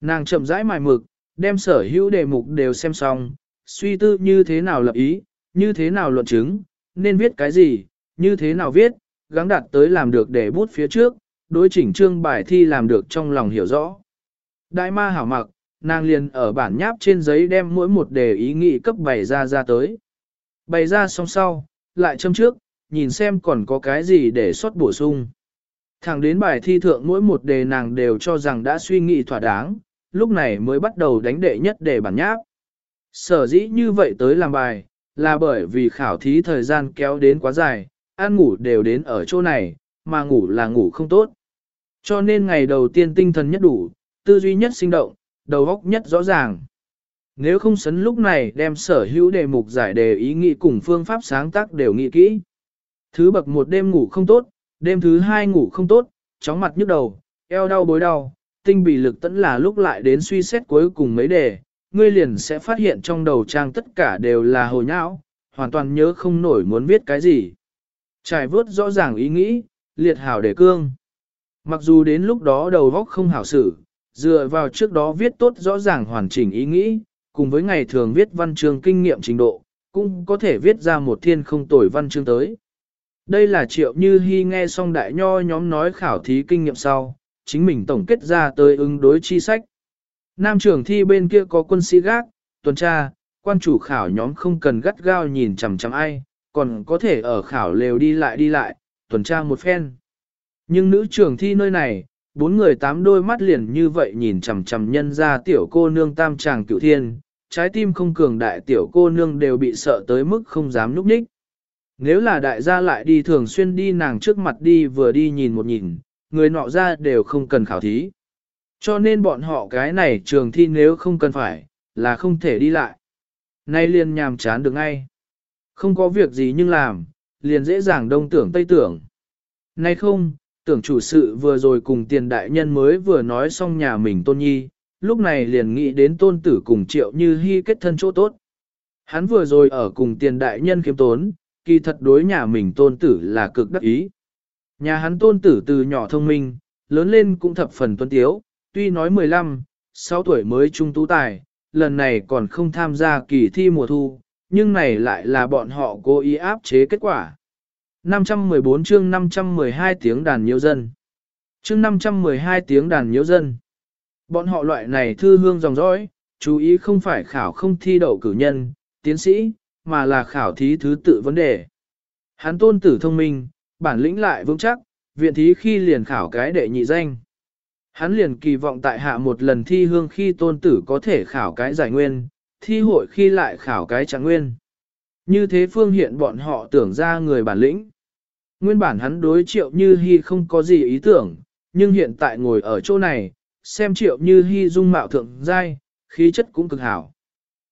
Nàng chậm rãi mài mực, đem sở hữu đề mục đều xem xong, suy tư như thế nào lập ý, như thế nào luận chứng, nên viết cái gì, như thế nào viết, gắng đạt tới làm được để bút phía trước, đối chỉnh trương bài thi làm được trong lòng hiểu rõ. Đại ma hảo mặc, nàng liền ở bản nháp trên giấy đem mỗi một đề ý nghĩ cấp bày ra ra tới. Bày ra xong sau, lại châm trước, nhìn xem còn có cái gì để xuất bổ sung. Thẳng đến bài thi thượng mỗi một đề nàng đều cho rằng đã suy nghĩ thỏa đáng, lúc này mới bắt đầu đánh đệ nhất đề bản nháp. Sở dĩ như vậy tới làm bài, là bởi vì khảo thí thời gian kéo đến quá dài, ăn ngủ đều đến ở chỗ này, mà ngủ là ngủ không tốt. Cho nên ngày đầu tiên tinh thần nhất đủ, tư duy nhất sinh động, đầu óc nhất rõ ràng. Nếu không sấn lúc này đem sở hữu đề mục giải đề ý nghĩ cùng phương pháp sáng tác đều nghĩ kỹ. Thứ bậc một đêm ngủ không tốt, đêm thứ hai ngủ không tốt, chóng mặt nhức đầu, eo đau bối đau, tinh bị lực tẫn là lúc lại đến suy xét cuối cùng mấy đề, ngươi liền sẽ phát hiện trong đầu trang tất cả đều là hồ nhão, hoàn toàn nhớ không nổi muốn viết cái gì. Trải vớt rõ ràng ý nghĩ, liệt hảo để cương. Mặc dù đến lúc đó đầu vóc không hảo xử, dựa vào trước đó viết tốt rõ ràng hoàn chỉnh ý nghĩ, cùng với ngày thường viết văn chương kinh nghiệm trình độ, cũng có thể viết ra một thiên không tồi văn chương tới. Đây là triệu như hy nghe xong đại nho nhóm nói khảo thí kinh nghiệm sau, chính mình tổng kết ra tới ứng đối chi sách. Nam trưởng thi bên kia có quân sĩ gác, tuần tra, quan chủ khảo nhóm không cần gắt gao nhìn chằm chằm ai, còn có thể ở khảo lều đi lại đi lại, tuần tra một phen. Nhưng nữ trưởng thi nơi này, bốn người tám đôi mắt liền như vậy nhìn chằm chằm nhân ra tiểu cô nương tam tràng cựu thiên, trái tim không cường đại tiểu cô nương đều bị sợ tới mức không dám núp ních. Nếu là đại gia lại đi thường xuyên đi nàng trước mặt đi vừa đi nhìn một nhìn, người nọ ra đều không cần khảo thí. Cho nên bọn họ cái này trường thi nếu không cần phải, là không thể đi lại. Nay liền nhàm chán được ngay. Không có việc gì nhưng làm, liền dễ dàng đông tưởng tây tưởng. Nay không, tưởng chủ sự vừa rồi cùng tiền đại nhân mới vừa nói xong nhà mình tôn nhi, lúc này liền nghĩ đến tôn tử cùng triệu như hy kết thân chỗ tốt. Hắn vừa rồi ở cùng tiền đại nhân kiếm tốn, kỳ thật đối nhà mình tôn tử là cực đắc ý. Nhà hắn tôn tử từ nhỏ thông minh, lớn lên cũng thập phần tuân tiếu, tuy nói 15, 6 tuổi mới trung tú tài, lần này còn không tham gia kỳ thi mùa thu, nhưng này lại là bọn họ cố ý áp chế kết quả. 514 chương 512 tiếng đàn nhiễu dân. Chương 512 tiếng đàn nhiễu dân. Bọn họ loại này thư hương dòng dõi, chú ý không phải khảo không thi đậu cử nhân, tiến sĩ, mà là khảo thí thứ tự vấn đề. Hắn tôn tử thông minh, bản lĩnh lại vững chắc, viện thí khi liền khảo cái đệ nhị danh. Hắn liền kỳ vọng tại hạ một lần thi hương khi tôn tử có thể khảo cái giải nguyên, thi hội khi lại khảo cái trạng nguyên. Như thế phương hiện bọn họ tưởng ra người bản lĩnh. Nguyên bản hắn đối triệu như hy không có gì ý tưởng, nhưng hiện tại ngồi ở chỗ này, xem triệu như hy dung mạo thượng giai, khí chất cũng cực hảo.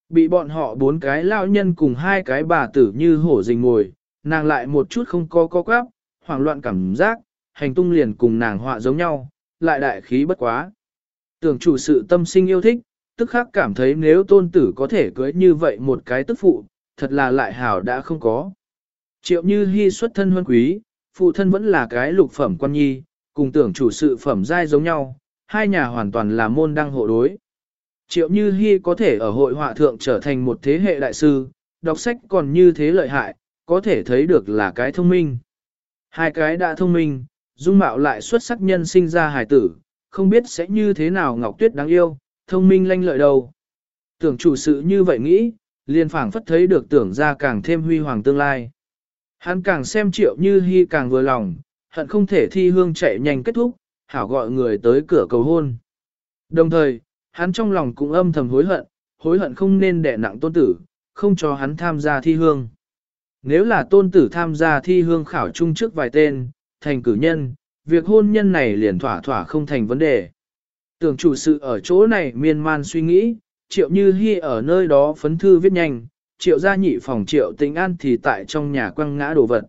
Bị bọn họ bốn cái lao nhân cùng hai cái bà tử như hổ rình ngồi, nàng lại một chút không có co quáp, hoảng loạn cảm giác, hành tung liền cùng nàng họa giống nhau, lại đại khí bất quá. Tưởng chủ sự tâm sinh yêu thích, tức khắc cảm thấy nếu tôn tử có thể cưới như vậy một cái tức phụ, thật là lại hảo đã không có. Triệu như hy xuất thân huân quý, phụ thân vẫn là cái lục phẩm quan nhi, cùng tưởng chủ sự phẩm giai giống nhau, hai nhà hoàn toàn là môn đăng hộ đối. Triệu Như Hi có thể ở hội họa thượng trở thành một thế hệ đại sư, đọc sách còn như thế lợi hại, có thể thấy được là cái thông minh. Hai cái đã thông minh, dung mạo lại xuất sắc nhân sinh ra hài tử, không biết sẽ như thế nào Ngọc Tuyết đáng yêu, thông minh lanh lợi đâu. Tưởng chủ sự như vậy nghĩ, liền phảng phất thấy được tưởng ra càng thêm huy hoàng tương lai. Hắn càng xem triệu như hy càng vừa lòng, hận không thể thi hương chạy nhanh kết thúc, hảo gọi người tới cửa cầu hôn. Đồng thời, hắn trong lòng cũng âm thầm hối hận, hối hận không nên đẻ nặng tôn tử, không cho hắn tham gia thi hương. Nếu là tôn tử tham gia thi hương khảo trung trước vài tên, thành cử nhân, việc hôn nhân này liền thỏa thỏa không thành vấn đề. Tưởng chủ sự ở chỗ này miên man suy nghĩ, triệu như hy ở nơi đó phấn thư viết nhanh, triệu gia nhị phòng triệu tình an thì tại trong nhà quăng ngã đồ vật.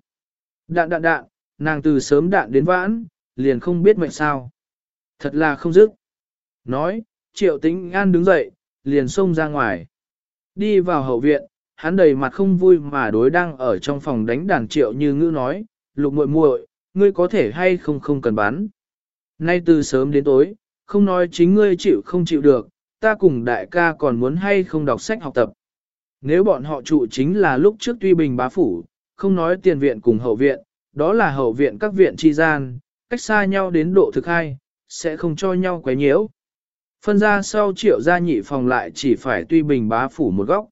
Đạn đạn đạn, nàng từ sớm đạn đến vãn, liền không biết mệnh sao. Thật là không dứt. Nói, triệu tính an đứng dậy, liền xông ra ngoài. Đi vào hậu viện, hắn đầy mặt không vui mà đối đang ở trong phòng đánh đàn triệu như ngữ nói, lục muội muội, ngươi có thể hay không không cần bán. Nay từ sớm đến tối, không nói chính ngươi chịu không chịu được, ta cùng đại ca còn muốn hay không đọc sách học tập. Nếu bọn họ trụ chính là lúc trước tuy bình bá phủ, không nói tiền viện cùng hậu viện, đó là hậu viện các viện tri gian, cách xa nhau đến độ thực hai, sẽ không cho nhau quấy nhiễu. Phân ra sau triệu gia nhị phòng lại chỉ phải tuy bình bá phủ một góc.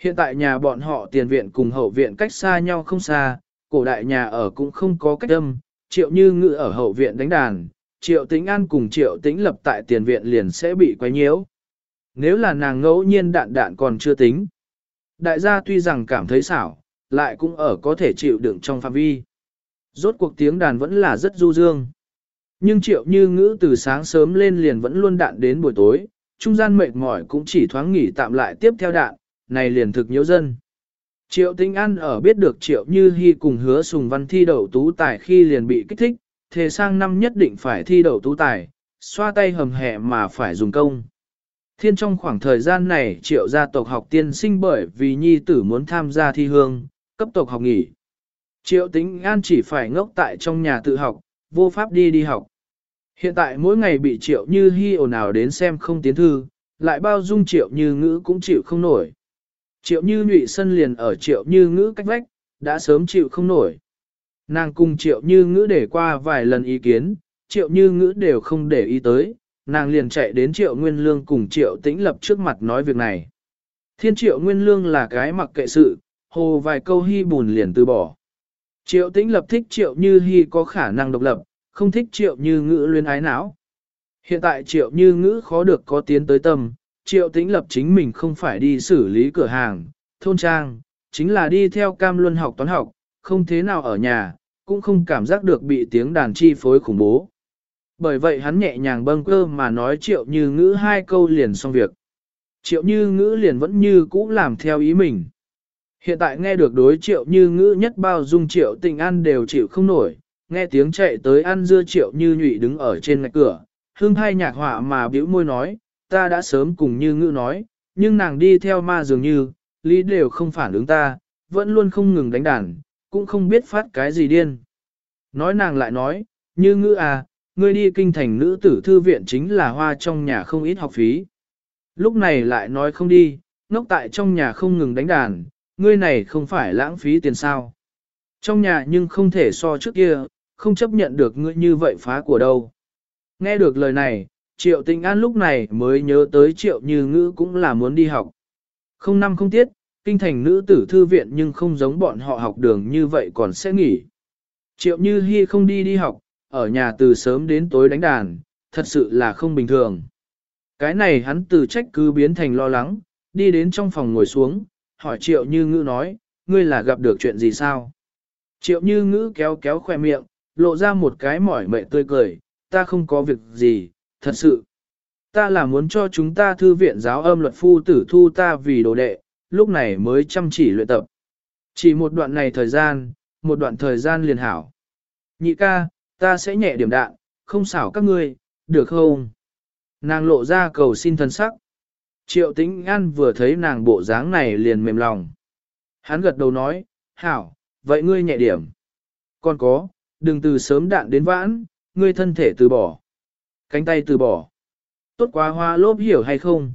Hiện tại nhà bọn họ tiền viện cùng hậu viện cách xa nhau không xa, cổ đại nhà ở cũng không có cách âm, triệu như ngự ở hậu viện đánh đàn, triệu tĩnh an cùng triệu tĩnh lập tại tiền viện liền sẽ bị quấy nhiễu. Nếu là nàng ngẫu nhiên đạn đạn còn chưa tính. Đại gia tuy rằng cảm thấy xảo, lại cũng ở có thể chịu đựng trong phạm vi. Rốt cuộc tiếng đàn vẫn là rất du dương. Nhưng triệu như ngữ từ sáng sớm lên liền vẫn luôn đạn đến buổi tối, trung gian mệt mỏi cũng chỉ thoáng nghỉ tạm lại tiếp theo đạn, này liền thực nhiễu dân. Triệu Tinh An ở biết được Triệu Như Hi cùng hứa sùng văn thi đậu tú tài khi liền bị kích thích, thề sang năm nhất định phải thi đậu tú tài, xoa tay hầm hẹ mà phải dùng công. Thiên trong khoảng thời gian này Triệu gia tộc học tiên sinh bởi vì nhi tử muốn tham gia thi hương, cấp tộc học nghỉ. Triệu tính An chỉ phải ngốc tại trong nhà tự học, vô pháp đi đi học. Hiện tại mỗi ngày bị Triệu Như hy ồn ào đến xem không tiến thư, lại bao dung Triệu Như ngữ cũng chịu không nổi. Triệu như nhụy sân liền ở triệu như ngữ cách vách, đã sớm chịu không nổi. Nàng cùng triệu như ngữ để qua vài lần ý kiến, triệu như ngữ đều không để ý tới, nàng liền chạy đến triệu nguyên lương cùng triệu tĩnh lập trước mặt nói việc này. Thiên triệu nguyên lương là cái mặc kệ sự, hồ vài câu hy bùn liền từ bỏ. Triệu tĩnh lập thích triệu như hy có khả năng độc lập, không thích triệu như ngữ luyên ái não. Hiện tại triệu như ngữ khó được có tiến tới tâm, Triệu tĩnh lập chính mình không phải đi xử lý cửa hàng, thôn trang, chính là đi theo cam luân học toán học, không thế nào ở nhà, cũng không cảm giác được bị tiếng đàn chi phối khủng bố. Bởi vậy hắn nhẹ nhàng bâng cơ mà nói triệu như ngữ hai câu liền xong việc. Triệu như ngữ liền vẫn như cũ làm theo ý mình. Hiện tại nghe được đối triệu như ngữ nhất bao dung triệu tình ăn đều chịu không nổi, nghe tiếng chạy tới ăn dưa triệu như nhụy đứng ở trên ngạch cửa, hương hai nhạc họa mà biểu môi nói, ta đã sớm cùng như ngữ nói, nhưng nàng đi theo ma dường như, lý đều không phản ứng ta, vẫn luôn không ngừng đánh đàn, cũng không biết phát cái gì điên. Nói nàng lại nói, như ngữ à, ngươi đi kinh thành nữ tử thư viện chính là hoa trong nhà không ít học phí. Lúc này lại nói không đi, ngốc tại trong nhà không ngừng đánh đàn, ngươi này không phải lãng phí tiền sao. Trong nhà nhưng không thể so trước kia, không chấp nhận được ngươi như vậy phá của đâu. Nghe được lời này, Triệu Tình An lúc này mới nhớ tới Triệu Như Ngữ cũng là muốn đi học. Không năm không tiết, kinh thành nữ tử thư viện nhưng không giống bọn họ học đường như vậy còn sẽ nghỉ. Triệu Như Hi không đi đi học, ở nhà từ sớm đến tối đánh đàn, thật sự là không bình thường. Cái này hắn từ trách cứ biến thành lo lắng, đi đến trong phòng ngồi xuống, hỏi Triệu Như Ngữ nói, ngươi là gặp được chuyện gì sao? Triệu Như Ngữ kéo kéo khoe miệng, lộ ra một cái mỏi mệt tươi cười, ta không có việc gì, thật sự. Ta là muốn cho chúng ta thư viện giáo âm luật phu tử thu ta vì đồ đệ, lúc này mới chăm chỉ luyện tập. Chỉ một đoạn này thời gian, một đoạn thời gian liền hảo. Nhị ca, ta sẽ nhẹ điểm đạn, không xảo các ngươi, được không? Nàng lộ ra cầu xin thân sắc. Triệu tĩnh an vừa thấy nàng bộ dáng này liền mềm lòng. Hắn gật đầu nói, hảo, vậy ngươi nhẹ điểm. Còn có, đừng từ sớm đạn đến vãn, ngươi thân thể từ bỏ. Cánh tay từ bỏ. Tốt quá hoa lốp hiểu hay không?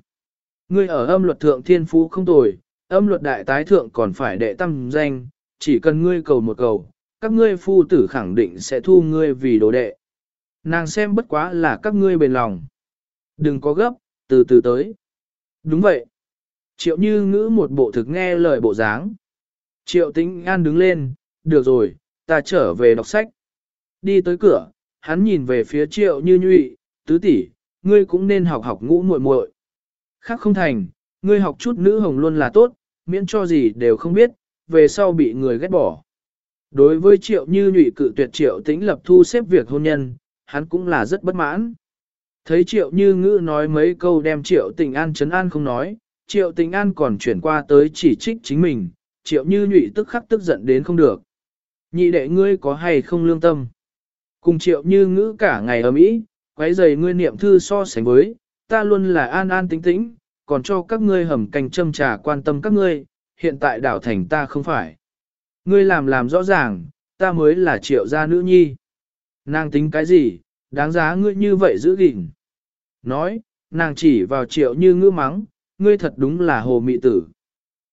Ngươi ở âm luật thượng thiên phú không tồi, âm luật đại tái thượng còn phải đệ tâm danh, chỉ cần ngươi cầu một cầu, các ngươi phu tử khẳng định sẽ thu ngươi vì đồ đệ. Nàng xem bất quá là các ngươi bền lòng. Đừng có gấp, từ từ tới. Đúng vậy. Triệu như ngữ một bộ thực nghe lời bộ dáng. Triệu tĩnh an đứng lên, được rồi, ta trở về đọc sách. Đi tới cửa, hắn nhìn về phía triệu như nhụy, tứ tỷ, ngươi cũng nên học học ngũ muội muội. Khác không thành, ngươi học chút nữ hồng luôn là tốt, miễn cho gì đều không biết, về sau bị người ghét bỏ. Đối với triệu như nhụy cự tuyệt triệu tĩnh lập thu xếp việc hôn nhân, hắn cũng là rất bất mãn. Thấy triệu như ngữ nói mấy câu đem triệu tình an chấn an không nói, triệu tình an còn chuyển qua tới chỉ trích chính mình, triệu như nhụy tức khắc tức giận đến không được. Nhị đệ ngươi có hay không lương tâm? Cùng triệu như ngữ cả ngày ở mỹ, quấy giày ngươi niệm thư so sánh với, ta luôn là an an tĩnh tĩnh, còn cho các ngươi hầm canh châm trà quan tâm các ngươi, hiện tại đảo thành ta không phải. Ngươi làm làm rõ ràng, ta mới là triệu gia nữ nhi. Nàng tính cái gì, đáng giá ngươi như vậy giữ gìn. Nói, nàng chỉ vào triệu như ngữ mắng, ngươi thật đúng là hồ mị tử.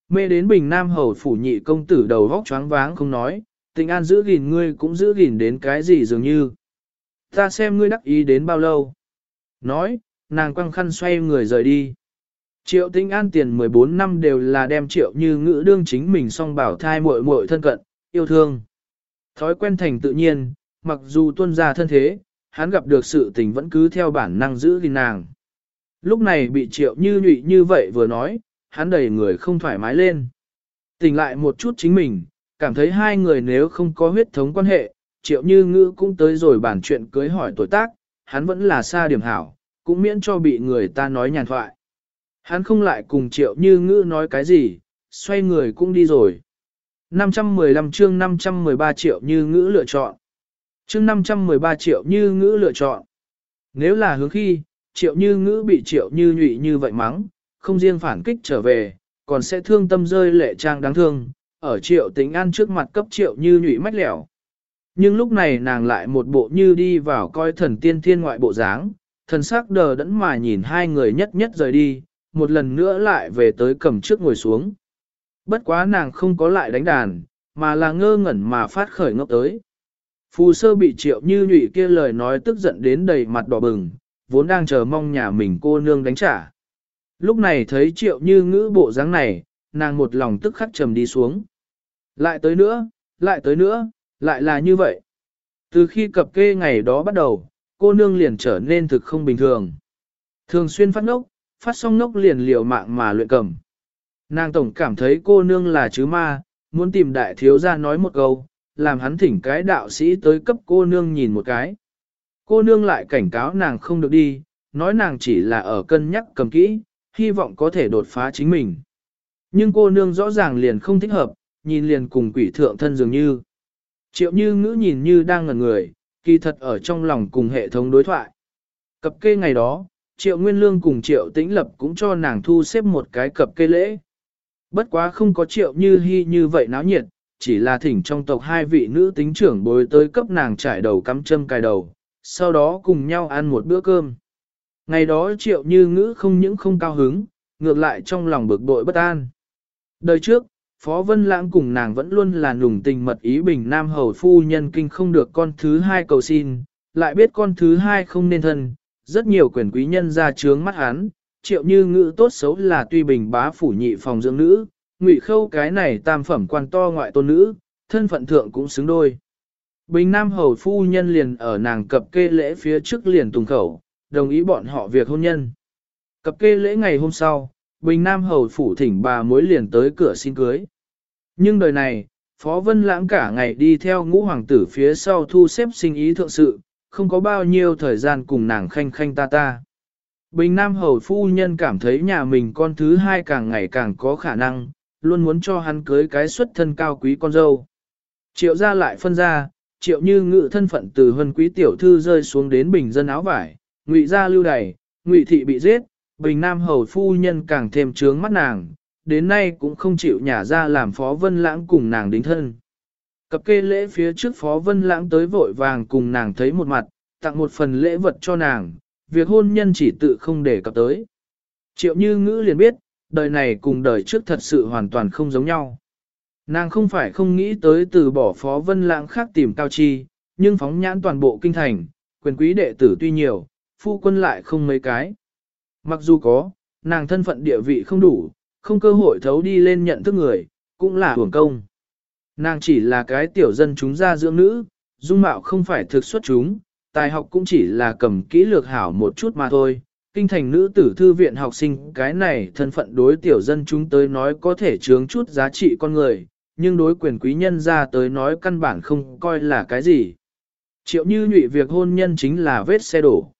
Mê đến bình nam hầu phủ nhị công tử đầu vóc choáng váng không nói, tình an giữ gìn ngươi cũng giữ gìn đến cái gì dường như. Ta xem ngươi đắc ý đến bao lâu. Nói, nàng quăng khăn xoay người rời đi. Triệu tinh an tiền 14 năm đều là đem triệu như ngữ đương chính mình song bảo thai muội muội thân cận, yêu thương. Thói quen thành tự nhiên, mặc dù tuân ra thân thế, hắn gặp được sự tình vẫn cứ theo bản năng giữ gìn nàng. Lúc này bị triệu như nhụy như vậy vừa nói, hắn đầy người không thoải mái lên. Tỉnh lại một chút chính mình, cảm thấy hai người nếu không có huyết thống quan hệ, triệu như ngữ cũng tới rồi bản chuyện cưới hỏi tuổi tác, hắn vẫn là xa điểm hảo, cũng miễn cho bị người ta nói nhàn thoại. Hắn không lại cùng triệu như ngữ nói cái gì, xoay người cũng đi rồi. 515 chương 513 triệu như ngữ lựa chọn. Chương 513 triệu như ngữ lựa chọn. Nếu là hướng khi, triệu như ngữ bị triệu như nhụy như vậy mắng, không riêng phản kích trở về, còn sẽ thương tâm rơi lệ trang đáng thương, ở triệu tính an trước mặt cấp triệu như nhụy mách lẻo. Nhưng lúc này nàng lại một bộ như đi vào coi thần tiên thiên ngoại bộ dáng, thần sắc đờ đẫn mà nhìn hai người nhất nhất rời đi, một lần nữa lại về tới cầm trước ngồi xuống. Bất quá nàng không có lại đánh đàn, mà là ngơ ngẩn mà phát khởi ngốc tới. Phù sơ bị triệu như nhụy kia lời nói tức giận đến đầy mặt đỏ bừng, vốn đang chờ mong nhà mình cô nương đánh trả. Lúc này thấy triệu như ngữ bộ dáng này, nàng một lòng tức khắc trầm đi xuống. Lại tới nữa, lại tới nữa, lại là như vậy. Từ khi cập kê ngày đó bắt đầu, cô nương liền trở nên thực không bình thường. Thường xuyên phát ngốc, phát xong nốc liền liều mạng mà luyện cầm. Nàng tổng cảm thấy cô nương là chứ ma, muốn tìm đại thiếu ra nói một câu, làm hắn thỉnh cái đạo sĩ tới cấp cô nương nhìn một cái. Cô nương lại cảnh cáo nàng không được đi, nói nàng chỉ là ở cân nhắc cầm kỹ, hy vọng có thể đột phá chính mình. Nhưng cô nương rõ ràng liền không thích hợp, nhìn liền cùng quỷ thượng thân dường như. Triệu như ngữ nhìn như đang ngẩn người, kỳ thật ở trong lòng cùng hệ thống đối thoại. Cập kê ngày đó, Triệu Nguyên Lương cùng Triệu Tĩnh Lập cũng cho nàng thu xếp một cái cập kê lễ. Bất quá không có Triệu Như Hi như vậy náo nhiệt, chỉ là thỉnh trong tộc hai vị nữ tính trưởng bồi tới cấp nàng trải đầu cắm châm cài đầu, sau đó cùng nhau ăn một bữa cơm. Ngày đó Triệu Như Ngữ không những không cao hứng, ngược lại trong lòng bực bội bất an. Đời trước, Phó Vân Lãng cùng nàng vẫn luôn là nùng tình mật ý bình nam hầu phu nhân kinh không được con thứ hai cầu xin, lại biết con thứ hai không nên thân, rất nhiều quyền quý nhân ra trướng mắt hắn, triệu như ngữ tốt xấu là tuy bình bá phủ nhị phòng dưỡng nữ, ngụy khâu cái này tam phẩm quan to ngoại tôn nữ, thân phận thượng cũng xứng đôi. Bình Nam hầu phu nhân liền ở nàng cập kê lễ phía trước liền tùng khẩu, đồng ý bọn họ việc hôn nhân. Cập kê lễ ngày hôm sau, Bình Nam hầu phủ thỉnh bà mối liền tới cửa xin cưới. Nhưng đời này, Phó Vân Lãng cả ngày đi theo ngũ hoàng tử phía sau thu xếp sinh ý thượng sự, không có bao nhiêu thời gian cùng nàng khanh khanh ta ta. Bình Nam Hầu Phu Nhân cảm thấy nhà mình con thứ hai càng ngày càng có khả năng, luôn muốn cho hắn cưới cái xuất thân cao quý con dâu. Triệu ra lại phân ra, triệu như ngự thân phận từ huân quý tiểu thư rơi xuống đến bình dân áo vải, ngụy ra lưu đày, ngụy thị bị giết, bình nam hầu phu nhân càng thêm trướng mắt nàng, đến nay cũng không chịu nhả ra làm phó vân lãng cùng nàng đính thân. Cập kê lễ phía trước Phó Vân Lãng tới vội vàng cùng nàng thấy một mặt, tặng một phần lễ vật cho nàng, việc hôn nhân chỉ tự không để cập tới. Triệu như ngữ liền biết, đời này cùng đời trước thật sự hoàn toàn không giống nhau. Nàng không phải không nghĩ tới từ bỏ phó vân lãng khác tìm cao chi, nhưng phóng nhãn toàn bộ kinh thành, quyền quý đệ tử tuy nhiều, phu quân lại không mấy cái. Mặc dù có, nàng thân phận địa vị không đủ, không cơ hội thấu đi lên nhận thức người, cũng là hưởng công. Nàng chỉ là cái tiểu dân chúng gia dưỡng nữ, dung mạo không phải thực xuất chúng, tài học cũng chỉ là cầm kỹ lược hảo một chút mà thôi. Kinh thành nữ tử thư viện học sinh cái này thân phận đối tiểu dân chúng tới nói có thể chướng chút giá trị con người, nhưng đối quyền quý nhân ra tới nói căn bản không coi là cái gì. Triệu như nhụy việc hôn nhân chính là vết xe đổ.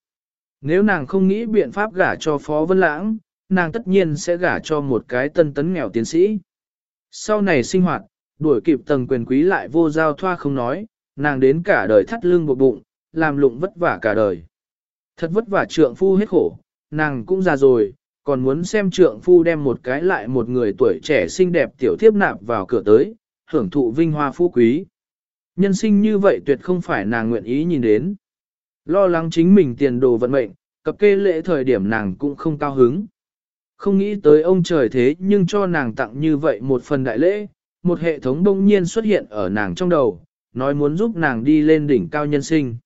Nếu nàng không nghĩ biện pháp gả cho Phó Vân Lãng, nàng tất nhiên sẽ gả cho một cái tân tấn nghèo tiến sĩ. Sau này sinh hoạt, đuổi kịp tầng quyền quý lại vô giao thoa không nói, nàng đến cả đời thắt lưng buộc bụng, làm lụng vất vả cả đời. Thật vất vả trượng phu hết khổ, nàng cũng già rồi, còn muốn xem trượng phu đem một cái lại một người tuổi trẻ xinh đẹp tiểu thiếp nạp vào cửa tới, hưởng thụ vinh hoa phú quý. Nhân sinh như vậy tuyệt không phải nàng nguyện ý nhìn đến. Lo lắng chính mình tiền đồ vận mệnh, cập kê lễ thời điểm nàng cũng không cao hứng. Không nghĩ tới ông trời thế nhưng cho nàng tặng như vậy một phần đại lễ, một hệ thống bỗng nhiên xuất hiện ở nàng trong đầu, nói muốn giúp nàng đi lên đỉnh cao nhân sinh.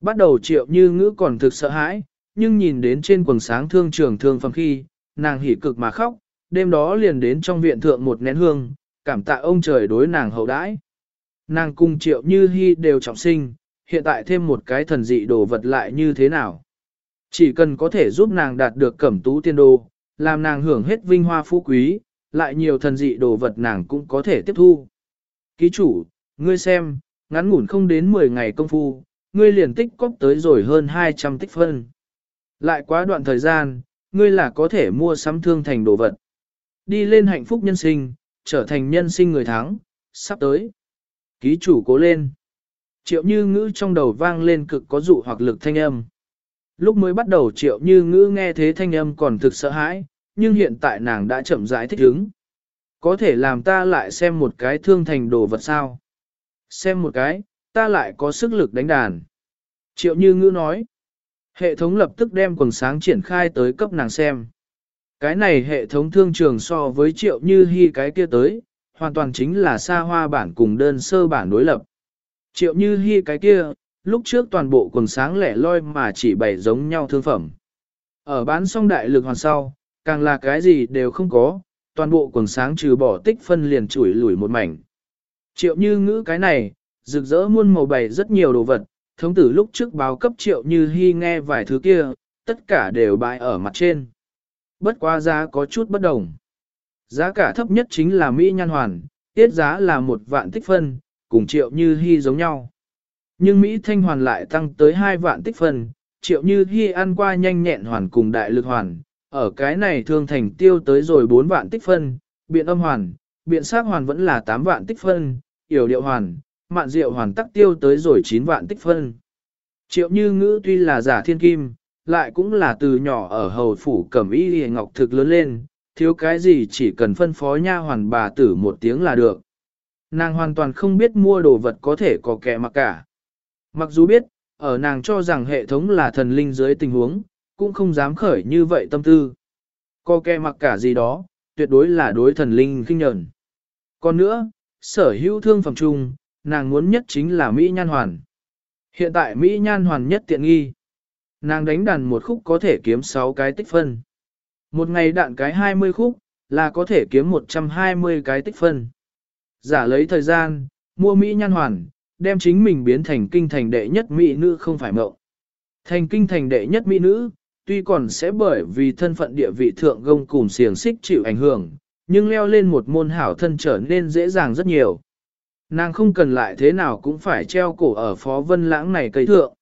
Bắt đầu triệu như ngữ còn thực sợ hãi, nhưng nhìn đến trên quần sáng thương trường thương phẩm khi, nàng hỉ cực mà khóc, đêm đó liền đến trong viện thượng một nén hương, cảm tạ ông trời đối nàng hậu đãi. Nàng cùng triệu như hy đều trọng sinh, hiện tại thêm một cái thần dị đồ vật lại như thế nào. Chỉ cần có thể giúp nàng đạt được cẩm tú tiên đồ, làm nàng hưởng hết vinh hoa phú quý, lại nhiều thần dị đồ vật nàng cũng có thể tiếp thu. Ký chủ, ngươi xem, ngắn ngủn không đến 10 ngày công phu, ngươi liền tích cóp tới rồi hơn 200 tích phân. Lại quá đoạn thời gian, ngươi là có thể mua sắm thương thành đồ vật. Đi lên hạnh phúc nhân sinh, trở thành nhân sinh người thắng, sắp tới. Ký chủ cố lên. Triệu như ngữ trong đầu vang lên cực có dụ hoặc lực thanh âm. Lúc mới bắt đầu triệu như ngữ nghe thế thanh âm còn thực sợ hãi, nhưng hiện tại nàng đã chậm rãi thích ứng. Có thể làm ta lại xem một cái thương thành đồ vật sao. Xem một cái, ta lại có sức lực đánh đàn. Triệu như ngữ nói. Hệ thống lập tức đem quần sáng triển khai tới cấp nàng xem. Cái này hệ thống thương trường so với triệu như hy cái kia tới, hoàn toàn chính là xa hoa bản cùng đơn sơ bản đối lập. Triệu như hy cái kia, lúc trước toàn bộ quần sáng lẻ loi mà chỉ bày giống nhau thương phẩm. Ở bán xong đại lực hoàn sau, càng là cái gì đều không có, toàn bộ quần sáng trừ bỏ tích phân liền chủi lủi một mảnh. Triệu như ngữ cái này, rực rỡ muôn màu bày rất nhiều đồ vật, thống tử lúc trước báo cấp triệu như hy nghe vài thứ kia, tất cả đều bại ở mặt trên. Bất quá giá có chút bất đồng. Giá cả thấp nhất chính là Mỹ Nhan Hoàn, tiết giá là một vạn tích phân, cùng triệu như hy giống nhau. Nhưng Mỹ Thanh Hoàn lại tăng tới 2 vạn tích phân, triệu như hy ăn qua nhanh nhẹn hoàn cùng đại lực hoàn, ở cái này thương thành tiêu tới rồi 4 vạn tích phân, biện âm hoàn, biện sát hoàn vẫn là 8 vạn tích phân, yểu điệu hoàn, mạn diệu hoàn tắc tiêu tới rồi 9 vạn tích phân. Triệu như ngữ tuy là giả thiên kim, lại cũng là từ nhỏ ở hầu phủ cẩm y hề ngọc thực lớn lên, thiếu cái gì chỉ cần phân phó nha hoàn bà tử một tiếng là được. Nàng hoàn toàn không biết mua đồ vật có thể có kẻ mặc cả. Mặc dù biết, ở nàng cho rằng hệ thống là thần linh dưới tình huống, cũng không dám khởi như vậy tâm tư. co ke mặc cả gì đó, tuyệt đối là đối thần linh kinh nhẫn. Còn nữa, sở hữu thương phẩm chung, nàng muốn nhất chính là Mỹ Nhan Hoàn. Hiện tại Mỹ Nhan Hoàn nhất tiện nghi. Nàng đánh đàn một khúc có thể kiếm 6 cái tích phân. Một ngày đạn cái 20 khúc, là có thể kiếm 120 cái tích phân. Giả lấy thời gian, mua Mỹ Nhan Hoàn, đem chính mình biến thành kinh thành đệ nhất Mỹ nữ không phải mộng. Thành kinh thành đệ nhất Mỹ nữ, tuy còn sẽ bởi vì thân phận địa vị thượng gông cùng xiềng xích chịu ảnh hưởng, nhưng leo lên một môn hảo thân trở nên dễ dàng rất nhiều. Nàng không cần lại thế nào cũng phải treo cổ ở phó vân lãng này cây thượng.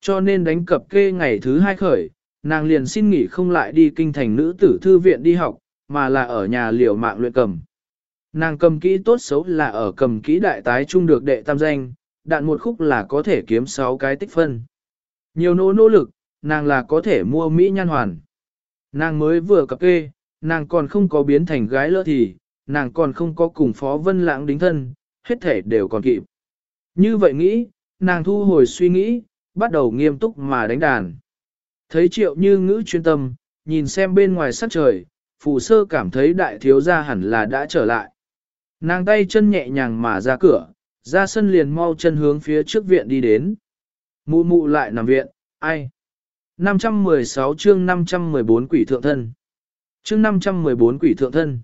Cho nên đánh cập kê ngày thứ hai khởi, nàng liền xin nghỉ không lại đi kinh thành nữ tử thư viện đi học, mà là ở nhà liều mạng luyện cầm. Nàng cầm kỹ tốt xấu là ở cầm kỹ đại tái trung được đệ tam danh, đạn một khúc là có thể kiếm 6 cái tích phân. Nhiều nỗ nỗ lực, nàng là có thể mua Mỹ nhan hoàn. Nàng mới vừa cập kê, nàng còn không có biến thành gái lỡ thì, nàng còn không có cùng phó vân lãng đính thân, hết thể đều còn kịp. Như vậy nghĩ, nàng thu hồi suy nghĩ, bắt đầu nghiêm túc mà đánh đàn. Thấy triệu như ngữ chuyên tâm, nhìn xem bên ngoài sắc trời, phù sơ cảm thấy đại thiếu gia hẳn là đã trở lại. Nàng tay chân nhẹ nhàng mà ra cửa, ra sân liền mau chân hướng phía trước viện đi đến. Mụ mụ lại nằm viện, ai? 516 chương 514 quỷ thượng thân. Chương 514 quỷ thượng thân.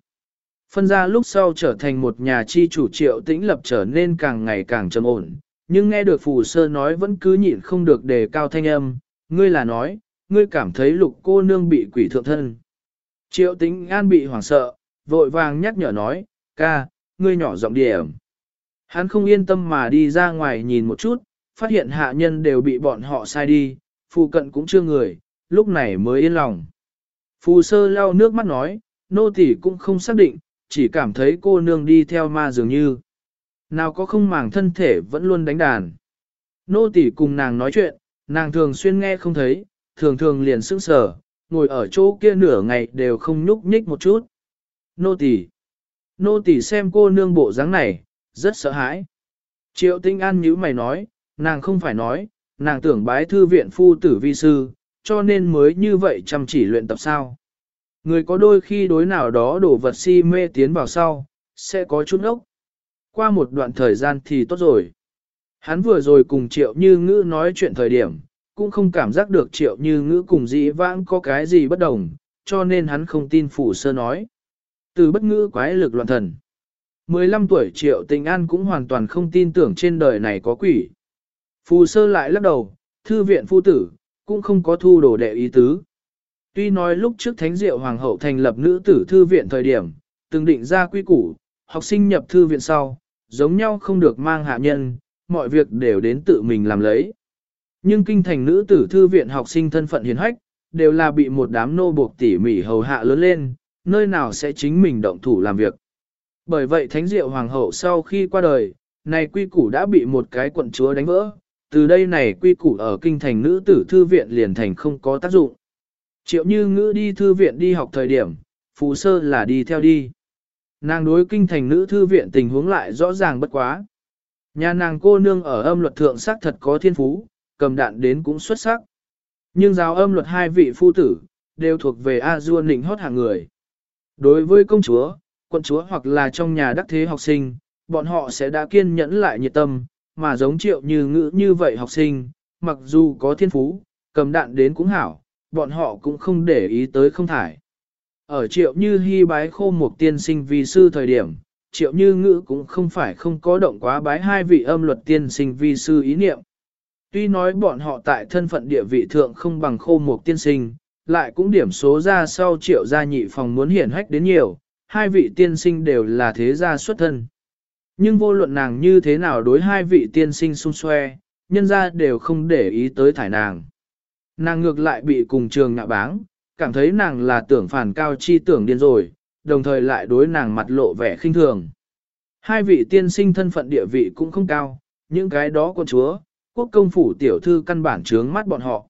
Phân ra lúc sau trở thành một nhà chi chủ triệu tĩnh lập trở nên càng ngày càng trầm ổn, nhưng nghe được phù sơ nói vẫn cứ nhịn không được đề cao thanh âm, ngươi là nói, ngươi cảm thấy lục cô nương bị quỷ thượng thân. Triệu tĩnh an bị hoảng sợ, vội vàng nhắc nhở nói, ca, ngươi nhỏ giọng điểm. Hắn không yên tâm mà đi ra ngoài nhìn một chút, phát hiện hạ nhân đều bị bọn họ sai đi, phù cận cũng chưa người, lúc này mới yên lòng. Phù sơ lau nước mắt nói, nô tỳ cũng không xác định, chỉ cảm thấy cô nương đi theo ma dường như. Nào có không màng thân thể vẫn luôn đánh đàn. Nô tỳ cùng nàng nói chuyện, nàng thường xuyên nghe không thấy, thường thường liền sững sờ, ngồi ở chỗ kia nửa ngày đều không nhúc nhích một chút. Nô tỳ, nô tỳ xem cô nương bộ dáng này, rất sợ hãi. Triệu tinh an nhíu mày nói, nàng không phải nói, nàng tưởng bái thư viện phu tử vi sư, cho nên mới như vậy chăm chỉ luyện tập sao. Người có đôi khi đối nào đó đổ vật si mê tiến vào sau, sẽ có chút ốc. Qua một đoạn thời gian thì tốt rồi. Hắn vừa rồi cùng triệu như ngữ nói chuyện thời điểm, cũng không cảm giác được triệu như ngữ cùng dĩ vãng có cái gì bất đồng, cho nên hắn không tin phủ sơ nói. Từ bất ngữ quái lực loạn thần. 15 tuổi triệu tình an cũng hoàn toàn không tin tưởng trên đời này có quỷ. Phù sơ lại lắc đầu, thư viện phu tử, cũng không có thu đồ đệ ý tứ. Tuy nói lúc trước Thánh Diệu Hoàng hậu thành lập nữ tử thư viện thời điểm, từng định ra quy củ, học sinh nhập thư viện sau, giống nhau không được mang hạ nhân, mọi việc đều đến tự mình làm lấy. Nhưng kinh thành nữ tử thư viện học sinh thân phận hiền hách, đều là bị một đám nô buộc tỉ mỉ hầu hạ lớn lên, nơi nào sẽ chính mình động thủ làm việc. Bởi vậy Thánh Diệu Hoàng hậu sau khi qua đời, này quy củ đã bị một cái quận chúa đánh vỡ, từ đây này quy củ ở kinh thành nữ tử thư viện liền thành không có tác dụng. Triệu như ngữ đi thư viện đi học thời điểm, phù sơ là đi theo đi. Nàng đối kinh thành nữ thư viện tình huống lại rõ ràng bất quá. Nhà nàng cô nương ở âm luật thượng sắc thật có thiên phú, cầm đạn đến cũng xuất sắc. Nhưng giáo âm luật hai vị phu tử, đều thuộc về A-dua nịnh hót hàng người. Đối với công chúa, quận chúa hoặc là trong nhà đắc thế học sinh, bọn họ sẽ đã kiên nhẫn lại nhiệt tâm, mà giống triệu như ngữ như vậy học sinh, mặc dù có thiên phú, cầm đạn đến cũng hảo, bọn họ cũng không để ý tới không thải. Ở triệu như hy bái khô một tiên sinh vi sư thời điểm, triệu như ngữ cũng không phải không có động quá bái hai vị âm luật tiên sinh vi sư ý niệm. Tuy nói bọn họ tại thân phận địa vị thượng không bằng khô một tiên sinh, lại cũng điểm số ra sau triệu gia nhị phòng muốn hiển hách đến nhiều, hai vị tiên sinh đều là thế gia xuất thân. Nhưng vô luận nàng như thế nào đối hai vị tiên sinh xung xoe, nhân gia đều không để ý tới thải nàng. Nàng ngược lại bị cùng trường ngạ báng, cảm thấy nàng là tưởng phản cao chi tưởng điên rồi, đồng thời lại đối nàng mặt lộ vẻ khinh thường. Hai vị tiên sinh thân phận địa vị cũng không cao, những cái đó con chúa, quốc công phủ tiểu thư căn bản trướng mắt bọn họ.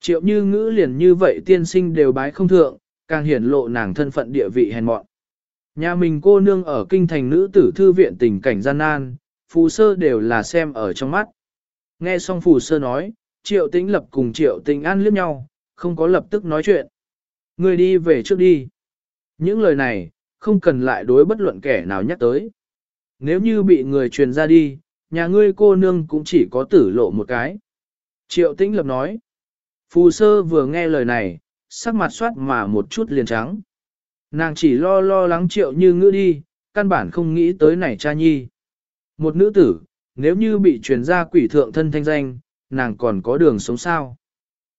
Triệu như ngữ liền như vậy tiên sinh đều bái không thượng, càng hiển lộ nàng thân phận địa vị hèn mọn. Nhà mình cô nương ở kinh thành nữ tử thư viện tình cảnh gian nan, phù sơ đều là xem ở trong mắt. Nghe xong phù sơ nói, triệu tĩnh lập cùng triệu tĩnh an liếc nhau, không có lập tức nói chuyện. Người đi về trước đi. Những lời này, không cần lại đối bất luận kẻ nào nhắc tới. Nếu như bị người truyền ra đi, nhà ngươi cô nương cũng chỉ có tử lộ một cái. Triệu tĩnh lập nói. Phù sơ vừa nghe lời này, sắc mặt soát mà một chút liền trắng. Nàng chỉ lo lo lắng triệu như ngữ đi, căn bản không nghĩ tới này cha nhi. Một nữ tử, nếu như bị truyền ra quỷ thượng thân thanh danh, nàng còn có đường sống sao.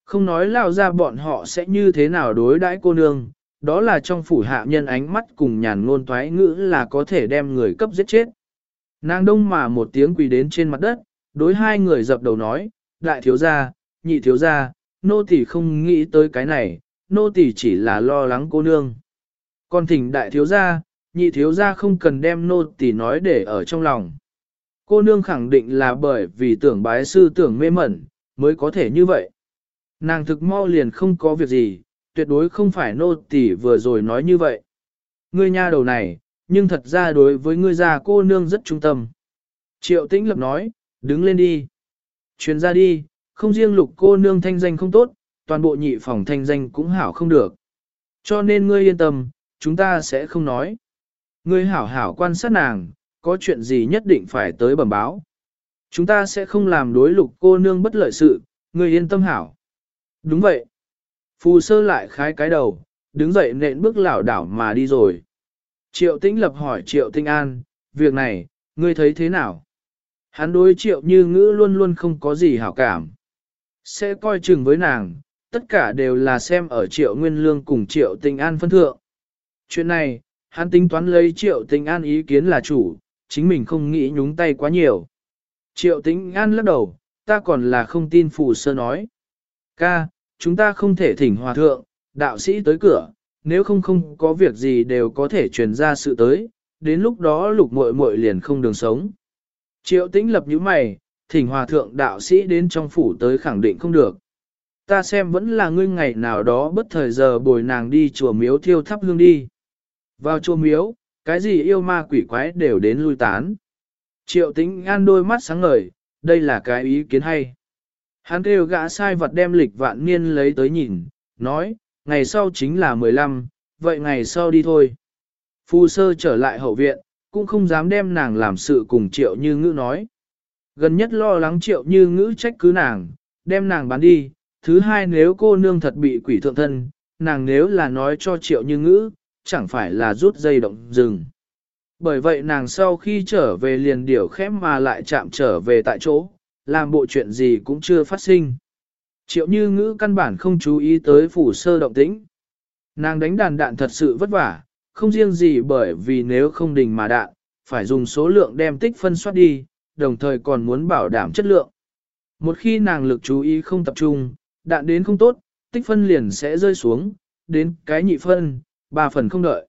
Không nói lao ra bọn họ sẽ như thế nào đối đãi cô nương, đó là trong phủ hạ nhân ánh mắt cùng nhàn ngôn thoái ngữ là có thể đem người cấp giết chết. Nàng đông mà một tiếng quỳ đến trên mặt đất, đối hai người dập đầu nói, đại thiếu gia, nhị thiếu gia, nô tỳ không nghĩ tới cái này, nô tỳ chỉ là lo lắng cô nương. Còn thỉnh đại thiếu gia, nhị thiếu gia không cần đem nô tỳ nói để ở trong lòng. Cô nương khẳng định là bởi vì tưởng bái sư tưởng mê mẩn, mới có thể như vậy. Nàng thực mau liền không có việc gì, tuyệt đối không phải nô tỳ vừa rồi nói như vậy. Ngươi nha đầu này, nhưng thật ra đối với ngươi già cô nương rất trung tâm. Triệu tĩnh lập nói, đứng lên đi. Chuyến ra đi, không riêng lục cô nương thanh danh không tốt, toàn bộ nhị phòng thanh danh cũng hảo không được. Cho nên ngươi yên tâm, chúng ta sẽ không nói. Ngươi hảo hảo quan sát nàng, có chuyện gì nhất định phải tới bẩm báo. Chúng ta sẽ không làm đối lục cô nương bất lợi sự, ngươi yên tâm hảo. Đúng vậy. Phù sơ lại khái cái đầu, đứng dậy nện bước lảo đảo mà đi rồi. Triệu tĩnh lập hỏi triệu tinh an, việc này, ngươi thấy thế nào? Hắn đối triệu như ngữ luôn luôn không có gì hảo cảm. Sẽ coi chừng với nàng, tất cả đều là xem ở triệu nguyên lương cùng triệu tinh an phân thượng. Chuyện này, hắn tính toán lấy triệu tình an ý kiến là chủ, chính mình không nghĩ nhúng tay quá nhiều. Triệu tình an lắc đầu, ta còn là không tin phù sơ nói. Ca, chúng ta không thể thỉnh hòa thượng, đạo sĩ tới cửa, nếu không không có việc gì đều có thể truyền ra sự tới, đến lúc đó lục muội muội liền không đường sống. Triệu tĩnh lập như mày, thỉnh hòa thượng đạo sĩ đến trong phủ tới khẳng định không được. Ta xem vẫn là ngươi ngày nào đó bất thời giờ bồi nàng đi chùa miếu thiêu thắp hương đi. Vào chùa miếu, cái gì yêu ma quỷ quái đều đến lui tán. Triệu tĩnh an đôi mắt sáng ngời, đây là cái ý kiến hay. Hắn kêu gã sai vật đem lịch vạn niên lấy tới nhìn, nói, ngày sau chính là 15, vậy ngày sau đi thôi. Phu sơ trở lại hậu viện, cũng không dám đem nàng làm sự cùng triệu như ngữ nói. Gần nhất lo lắng triệu như ngữ trách cứ nàng, đem nàng bán đi. Thứ hai nếu cô nương thật bị quỷ thượng thân, nàng nếu là nói cho triệu như ngữ, chẳng phải là rút dây động rừng. Bởi vậy nàng sau khi trở về liền điểu khép mà lại chạm trở về tại chỗ, làm bộ chuyện gì cũng chưa phát sinh. Triệu như ngữ căn bản không chú ý tới phủ sơ động tĩnh. Nàng đánh đàn đạn thật sự vất vả, không riêng gì bởi vì nếu không đình mà đạn, phải dùng số lượng đem tích phân soát đi, đồng thời còn muốn bảo đảm chất lượng. Một khi nàng lực chú ý không tập trung, đạn đến không tốt, tích phân liền sẽ rơi xuống, đến cái nhị phân, ba phần không đợi.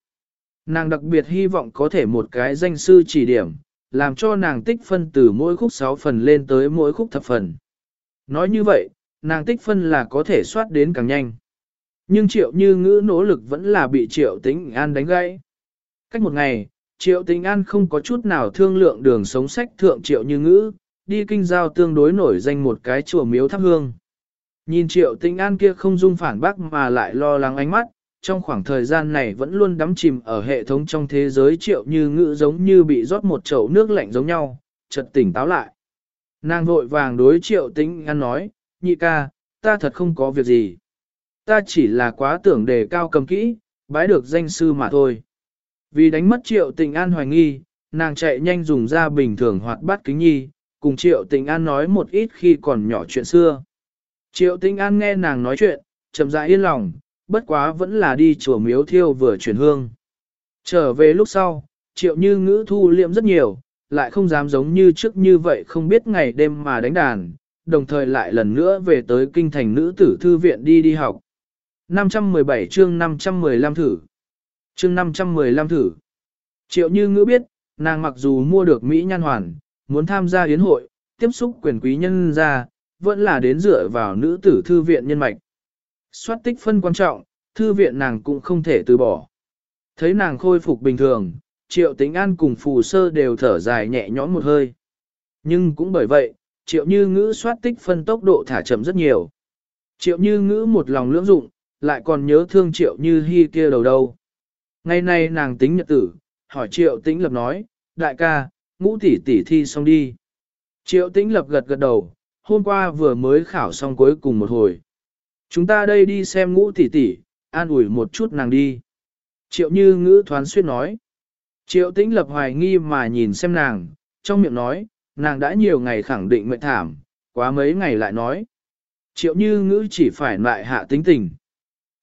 Nàng đặc biệt hy vọng có thể một cái danh sư chỉ điểm, làm cho nàng tích phân từ mỗi khúc 6 phần lên tới mỗi khúc thập phần. Nói như vậy, nàng tích phân là có thể soát đến càng nhanh. Nhưng triệu như ngữ nỗ lực vẫn là bị triệu tính an đánh gãy. Cách một ngày, triệu tính an không có chút nào thương lượng đường sống sách thượng triệu như ngữ, đi kinh giao tương đối nổi danh một cái chùa miếu thắp hương. Nhìn triệu tính an kia không dung phản bác mà lại lo lắng ánh mắt, trong khoảng thời gian này vẫn luôn đắm chìm ở hệ thống trong thế giới triệu như ngữ giống như bị rót một chậu nước lạnh giống nhau, chợt tỉnh táo lại. Nàng vội vàng đối triệu tính an nói, nhị ca, ta thật không có việc gì. Ta chỉ là quá tưởng đề cao cầm kỹ, bái được danh sư mà thôi. Vì đánh mất triệu tình an hoài nghi, nàng chạy nhanh dùng ra bình thường hoạt bát kính nhi, cùng triệu tình an nói một ít khi còn nhỏ chuyện xưa. Triệu tình an nghe nàng nói chuyện, chậm rãi yên lòng, bất quá vẫn là đi chùa miếu thiêu vừa chuyển hương. Trở về lúc sau, triệu như ngữ thu liệm rất nhiều, lại không dám giống như trước như vậy không biết ngày đêm mà đánh đàn, đồng thời lại lần nữa về tới kinh thành nữ tử thư viện đi đi học. 517 chương 515 thử. Chương 515 thử. Triệu như ngữ biết, nàng mặc dù mua được Mỹ nhan hoàn, muốn tham gia yến hội, tiếp xúc quyền quý nhân ra, vẫn là đến dựa vào nữ tử thư viện nhân mạch. Soát tích phân quan trọng, thư viện nàng cũng không thể từ bỏ. Thấy nàng khôi phục bình thường, triệu tính an cùng phù sơ đều thở dài nhẹ nhõm một hơi. Nhưng cũng bởi vậy, triệu như ngữ soát tích phân tốc độ thả chậm rất nhiều. Triệu như ngữ một lòng lưỡng dụng, lại còn nhớ thương triệu như hy kia đầu đâu. Ngày nay nàng tính nhật tử, hỏi triệu tĩnh lập nói, đại ca, ngũ tỷ tỷ thi xong đi. Triệu tĩnh lập gật gật đầu, hôm qua vừa mới khảo xong cuối cùng một hồi. Chúng ta đây đi xem ngũ tỷ tỷ, an ủi một chút nàng đi. Triệu như ngữ thoán suyết nói. Triệu tĩnh lập hoài nghi mà nhìn xem nàng, trong miệng nói, nàng đã nhiều ngày khẳng định mệnh thảm, quá mấy ngày lại nói. Triệu như ngữ chỉ phải lại hạ tính tình.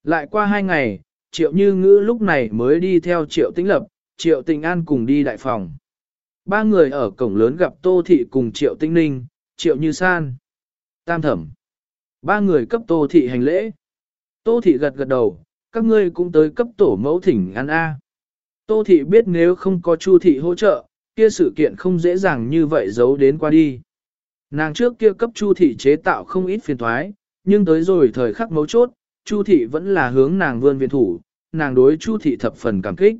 Lại qua hai ngày, triệu như ngữ lúc này mới đi theo triệu tĩnh lập, triệu tình an cùng đi đại phòng. Ba người ở cổng lớn gặp tô thị cùng triệu tinh ninh, triệu như san. Tam thẩm. Ba người cấp tô thị hành lễ. Tô thị gật gật đầu, các ngươi cũng tới cấp tổ mẫu thỉnh ăn A. Tô thị biết nếu không có chu thị hỗ trợ, kia sự kiện không dễ dàng như vậy giấu đến qua đi. Nàng trước kia cấp chu thị chế tạo không ít phiền thoái, nhưng tới rồi thời khắc mấu chốt, chu thị vẫn là hướng nàng vươn viện thủ, nàng đối chu thị thập phần cảm kích.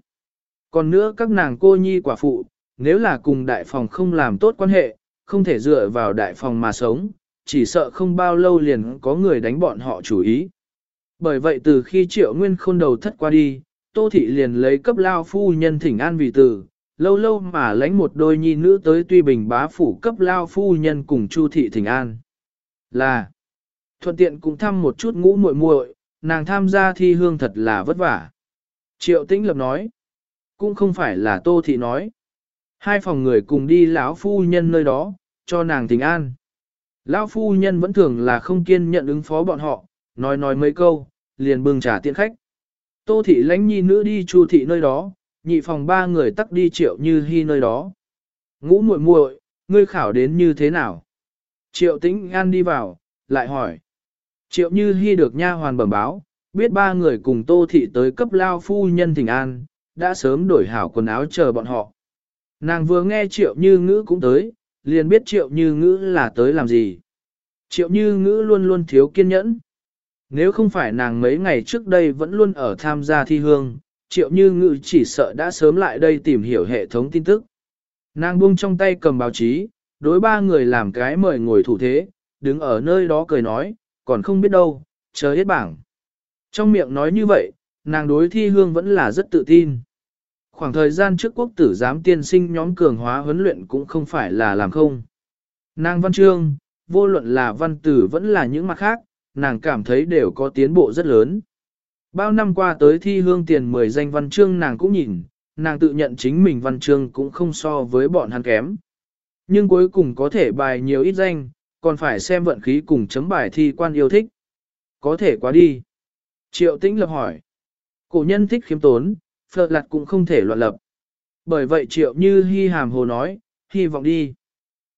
Còn nữa các nàng cô nhi quả phụ, nếu là cùng đại phòng không làm tốt quan hệ, không thể dựa vào đại phòng mà sống, chỉ sợ không bao lâu liền có người đánh bọn họ chủ ý. Bởi vậy từ khi triệu nguyên khôn đầu thất qua đi, Tô Thị liền lấy cấp lao phu nhân thỉnh an vì từ, lâu lâu mà lãnh một đôi nhi nữ tới tuy bình bá phủ cấp lao phu nhân cùng Chu Thị thỉnh an. Là, thuận tiện cũng thăm một chút ngũ muội muội, nàng tham gia thi hương thật là vất vả. Triệu Tĩnh Lập nói, cũng không phải là Tô Thị nói. Hai phòng người cùng đi lão phu nhân nơi đó, cho nàng thỉnh an. Lão phu nhân vẫn thường là không kiên nhận ứng phó bọn họ, nói nói mấy câu, liền bưng trả tiện khách. Tô thị lãnh nhi nữ đi chu thị nơi đó, nhị phòng ba người tắc đi triệu như hy nơi đó. Ngũ muội muội, ngươi khảo đến như thế nào? Triệu tĩnh an đi vào, lại hỏi. Triệu như hy được nha hoàn bẩm báo, biết ba người cùng tô thị tới cấp lao phu nhân thỉnh an, đã sớm đổi hảo quần áo chờ bọn họ. Nàng vừa nghe triệu như ngữ cũng tới, liền biết triệu như ngữ là tới làm gì. Triệu như ngữ luôn luôn thiếu kiên nhẫn. Nếu không phải nàng mấy ngày trước đây vẫn luôn ở tham gia thi hương, triệu như ngữ chỉ sợ đã sớm lại đây tìm hiểu hệ thống tin tức. Nàng buông trong tay cầm báo chí, đối ba người làm cái mời ngồi thủ thế, đứng ở nơi đó cười nói, còn không biết đâu, chờ hết bảng. Trong miệng nói như vậy, nàng đối thi hương vẫn là rất tự tin. Khoảng thời gian trước quốc tử giám tiên sinh nhóm cường hóa huấn luyện cũng không phải là làm không. Nàng văn chương, vô luận là văn tử vẫn là những mặt khác, nàng cảm thấy đều có tiến bộ rất lớn. Bao năm qua tới thi hương tiền 10 danh văn chương nàng cũng nhìn, nàng tự nhận chính mình văn chương cũng không so với bọn hắn kém. Nhưng cuối cùng có thể bài nhiều ít danh, còn phải xem vận khí cùng chấm bài thi quan yêu thích. Có thể quá đi. Triệu tĩnh lập hỏi. Cổ nhân thích khiếm tốn, phật lặt cũng không thể loạn lập. Bởi vậy triệu như hy hàm hồ nói, hy vọng đi.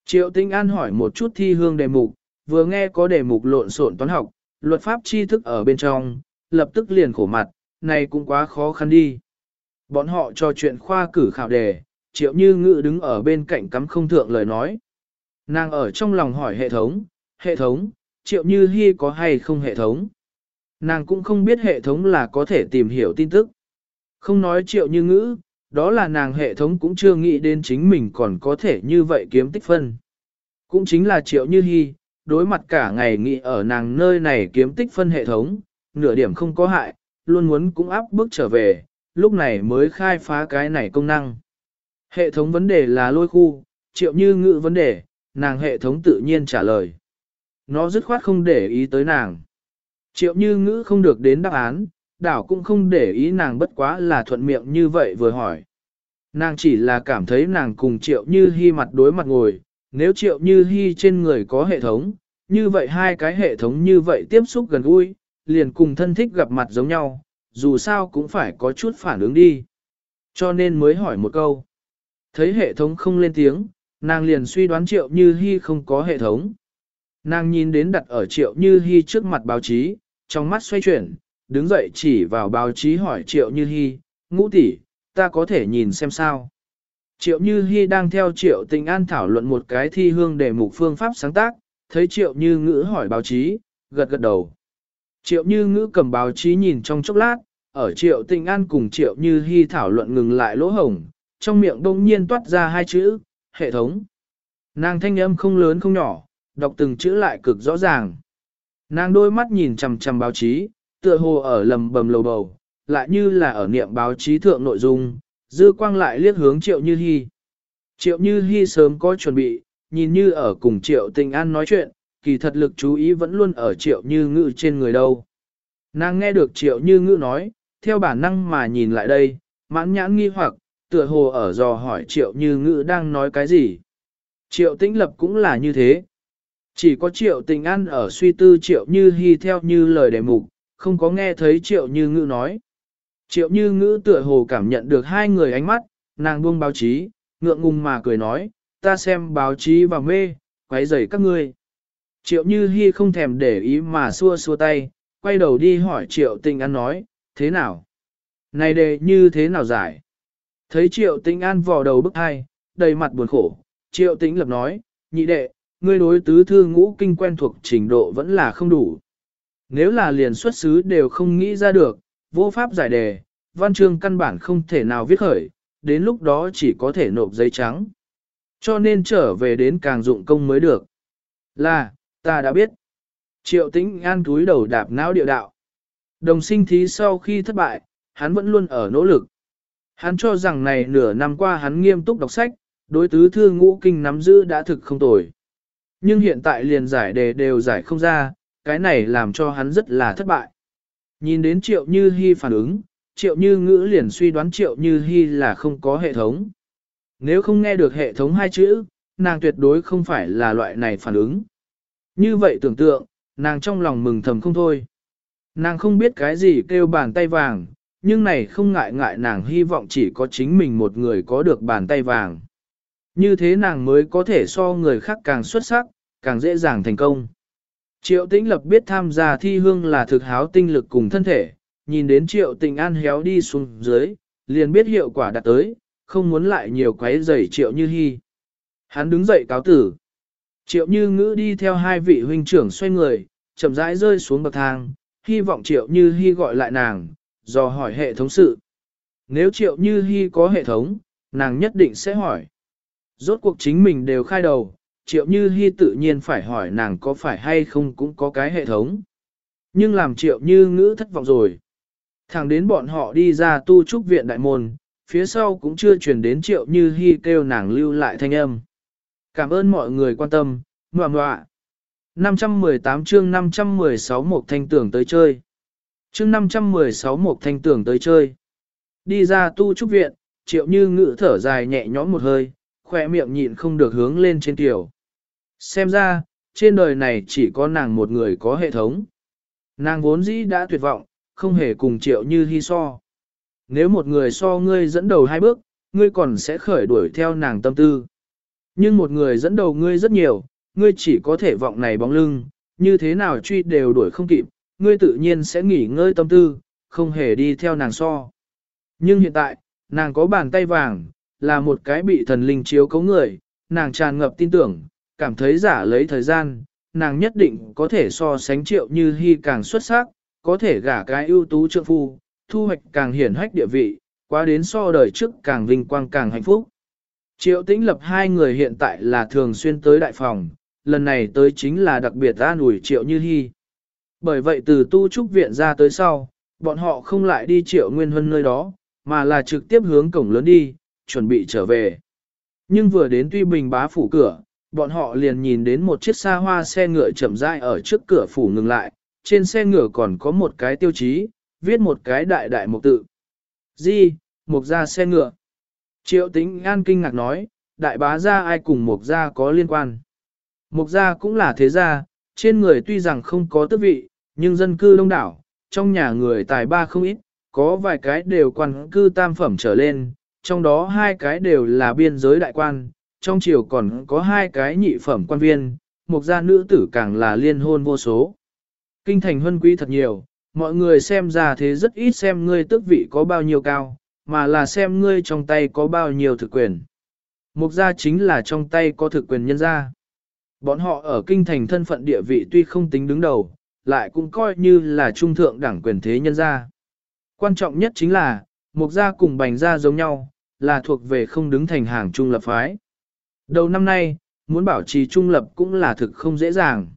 Triệu tinh an hỏi một chút thi hương đề mục, vừa nghe có đề mục lộn xộn toán học, luật pháp tri thức ở bên trong, lập tức liền khổ mặt, này cũng quá khó khăn đi. Bọn họ trò chuyện khoa cử khảo đề, triệu như ngự đứng ở bên cạnh cắm không thượng lời nói. Nàng ở trong lòng hỏi hệ thống, hệ thống, triệu như hy có hay không hệ thống. Nàng cũng không biết hệ thống là có thể tìm hiểu tin tức. Không nói triệu như ngữ, đó là nàng hệ thống cũng chưa nghĩ đến chính mình còn có thể như vậy kiếm tích phân. Cũng chính là triệu như hy, đối mặt cả ngày nghĩ ở nàng nơi này kiếm tích phân hệ thống, nửa điểm không có hại, luôn muốn cũng áp bước trở về, lúc này mới khai phá cái này công năng. Hệ thống vấn đề là lôi khu, triệu như ngữ vấn đề, nàng hệ thống tự nhiên trả lời. Nó dứt khoát không để ý tới nàng. Triệu như ngữ không được đến đáp án, đảo cũng không để ý nàng bất quá là thuận miệng như vậy vừa hỏi. Nàng chỉ là cảm thấy nàng cùng triệu như hy mặt đối mặt ngồi, nếu triệu như hy trên người có hệ thống, như vậy hai cái hệ thống như vậy tiếp xúc gần gũi, liền cùng thân thích gặp mặt giống nhau, dù sao cũng phải có chút phản ứng đi. Cho nên mới hỏi một câu. Thấy hệ thống không lên tiếng, nàng liền suy đoán triệu như hy không có hệ thống. Nàng nhìn đến đặt ở triệu như hy trước mặt báo chí, trong mắt xoay chuyển, đứng dậy chỉ vào báo chí hỏi triệu như hy, ngũ tỷ, ta có thể nhìn xem sao. Triệu Như Hi đang theo Triệu Tình An thảo luận một cái thi hương để mục phương pháp sáng tác, thấy Triệu Như Ngữ hỏi báo chí, gật gật đầu. Triệu Như Ngữ cầm báo chí nhìn trong chốc lát, ở Triệu Tình An cùng Triệu Như Hi thảo luận ngừng lại lỗ hổng, trong miệng đông nhiên toát ra hai chữ, hệ thống. Nàng thanh âm không lớn không nhỏ, đọc từng chữ lại cực rõ ràng. Nàng đôi mắt nhìn chằm chằm báo chí, tựa hồ ở lầm bầm lầu bầu, lại như là ở niệm báo chí thượng nội dung, dư quang lại liếc hướng triệu như hy. Triệu như hy sớm có chuẩn bị, nhìn như ở cùng triệu tình an nói chuyện, kỳ thật lực chú ý vẫn luôn ở triệu như ngự trên người đâu. Nàng nghe được triệu như ngự nói, theo bản năng mà nhìn lại đây, mãn nhãn nghi hoặc, tựa hồ ở dò hỏi triệu như ngự đang nói cái gì. Triệu tĩnh lập cũng là như thế. Chỉ có triệu tình an ở suy tư triệu như hy theo như lời đề mục, không có nghe thấy triệu như ngữ nói. Triệu như ngữ tựa hồ cảm nhận được hai người ánh mắt, nàng buông báo chí, ngượng ngùng mà cười nói, ta xem báo chí và mê, quấy rầy các ngươi. Triệu như hy không thèm để ý mà xua xua tay, quay đầu đi hỏi triệu tình an nói, thế nào? Này đề như thế nào giải? Thấy triệu tình an vò đầu bức hai, đầy mặt buồn khổ, triệu tình lập nói, nhị đệ, ngươi đối tứ thư ngũ kinh quen thuộc trình độ vẫn là không đủ. Nếu là liền xuất xứ đều không nghĩ ra được, vô pháp giải đề, văn chương căn bản không thể nào viết khởi, đến lúc đó chỉ có thể nộp giấy trắng. Cho nên trở về đến càng dụng công mới được. Là, ta đã biết. Triệu tĩnh an túi đầu đạp não điệu đạo. Đồng sinh thí sau khi thất bại, hắn vẫn luôn ở nỗ lực. Hắn cho rằng này nửa năm qua hắn nghiêm túc đọc sách, đối tứ thư ngũ kinh nắm giữ đã thực không tồi. Nhưng hiện tại liền giải đề đều giải không ra, cái này làm cho hắn rất là thất bại. Nhìn đến triệu như hy phản ứng, triệu như ngữ liền suy đoán triệu như hy là không có hệ thống. Nếu không nghe được hệ thống hai chữ, nàng tuyệt đối không phải là loại này phản ứng. Như vậy tưởng tượng, nàng trong lòng mừng thầm không thôi. Nàng không biết cái gì kêu bàn tay vàng, nhưng này không ngại ngại nàng hy vọng chỉ có chính mình một người có được bàn tay vàng. Như thế nàng mới có thể so người khác càng xuất sắc, càng dễ dàng thành công. Triệu tĩnh lập biết tham gia thi hương là thực háo tinh lực cùng thân thể, nhìn đến triệu tình an héo đi xuống dưới, liền biết hiệu quả đạt tới, không muốn lại nhiều quấy rầy triệu như hy. Hắn đứng dậy cáo tử. Triệu như ngữ đi theo hai vị huynh trưởng xoay người, chậm rãi rơi xuống bậc thang, hy vọng triệu như hy gọi lại nàng, dò hỏi hệ thống sự. Nếu triệu như hy có hệ thống, nàng nhất định sẽ hỏi. Rốt cuộc chính mình đều khai đầu, triệu như Hi tự nhiên phải hỏi nàng có phải hay không cũng có cái hệ thống. Nhưng làm triệu như ngữ thất vọng rồi. Thẳng đến bọn họ đi ra tu trúc viện đại môn, phía sau cũng chưa truyền đến triệu như Hi kêu nàng lưu lại thanh âm. Cảm ơn mọi người quan tâm, ngoạ ngoạ. 518 chương 516 một thanh tưởng tới chơi. Chương 516 một thanh tưởng tới chơi. Đi ra tu trúc viện, triệu như ngữ thở dài nhẹ nhõm một hơi, khỏe miệng nhịn không được hướng lên trên tiểu. Xem ra, trên đời này chỉ có nàng một người có hệ thống. Nàng vốn dĩ đã tuyệt vọng, không hề cùng triệu như hy so. Nếu một người so ngươi dẫn đầu hai bước, ngươi còn sẽ khởi đuổi theo nàng tâm tư. Nhưng một người dẫn đầu ngươi rất nhiều, ngươi chỉ có thể vọng này bóng lưng, như thế nào truy đều đuổi không kịp, ngươi tự nhiên sẽ nghỉ ngơi tâm tư, không hề đi theo nàng so. Nhưng hiện tại, nàng có bàn tay vàng, là một cái bị thần linh chiếu cấu người, nàng tràn ngập tin tưởng, cảm thấy giả lấy thời gian, nàng nhất định có thể so sánh triệu như hy càng xuất sắc, có thể gả cái ưu tú trượng phu, thu hoạch càng hiển hách địa vị, qua đến so đời trước càng vinh quang càng hạnh phúc. Triệu tĩnh lập hai người hiện tại là thường xuyên tới đại phòng, lần này tới chính là đặc biệt an ủi triệu như hy. Bởi vậy từ tu trúc viện ra tới sau, bọn họ không lại đi triệu nguyên huân nơi đó, mà là trực tiếp hướng cổng lớn đi, chuẩn bị trở về. Nhưng vừa đến tuy bình bá phủ cửa, bọn họ liền nhìn đến một chiếc xa hoa xe ngựa chậm rãi ở trước cửa phủ ngừng lại, trên xe ngựa còn có một cái tiêu chí, viết một cái đại đại mục tự. Di, mục gia xe ngựa. Triệu tính an kinh ngạc nói, đại bá gia ai cùng mục gia có liên quan. Mục gia cũng là thế gia, trên người tuy rằng không có tước vị, nhưng dân cư đông đảo, trong nhà người tài ba không ít, có vài cái đều quan cư tam phẩm trở lên, trong đó hai cái đều là biên giới đại quan, trong triều còn có hai cái nhị phẩm quan viên, một gia nữ tử càng là liên hôn vô số. Kinh thành huân quý thật nhiều, mọi người xem ra thế rất ít xem ngươi tước vị có bao nhiêu cao, mà là xem ngươi trong tay có bao nhiêu thực quyền. Mục gia chính là trong tay có thực quyền nhân gia. Bọn họ ở kinh thành thân phận địa vị tuy không tính đứng đầu, lại cũng coi như là trung thượng đẳng quyền thế nhân gia. Quan trọng nhất chính là, mục gia cùng bành gia giống nhau, là thuộc về không đứng thành hàng trung lập phái. Đầu năm nay, muốn bảo trì trung lập cũng là thực không dễ dàng.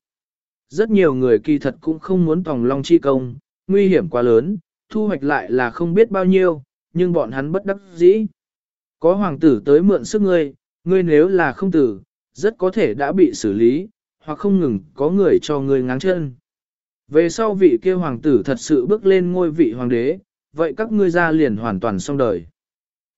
Rất nhiều người kỳ thật cũng không muốn tòng long chi công, nguy hiểm quá lớn, thu hoạch lại là không biết bao nhiêu, nhưng bọn hắn bất đắc dĩ. Có hoàng tử tới mượn sức ngươi, ngươi nếu là không tử, rất có thể đã bị xử lý, hoặc không ngừng có người cho ngươi ngáng chân. Về sau vị kia hoàng tử thật sự bước lên ngôi vị hoàng đế, vậy các ngươi ra liền hoàn toàn xong đời.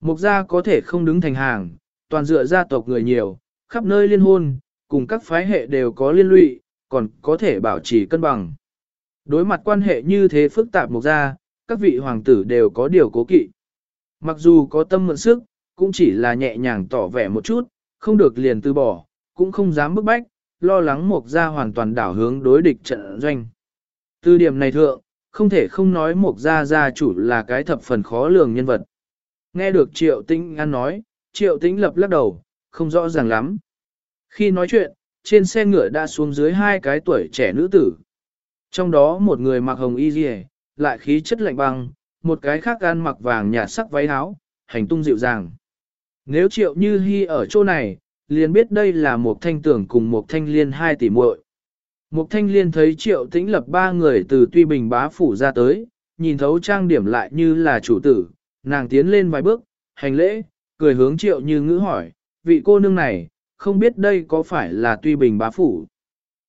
Mục gia có thể không đứng thành hàng, toàn dựa gia tộc người nhiều, khắp nơi liên hôn, cùng các phái hệ đều có liên lụy, còn có thể bảo trì cân bằng. Đối mặt quan hệ như thế phức tạp mục gia, các vị hoàng tử đều có điều cố kỵ. Mặc dù có tâm mượn sức, cũng chỉ là nhẹ nhàng tỏ vẻ một chút, không được liền từ bỏ, cũng không dám bức bách, lo lắng mục gia hoàn toàn đảo hướng đối địch trận doanh. Từ điểm này thượng, không thể không nói một gia gia chủ là cái thập phần khó lường nhân vật. Nghe được triệu tĩnh ăn nói, triệu tĩnh lập lắc đầu, không rõ ràng lắm. Khi nói chuyện, trên xe ngựa đã xuống dưới hai cái tuổi trẻ nữ tử. Trong đó một người mặc hồng y dì lại khí chất lạnh băng, một cái khác ăn mặc vàng nhạt sắc váy áo, hành tung dịu dàng. Nếu triệu như hy ở chỗ này, liền biết đây là một thanh tưởng cùng một thanh liên hai tỷ muội. Mục thanh liên thấy triệu tĩnh lập ba người từ tuy bình bá phủ ra tới, nhìn thấu trang điểm lại như là chủ tử, nàng tiến lên vài bước, hành lễ, cười hướng triệu như ngữ hỏi, vị cô nương này, không biết đây có phải là tuy bình bá phủ.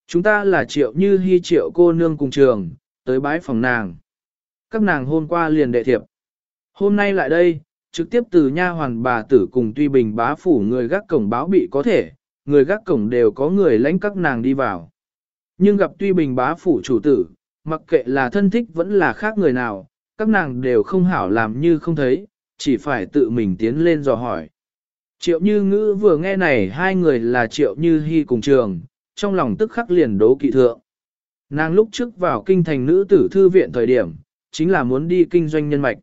Chúng ta là triệu như hy triệu cô nương cùng trường, tới bái phòng nàng. Các nàng hôm qua liền đệ thiệp. Hôm nay lại đây, trực tiếp từ nha hoàn bà tử cùng tuy bình bá phủ người gác cổng báo bị có thể, người gác cổng đều có người lãnh các nàng đi vào. Nhưng gặp tuy bình bá phủ chủ tử, mặc kệ là thân thích vẫn là khác người nào, các nàng đều không hảo làm như không thấy, chỉ phải tự mình tiến lên dò hỏi. Triệu Như Ngữ vừa nghe này hai người là Triệu Như Hi cùng trường, trong lòng tức khắc liền đố kỵ thượng. Nàng lúc trước vào kinh thành nữ tử thư viện thời điểm, chính là muốn đi kinh doanh nhân mạch.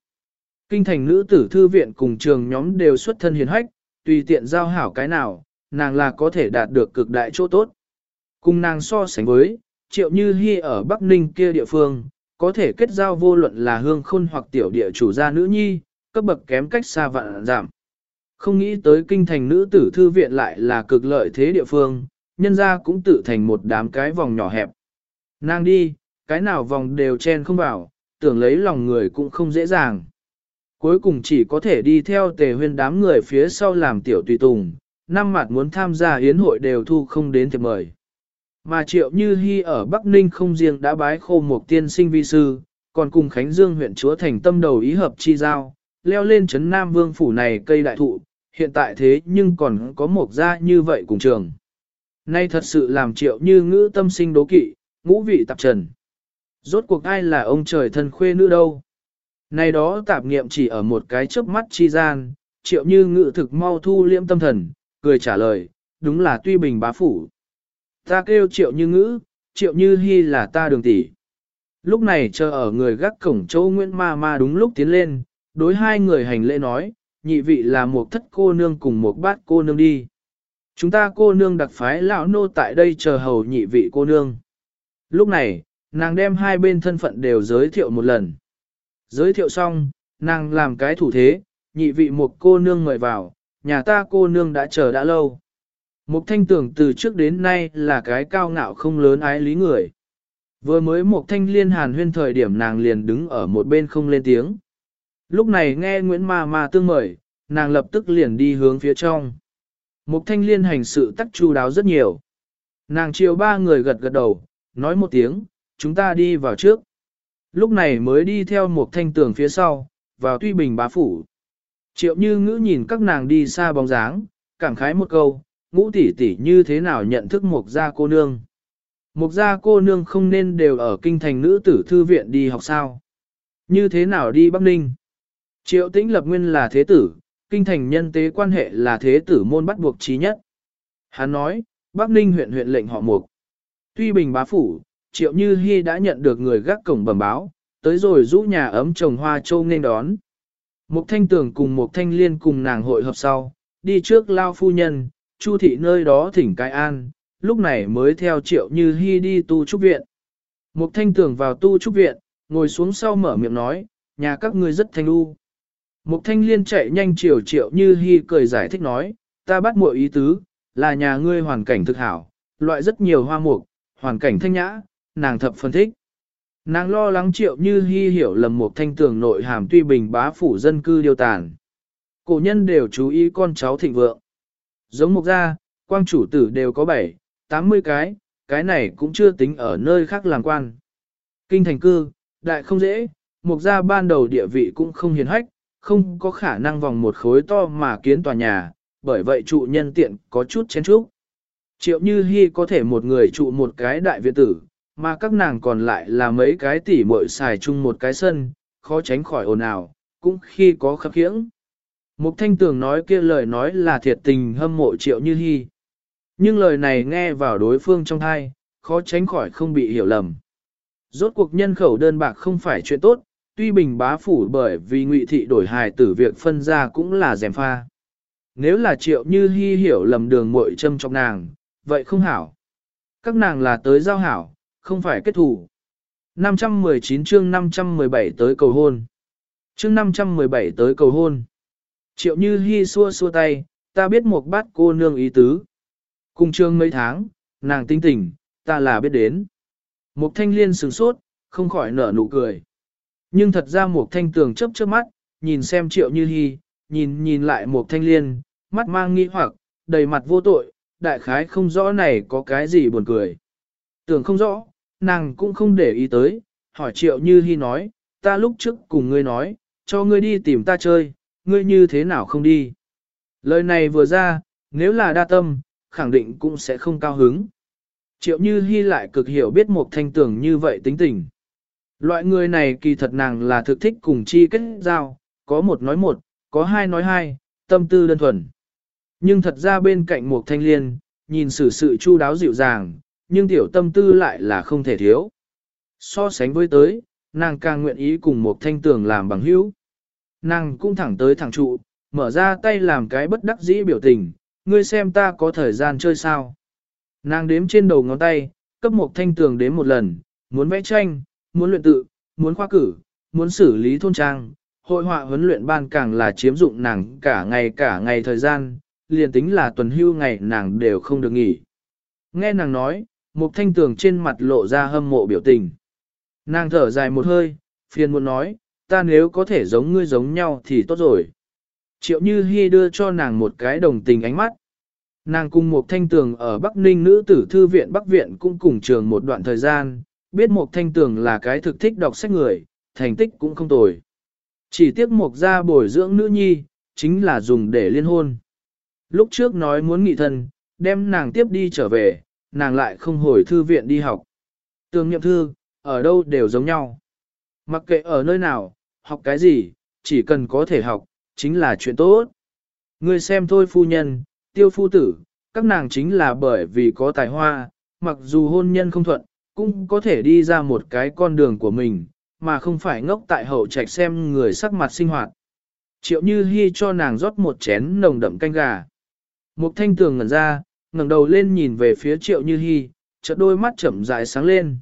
Kinh thành nữ tử thư viện cùng trường nhóm đều xuất thân hiền hách, tùy tiện giao hảo cái nào, nàng là có thể đạt được cực đại chỗ tốt. Cùng nàng so sánh với, triệu như hy ở Bắc Ninh kia địa phương, có thể kết giao vô luận là hương khôn hoặc tiểu địa chủ gia nữ nhi, cấp bậc kém cách xa vạn giảm. Không nghĩ tới kinh thành nữ tử thư viện lại là cực lợi thế địa phương, nhân ra cũng tự thành một đám cái vòng nhỏ hẹp. Nàng đi, cái nào vòng đều chen không vào, tưởng lấy lòng người cũng không dễ dàng. Cuối cùng chỉ có thể đi theo tề huyên đám người phía sau làm tiểu tùy tùng, năm mặt muốn tham gia hiến hội đều thu không đến thiệp mời. Mà triệu như hy ở Bắc Ninh không riêng đã bái khô một tiên sinh vi sư, còn cùng Khánh Dương huyện chúa thành tâm đầu ý hợp chi giao, leo lên chấn Nam Vương phủ này cây đại thụ, hiện tại thế nhưng còn có một gia như vậy cùng trường. Nay thật sự làm triệu như ngữ tâm sinh đố kỵ, ngũ vị tạp trần. Rốt cuộc ai là ông trời thân khuê nữ đâu. Này đó tạp nghiệm chỉ ở một cái chớp mắt chi gian, triệu như ngữ thực mau thu liễm tâm thần, cười trả lời, đúng là tuy bình bá phủ. Ta kêu triệu như ngữ, triệu như hy là ta đường tỷ. Lúc này chờ ở người gác cổng châu Nguyễn Ma Ma đúng lúc tiến lên, đối hai người hành lễ nói, nhị vị là một thất cô nương cùng một bát cô nương đi. Chúng ta cô nương đặc phái lão nô tại đây chờ hầu nhị vị cô nương. Lúc này, nàng đem hai bên thân phận đều giới thiệu một lần. Giới thiệu xong, nàng làm cái thủ thế, nhị vị một cô nương mời vào, nhà ta cô nương đã chờ đã lâu. Mục thanh tưởng từ trước đến nay là cái cao ngạo không lớn ái lý người. Vừa mới một thanh liên hàn huyên thời điểm nàng liền đứng ở một bên không lên tiếng. Lúc này nghe Nguyễn Ma Ma tương mời, nàng lập tức liền đi hướng phía trong. Mục thanh liên hành sự tắc chu đáo rất nhiều. Nàng chiều ba người gật gật đầu, nói một tiếng, chúng ta đi vào trước. Lúc này mới đi theo một thanh tường phía sau, vào tuy bình bá phủ. Triệu như ngữ nhìn các nàng đi xa bóng dáng, cảm khái một câu, ngũ tỷ tỷ như thế nào nhận thức một gia cô nương. Một gia cô nương không nên đều ở kinh thành nữ tử thư viện đi học sao. Như thế nào đi Bắc Ninh? Triệu tĩnh lập nguyên là thế tử, kinh thành nhân tế quan hệ là thế tử môn bắt buộc trí nhất. Hắn nói, Bắc Ninh huyện huyện lệnh họ mục. Tuy bình bá phủ, triệu như hy đã nhận được người gác cổng bẩm báo, tới rồi rũ nhà ấm trồng hoa châu nên đón. Mục thanh tưởng cùng một thanh liên cùng nàng hội hợp sau, đi trước lao phu nhân, chu thị nơi đó thỉnh cai an, lúc này mới theo triệu như hy đi tu trúc viện. Mục thanh tưởng vào tu trúc viện, ngồi xuống sau mở miệng nói, nhà các ngươi rất thanh lưu. Mục thanh liên chạy nhanh chiều triệu như hy cười giải thích nói, ta bắt muội ý tứ, là nhà ngươi hoàn cảnh thực hảo, loại rất nhiều hoa mục, hoàn cảnh thanh nhã, nàng thập phân thích. Nàng lo lắng triệu như hy hiểu lầm một thanh tường nội hàm tuy bình bá phủ dân cư điều tàn. Cổ nhân đều chú ý con cháu thịnh vượng. Giống mục gia, quang chủ tử đều có 7, 80 cái, cái này cũng chưa tính ở nơi khác làm quan. Kinh thành cư, đại không dễ, mục gia ban đầu địa vị cũng không hiền hách, không có khả năng vòng một khối to mà kiến tòa nhà, bởi vậy trụ nhân tiện có chút chén chúc. Triệu Như Hi có thể một người trụ một cái đại viện tử, mà các nàng còn lại là mấy cái tỷ muội xài chung một cái sân, khó tránh khỏi ồn ào, cũng khi có khập khiễng. Mục Thanh Tường nói kia lời nói là thiệt tình hâm mộ Triệu Như Hi. Nhưng lời này nghe vào đối phương trong thai, khó tránh khỏi không bị hiểu lầm. Rốt cuộc nhân khẩu đơn bạc không phải chuyện tốt, tuy bình bá phủ bởi vì ngụy thị đổi hài tử việc phân ra cũng là dèm pha. Nếu là triệu như hy hiểu lầm đường muội châm trong nàng, vậy không hảo. Các nàng là tới giao hảo, không phải kết thủ. 519 chương 517 tới cầu hôn. Chương 517 tới cầu hôn. Triệu như hy xua xua tay, ta biết một bát cô nương ý tứ. Cùng chương mấy tháng, nàng tinh tỉnh, ta là biết đến. Một thanh liên sửng sốt, không khỏi nở nụ cười. Nhưng thật ra một thanh tường chấp chớp mắt, nhìn xem triệu như hy, nhìn nhìn lại một thanh liên, mắt mang nghi hoặc, đầy mặt vô tội, đại khái không rõ này có cái gì buồn cười. Tưởng không rõ, nàng cũng không để ý tới, hỏi triệu như hy nói, ta lúc trước cùng ngươi nói, cho ngươi đi tìm ta chơi, ngươi như thế nào không đi. Lời này vừa ra, nếu là đa tâm, khẳng định cũng sẽ không cao hứng. Triệu Như Hi lại cực hiểu biết một thanh tưởng như vậy tính tình. Loại người này kỳ thật nàng là thực thích cùng chi kết giao, có một nói một, có hai nói hai, tâm tư đơn thuần. Nhưng thật ra bên cạnh một thanh liên, nhìn xử sự chu đáo dịu dàng, nhưng tiểu tâm tư lại là không thể thiếu. So sánh với tới, nàng càng nguyện ý cùng một thanh tường làm bằng hữu. Nàng cũng thẳng tới thẳng trụ, mở ra tay làm cái bất đắc dĩ biểu tình, ngươi xem ta có thời gian chơi sao. Nàng đếm trên đầu ngón tay, cấp một thanh tường đếm một lần, muốn vẽ tranh, muốn luyện tự, muốn khoa cử, muốn xử lý thôn trang, hội họa huấn luyện ban càng là chiếm dụng nàng cả ngày cả ngày thời gian, liền tính là tuần hưu ngày nàng đều không được nghỉ. Nghe nàng nói, một thanh tường trên mặt lộ ra hâm mộ biểu tình. Nàng thở dài một hơi, phiền muốn nói, ta nếu có thể giống ngươi giống nhau thì tốt rồi. Triệu Như Hi đưa cho nàng một cái đồng tình ánh mắt. Nàng cùng một thanh tường ở Bắc Ninh nữ tử thư viện Bắc Viện cũng cùng trường một đoạn thời gian, biết một thanh tường là cái thực thích đọc sách người, thành tích cũng không tồi. Chỉ tiếc một gia bồi dưỡng nữ nhi, chính là dùng để liên hôn. Lúc trước nói muốn nghị thân, đem nàng tiếp đi trở về, nàng lại không hồi thư viện đi học. Tường nhậm thư, ở đâu đều giống nhau. Mặc kệ ở nơi nào, học cái gì, chỉ cần có thể học, chính là chuyện tốt. Ngươi xem thôi phu nhân, tiêu phu tử, các nàng chính là bởi vì có tài hoa, mặc dù hôn nhân không thuận, cũng có thể đi ra một cái con đường của mình, mà không phải ngốc tại hậu trạch xem người sắc mặt sinh hoạt. Triệu Như Hi cho nàng rót một chén nồng đậm canh gà. Mục thanh tường ngẩn ra, ngẩng đầu lên nhìn về phía Triệu Như Hi, chợt đôi mắt chậm rãi sáng lên.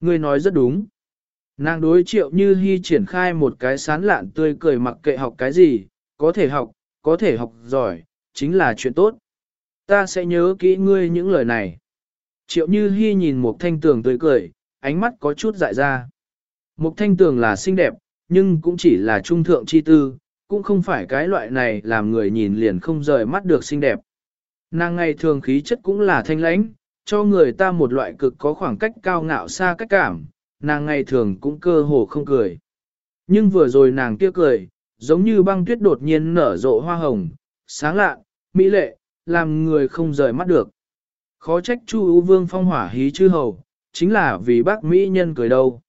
Ngươi nói rất đúng. Nàng đối Triệu Như hy triển khai một cái sán lạn tươi cười mặc kệ học cái gì, có thể học, có thể học giỏi, chính là chuyện tốt. Ta sẽ nhớ kỹ ngươi những lời này. Triệu Như Hy nhìn một thanh tường tươi cười, ánh mắt có chút dại ra. Một thanh tường là xinh đẹp, nhưng cũng chỉ là trung thượng chi tư, cũng không phải cái loại này làm người nhìn liền không rời mắt được xinh đẹp. Nàng ngày thường khí chất cũng là thanh lãnh, cho người ta một loại cực có khoảng cách cao ngạo xa cách cảm, nàng ngày thường cũng cơ hồ không cười. Nhưng vừa rồi nàng kia cười, giống như băng tuyết đột nhiên nở rộ hoa hồng, sáng lạ, mỹ lệ, làm người không rời mắt được. Khó trách Chu Ú vương phong hỏa hí chư hầu, chính là vì bác Mỹ nhân cười đâu.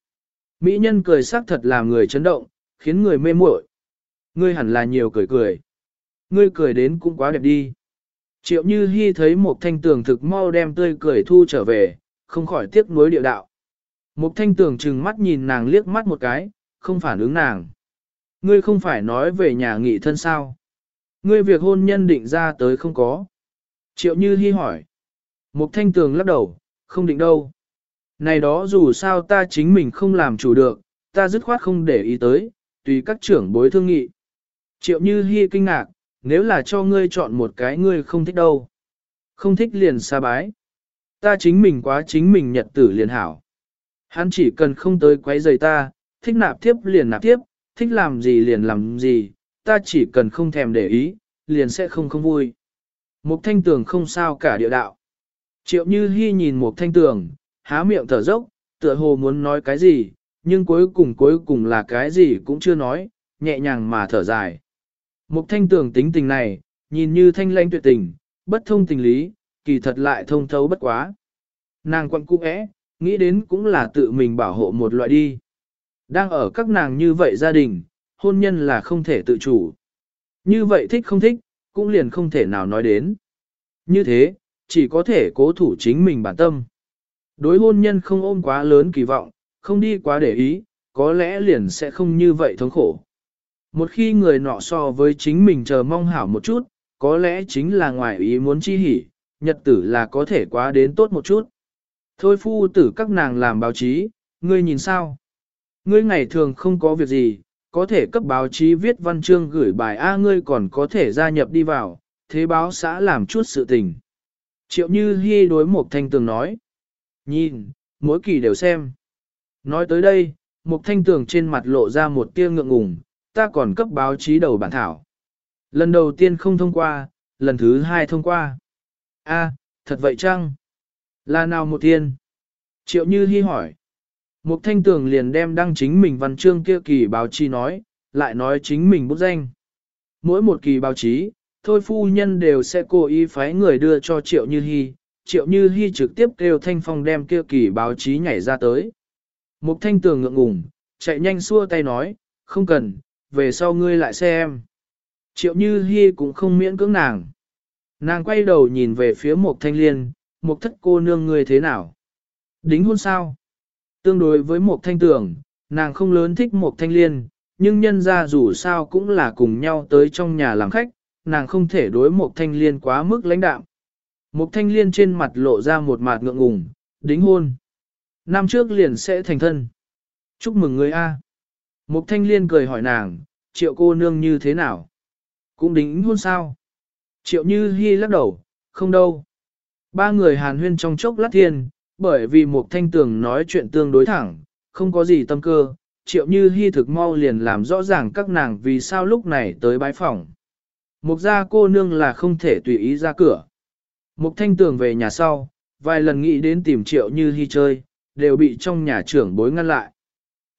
Mỹ nhân cười sắc thật làm người chấn động, khiến người mê muội. Ngươi hẳn là nhiều cười cười. Ngươi cười đến cũng quá đẹp đi. Triệu Như Hi thấy một thanh tường thực mau đem tươi cười thu trở về, không khỏi tiếc nuối điệu đạo. Mục thanh tường trừng mắt nhìn nàng liếc mắt một cái, không phản ứng nàng. Ngươi không phải nói về nhà nghị thân sao? Ngươi việc hôn nhân định ra tới không có. Triệu Như Hi hỏi. Mục thanh tường lắc đầu, không định đâu. Này đó dù sao ta chính mình không làm chủ được, ta dứt khoát không để ý tới, tùy các trưởng bối thương nghị. Triệu Như Hi kinh ngạc, nếu là cho ngươi chọn một cái ngươi không thích đâu. Không thích liền xa bái. Ta chính mình quá chính mình nhật tử liền hảo. Hắn chỉ cần không tới quấy rầy ta, thích nạp tiếp liền nạp tiếp, thích làm gì liền làm gì, ta chỉ cần không thèm để ý, liền sẽ không không vui. Mục thanh tường không sao cả địa đạo. Triệu như hy nhìn mục thanh tường, há miệng thở dốc, tựa hồ muốn nói cái gì, nhưng cuối cùng cuối cùng là cái gì cũng chưa nói, nhẹ nhàng mà thở dài. Mục thanh tường tính tình này, nhìn như thanh lãnh tuyệt tình, bất thông tình lý, kỳ thật lại thông thấu bất quá. Nàng quặn cung ẽ, nghĩ đến cũng là tự mình bảo hộ một loại đi. Đang ở các nàng như vậy gia đình, hôn nhân là không thể tự chủ. Như vậy thích không thích, cũng liền không thể nào nói đến. Như thế, chỉ có thể cố thủ chính mình bản tâm. Đối hôn nhân không ôm quá lớn kỳ vọng, không đi quá để ý, có lẽ liền sẽ không như vậy thống khổ. Một khi người nọ so với chính mình chờ mong hảo một chút, có lẽ chính là ngoài ý muốn chi hỉ, nhật tử là có thể quá đến tốt một chút. Thôi phu tử các nàng làm báo chí, ngươi nhìn sao? Ngươi ngày thường không có việc gì, có thể cấp báo chí viết văn chương gửi bài A ngươi còn có thể gia nhập đi vào, thế báo xã làm chút sự tình. Triệu Như Hi đối một thanh tường nói. Nhìn, mỗi kỳ đều xem. Nói tới đây, một thanh tường trên mặt lộ ra một tia ngượng ngùng, ta còn cấp báo chí đầu bản thảo. Lần đầu tiên không thông qua, lần thứ hai thông qua. A, thật vậy chăng? Là nào một tiên? Triệu Như Hi hỏi. Mục Thanh Tường liền đem đăng chính mình văn chương kia kỳ báo chí nói, lại nói chính mình bút danh. Mỗi một kỳ báo chí, thôi phu nhân đều sẽ cố ý phái người đưa cho Triệu Như Hi, Triệu Như Hi trực tiếp kêu Thanh Phong đem kia kỳ báo chí nhảy ra tới. Mục Thanh Tường ngượng ngùng, chạy nhanh xua tay nói, không cần, về sau ngươi lại xem. Triệu Như Hi cũng không miễn cưỡng nàng. Nàng quay đầu nhìn về phía Mục Thanh Liên, Mục thất cô nương ngươi thế nào? Đính hôn sao? Tương đối với Mục Thanh Tưởng, nàng không lớn thích Mục Thanh Liên, nhưng nhân ra dù sao cũng là cùng nhau tới trong nhà làm khách, nàng không thể đối Mục Thanh Liên quá mức lãnh đạm. Mục Thanh Liên trên mặt lộ ra một mặt ngượng ngùng, đính hôn. Năm trước liền sẽ thành thân. Chúc mừng người A. Mục Thanh Liên cười hỏi nàng, triệu cô nương như thế nào? Cũng đính hôn sao? Triệu Như hy lắc đầu, không đâu. Ba người hàn huyên trong chốc lát thiên, bởi vì một Thanh Tường nói chuyện tương đối thẳng, không có gì tâm cơ. Triệu Như Hi thực mau liền làm rõ ràng các nàng vì sao lúc này tới bái phòng. Mục gia cô nương là không thể tùy ý ra cửa. Mục Thanh Tường về nhà sau, vài lần nghĩ đến tìm Triệu Như Hi chơi, đều bị trong nhà trưởng bối ngăn lại.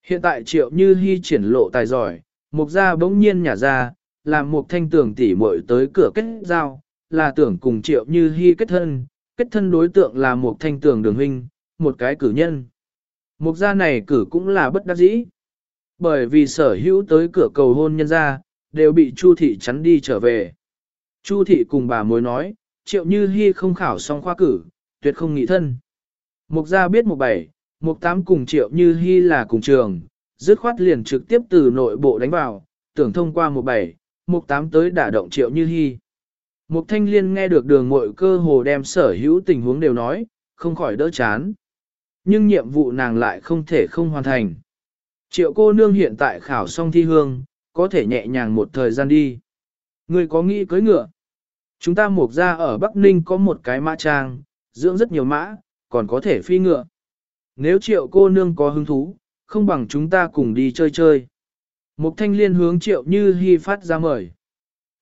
Hiện tại Triệu Như Hi triển lộ tài giỏi, Mục gia bỗng nhiên nhả ra, làm Mục Thanh Tường tỉ muội tới cửa kết giao, là tưởng cùng Triệu Như Hi kết thân, kết thân đối tượng là một Thanh Tường đường huynh, một cái cử nhân. Mục gia này cử cũng là bất đắc dĩ. Bởi vì sở hữu tới cửa cầu hôn nhân gia, đều bị Chu thị chắn đi trở về. Chu thị cùng bà mối nói, triệu như hy không khảo xong khoa cử, tuyệt không nghị thân. Mục gia biết mục bảy, mục tám cùng triệu như hy là cùng trường, dứt khoát liền trực tiếp từ nội bộ đánh vào, tưởng thông qua mục bảy, mục tám tới đả động triệu như hy. Mục thanh liên nghe được đường mội cơ hồ đem sở hữu tình huống đều nói, không khỏi đỡ chán. Nhưng nhiệm vụ nàng lại không thể không hoàn thành. Triệu cô nương hiện tại khảo xong thi hương, có thể nhẹ nhàng một thời gian đi. Người có nghĩ cưới ngựa? Chúng ta mục ra ở Bắc Ninh có một cái mã trang, dưỡng rất nhiều mã, còn có thể phi ngựa. Nếu triệu cô nương có hứng thú, không bằng chúng ta cùng đi chơi chơi. Mục thanh liên hướng triệu như hy phát ra mời.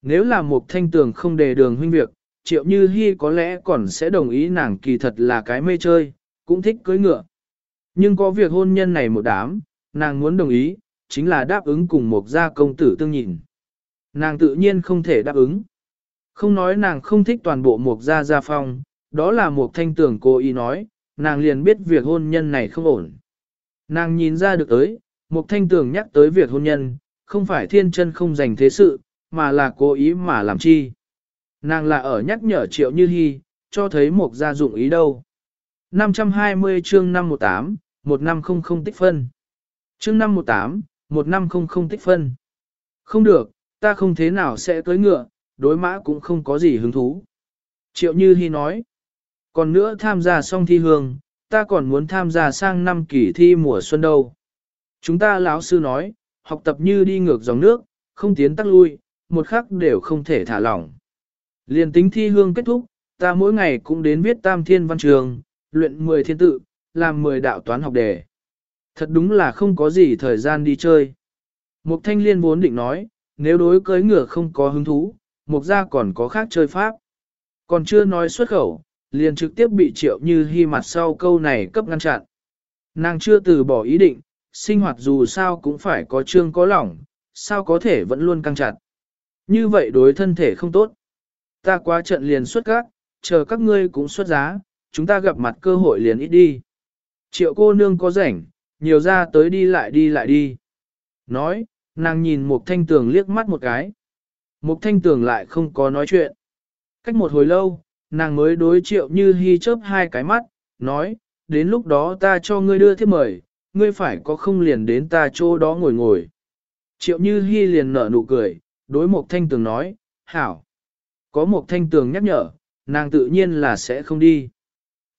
Nếu là một thanh tường không đề đường huynh việc, triệu như hy có lẽ còn sẽ đồng ý nàng kỳ thật là cái mê chơi, cũng thích cưới ngựa. Nhưng có việc hôn nhân này một đám, nàng muốn đồng ý, chính là đáp ứng cùng một gia công tử tương nhìn. Nàng tự nhiên không thể đáp ứng. Không nói nàng không thích toàn bộ một gia gia phong, đó là một thanh tưởng cô ý nói, nàng liền biết việc hôn nhân này không ổn. Nàng nhìn ra được tới, một thanh tưởng nhắc tới việc hôn nhân, không phải thiên chân không dành thế sự, mà là cố ý mà làm chi. Nàng là ở nhắc nhở triệu như hy, cho thấy một gia dụng ý đâu. 520 chương 518, 1500 tích phân. Chương 518, 1500 tích phân. Không được, ta không thế nào sẽ tới ngựa, đối mã cũng không có gì hứng thú. Triệu Như Hi nói, còn nữa tham gia xong thi hương, ta còn muốn tham gia sang năm kỳ thi mùa xuân đâu. Chúng ta lão sư nói, học tập như đi ngược dòng nước, không tiến tắc lui, một khắc đều không thể thả lỏng. Liên tính thi hương kết thúc, ta mỗi ngày cũng đến viết tam thiên văn trường, luyện 10 thiên tự, làm 10 đạo toán học đề. Thật đúng là không có gì thời gian đi chơi. Mục thanh liên vốn định nói, nếu đối cưới ngựa không có hứng thú, mục gia còn có khác chơi pháp. Còn chưa nói xuất khẩu, liền trực tiếp bị triệu như hy mặt sau câu này cấp ngăn chặn. Nàng chưa từ bỏ ý định, sinh hoạt dù sao cũng phải có trương có lỏng, sao có thể vẫn luôn căng chặt. Như vậy đối thân thể không tốt. Ta quá trận liền xuất các, chờ các ngươi cũng xuất giá, chúng ta gặp mặt cơ hội liền ít đi. Triệu cô nương có rảnh, nhiều ra tới đi lại đi lại đi. Nói, nàng nhìn một thanh tường liếc mắt một cái. Mục thanh tường lại không có nói chuyện. Cách một hồi lâu, nàng mới đối triệu như hy chớp hai cái mắt, nói, đến lúc đó ta cho ngươi đưa thiếp mời, ngươi phải có không liền đến ta chỗ đó ngồi ngồi. Triệu như hy liền nở nụ cười, đối một thanh tường nói, hảo. Có một thanh tường nhắc nhở, nàng tự nhiên là sẽ không đi.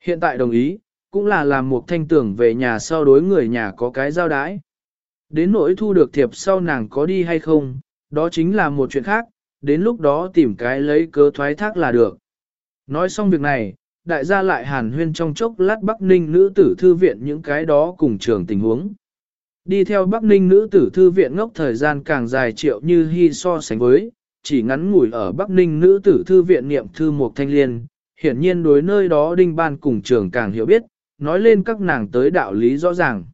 Hiện tại đồng ý, cũng là làm một thanh tường về nhà sau đối người nhà có cái giao đái. Đến nỗi thu được thiệp sau nàng có đi hay không, đó chính là một chuyện khác, đến lúc đó tìm cái lấy cớ thoái thác là được. Nói xong việc này, đại gia lại hàn huyên trong chốc lát Bắc Ninh nữ tử thư viện những cái đó cùng trường tình huống. Đi theo Bắc Ninh nữ tử thư viện ngốc thời gian càng dài triệu như hy so sánh với, chỉ ngắn ngủi ở Bắc Ninh nữ tử thư viện niệm thư một thanh liên, hiển nhiên đối nơi đó đinh ban cùng trường càng hiểu biết, nói lên các nàng tới đạo lý rõ ràng.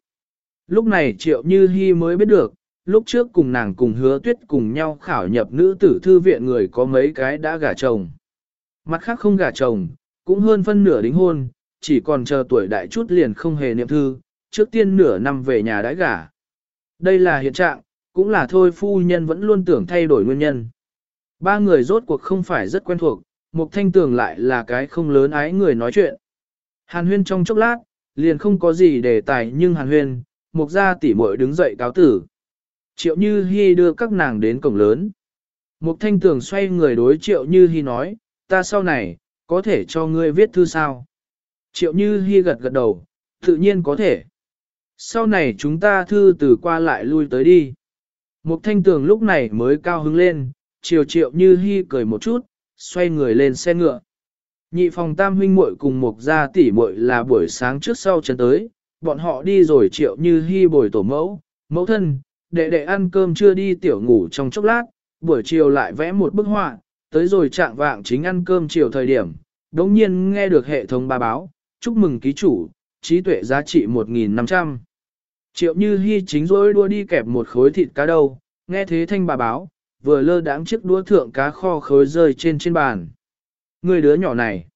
Lúc này triệu như hy mới biết được, lúc trước cùng nàng cùng hứa tuyết cùng nhau khảo nhập nữ tử thư viện người có mấy cái đã gả chồng. Mặt khác không gả chồng, cũng hơn phân nửa đính hôn, chỉ còn chờ tuổi đại chút liền không hề niệm thư, trước tiên nửa năm về nhà đãi gả. Đây là hiện trạng, cũng là thôi phu nhân vẫn luôn tưởng thay đổi nguyên nhân. Ba người rốt cuộc không phải rất quen thuộc, Mục Thanh Tường lại là cái không lớn ái người nói chuyện. Hàn huyên trong chốc lát, liền không có gì để tài nhưng hàn huyên, Mục gia tỷ muội đứng dậy cáo tử. Triệu Như Hi đưa các nàng đến cổng lớn. Mục Thanh Tường xoay người đối Triệu Như Hi nói, ta sau này, có thể cho ngươi viết thư sao? Triệu Như Hi gật gật đầu, tự nhiên có thể. Sau này chúng ta thư từ qua lại lui tới đi. Mục Thanh Tường lúc này mới cao hứng lên, Triệu Triệu Như Hi cười một chút, xoay người lên xe ngựa. Nhị phòng tam huynh muội cùng Mục gia tỷ muội là buổi sáng trước sau chân tới, bọn họ đi rồi Triệu Như Hi bồi tổ mẫu, mẫu thân, đệ đệ ăn cơm chưa đi tiểu ngủ trong chốc lát, buổi chiều lại vẽ một bức họa, tới rồi trạng vạng chính ăn cơm chiều thời điểm, đống nhiên nghe được hệ thống ba báo, chúc mừng ký chủ, trí tuệ giá trị 1.500. Triệu như Hi chính rối đua đi kẹp một khối thịt cá đâu, nghe thế thanh bà báo, vừa lơ đãng chiếc đũa thượng cá kho khối rơi trên trên bàn. Người đứa nhỏ này,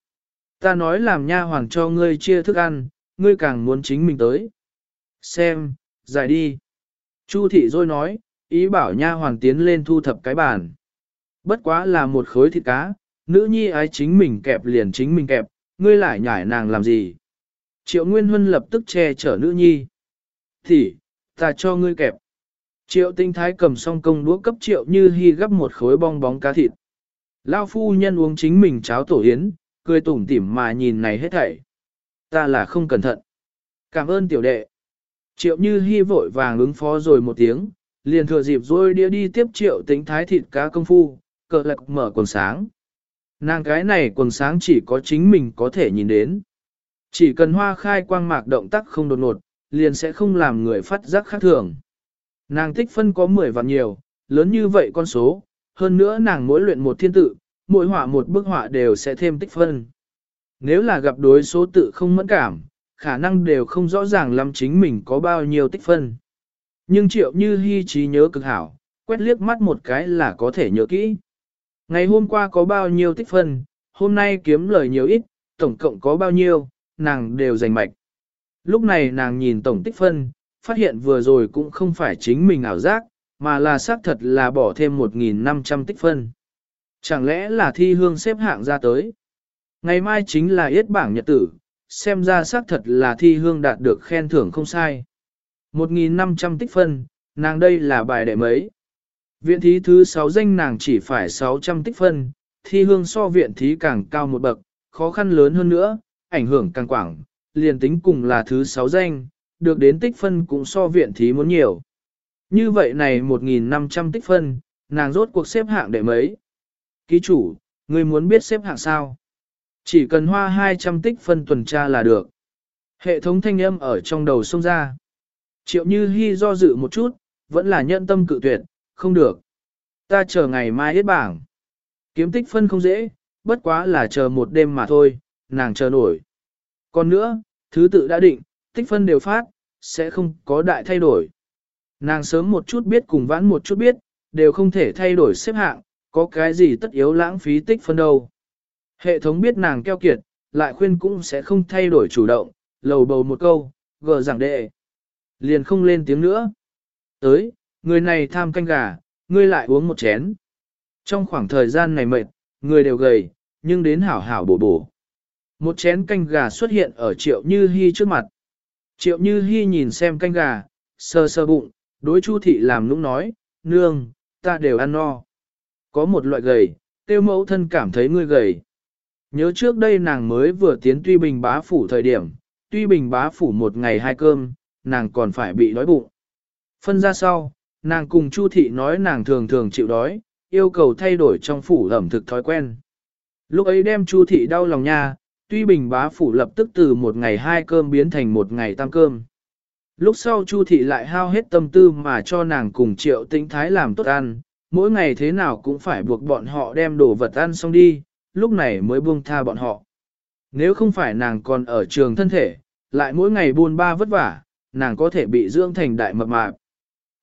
ta nói làm nha hoàng cho ngươi chia thức ăn, ngươi càng muốn chính mình tới. Xem, giải đi. Chu thị rồi nói, ý bảo nha hoàng tiến lên thu thập cái bàn. Bất quá là một khối thịt cá, nữ nhi ái chính mình kẹp liền chính mình kẹp, ngươi lại nhảy nàng làm gì. Triệu Nguyên Huân lập tức che chở nữ nhi. Thì, ta cho ngươi kẹp. Triệu tinh thái cầm xong công đũa cấp triệu như hy gấp một khối bong bóng cá thịt. Lao phu nhân uống chính mình cháo tổ yến, cười tủm tỉm mà nhìn này hết thảy. Ta là không cẩn thận. Cảm ơn tiểu đệ. Triệu như hy vội vàng ứng phó rồi một tiếng, liền thừa dịp rồi đĩa đi tiếp triệu tính thái thịt cá công phu, cờ lạc mở quần sáng. Nàng cái này quần sáng chỉ có chính mình có thể nhìn đến. Chỉ cần hoa khai quang mạc động tác không đột ngột, liền sẽ không làm người phát giác khác thường. Nàng tích phân có 10 vạn nhiều, lớn như vậy con số, hơn nữa nàng mỗi luyện một thiên tự, mỗi họa một bức họa đều sẽ thêm tích phân. Nếu là gặp đối số tự không mẫn cảm, khả năng đều không rõ ràng lắm chính mình có bao nhiêu tích phân. Nhưng triệu như hy trí nhớ cực hảo, quét liếc mắt một cái là có thể nhớ kỹ. Ngày hôm qua có bao nhiêu tích phân, hôm nay kiếm lời nhiều ít, tổng cộng có bao nhiêu, nàng đều giành mạch. Lúc này nàng nhìn tổng tích phân, phát hiện vừa rồi cũng không phải chính mình ảo giác, mà là xác thật là bỏ thêm 1.500 tích phân. Chẳng lẽ là thi hương xếp hạng ra tới? Ngày mai chính là yết bảng nhật tử, xem ra xác thật là thi hương đạt được khen thưởng không sai. 1.500 tích phân, nàng đây là bài đệ mấy. Viện thí thứ 6 danh nàng chỉ phải 600 tích phân, thi hương so viện thí càng cao một bậc, khó khăn lớn hơn nữa, ảnh hưởng càng quảng, liền tính cùng là thứ 6 danh, được đến tích phân cũng so viện thí muốn nhiều. Như vậy này 1.500 tích phân, nàng rốt cuộc xếp hạng đệ mấy. Ký chủ, người muốn biết xếp hạng sao? Chỉ cần hoa 200 tích phân tuần tra là được. Hệ thống thanh âm ở trong đầu xông ra. Triệu Như Hi do dự một chút, vẫn là nhận tâm cự tuyệt, không được. Ta chờ ngày mai hết bảng. Kiếm tích phân không dễ, bất quá là chờ một đêm mà thôi, nàng chờ nổi. Còn nữa, thứ tự đã định, tích phân đều phát, sẽ không có đại thay đổi. Nàng sớm một chút biết cùng vãn một chút biết, đều không thể thay đổi xếp hạng, có cái gì tất yếu lãng phí tích phân đâu. Hệ thống biết nàng keo kiệt, lại khuyên cũng sẽ không thay đổi chủ động, lầu bầu một câu, gờ giảng đệ. Liền không lên tiếng nữa. Tới, người này tham canh gà, ngươi lại uống một chén. Trong khoảng thời gian này mệt, người đều gầy, nhưng đến hảo hảo bổ bổ. Một chén canh gà xuất hiện ở triệu như Hi trước mặt. Triệu như Hi nhìn xem canh gà, sơ sơ bụng, đối chu thị làm nũng nói, nương, ta đều ăn no. Có một loại gầy, tiêu mẫu thân cảm thấy ngươi gầy. Nhớ trước đây nàng mới vừa tiến tuy bình bá phủ thời điểm, tuy bình bá phủ một ngày hai cơm, nàng còn phải bị đói bụng. Phân ra sau, nàng cùng Chu thị nói nàng thường thường chịu đói, yêu cầu thay đổi trong phủ ẩm thực thói quen. Lúc ấy đem Chu thị đau lòng nha, tuy bình bá phủ lập tức từ một ngày hai cơm biến thành một ngày tam cơm. Lúc sau Chu thị lại hao hết tâm tư mà cho nàng cùng triệu tĩnh thái làm tốt ăn, mỗi ngày thế nào cũng phải buộc bọn họ đem đồ vật ăn xong đi, lúc này mới buông tha bọn họ. Nếu không phải nàng còn ở trường thân thể, lại mỗi ngày buôn ba vất vả, nàng có thể bị dưỡng thành đại mập mạp.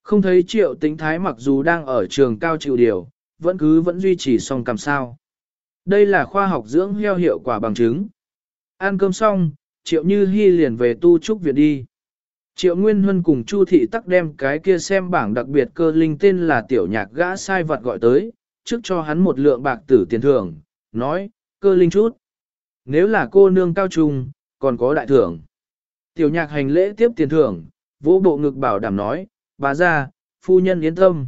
Không thấy triệu tĩnh thái mặc dù đang ở trường cao chịu điều, vẫn cứ vẫn duy trì song cầm sao. Đây là khoa học dưỡng heo hiệu quả bằng chứng. Ăn cơm xong, triệu như hy liền về tu trúc viện đi. Triệu Nguyên Huân cùng Chu Thị tắc đem cái kia xem bảng đặc biệt cơ linh tên là tiểu nhạc gã sai vật gọi tới, trước cho hắn một lượng bạc tử tiền thưởng, nói, cơ linh chút. Nếu là cô nương cao trung, còn có đại thưởng. Tiểu nhạc hành lễ tiếp tiền thưởng, vỗ bộ ngực bảo đảm nói, bà ra, phu nhân yên tâm.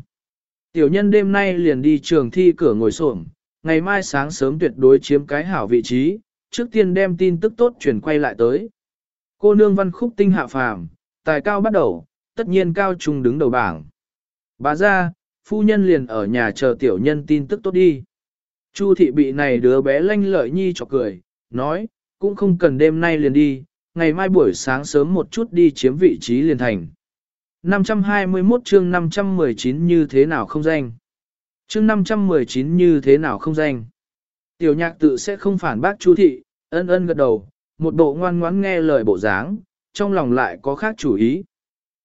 Tiểu nhân đêm nay liền đi trường thi cửa ngồi xổm, ngày mai sáng sớm tuyệt đối chiếm cái hảo vị trí, trước tiên đem tin tức tốt chuyển quay lại tới. Cô nương văn khúc tinh hạ phàm, tài cao bắt đầu, tất nhiên cao trung đứng đầu bảng. Bà ra, phu nhân liền ở nhà chờ tiểu nhân tin tức tốt đi. Chu thị bị này đứa bé lanh lợi nhi cho cười, nói, cũng không cần đêm nay liền đi, ngày mai buổi sáng sớm một chút đi chiếm vị trí liền thành. 521 chương 519 như thế nào không danh. Chương 519 như thế nào không danh. Tiểu nhạc tự sẽ không phản bác chú thị, ân ân gật đầu, một bộ ngoan ngoãn nghe lời bộ dáng, trong lòng lại có khác chủ ý.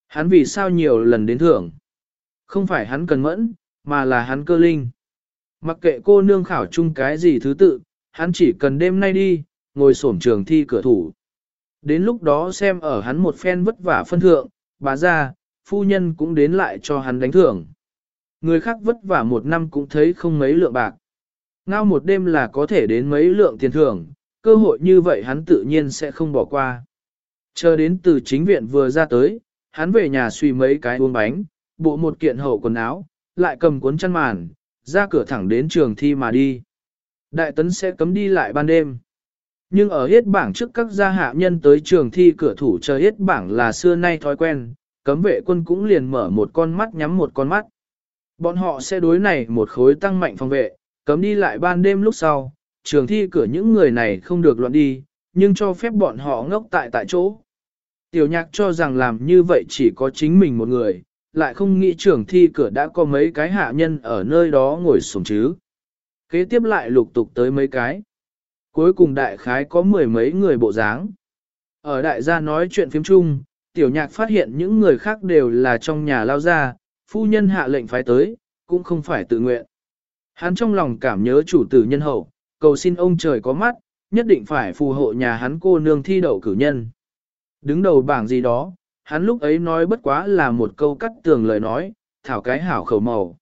Hắn vì sao nhiều lần đến thưởng? Không phải hắn cần mẫn, mà là hắn cơ linh. Mặc kệ cô nương khảo chung cái gì thứ tự, hắn chỉ cần đêm nay đi, ngồi sổm trường thi cửa thủ. Đến lúc đó xem ở hắn một phen vất vả phân thượng, bà ra, phu nhân cũng đến lại cho hắn đánh thưởng. Người khác vất vả một năm cũng thấy không mấy lượng bạc. Ngao một đêm là có thể đến mấy lượng tiền thưởng, cơ hội như vậy hắn tự nhiên sẽ không bỏ qua. Chờ đến từ chính viện vừa ra tới, hắn về nhà suy mấy cái uống bánh, bộ một kiện hậu quần áo, lại cầm cuốn chăn màn, ra cửa thẳng đến trường thi mà đi. Đại tấn sẽ cấm đi lại ban đêm. Nhưng ở hết bảng trước các gia hạ nhân tới trường thi cửa thủ chờ hết bảng là xưa nay thói quen, cấm vệ quân cũng liền mở một con mắt nhắm một con mắt. Bọn họ sẽ đối này một khối tăng mạnh phòng vệ, cấm đi lại ban đêm lúc sau, trường thi cửa những người này không được loạn đi, nhưng cho phép bọn họ ngốc tại tại chỗ. Tiểu nhạc cho rằng làm như vậy chỉ có chính mình một người, lại không nghĩ trường thi cửa đã có mấy cái hạ nhân ở nơi đó ngồi sổng chứ. Kế tiếp lại lục tục tới mấy cái. Cuối cùng đại khái có mười mấy người bộ dáng. Ở đại gia nói chuyện phím chung, tiểu nhạc phát hiện những người khác đều là trong nhà lao ra, phu nhân hạ lệnh phái tới, cũng không phải tự nguyện. Hắn trong lòng cảm nhớ chủ tử nhân hậu, cầu xin ông trời có mắt, nhất định phải phù hộ nhà hắn cô nương thi đậu cử nhân. Đứng đầu bảng gì đó, hắn lúc ấy nói bất quá là một câu cắt tường lời nói, thảo cái hảo khẩu màu.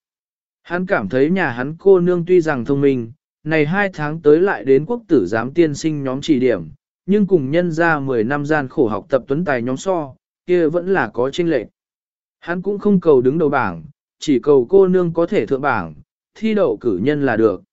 Hắn cảm thấy nhà hắn cô nương tuy rằng thông minh, này hai tháng tới lại đến quốc tử giám tiên sinh nhóm chỉ điểm, nhưng cùng nhân ra 10 năm gian khổ học tập tuấn tài nhóm so, kia vẫn là có chênh lệch. Hắn cũng không cầu đứng đầu bảng, chỉ cầu cô nương có thể thượng bảng, thi đậu cử nhân là được.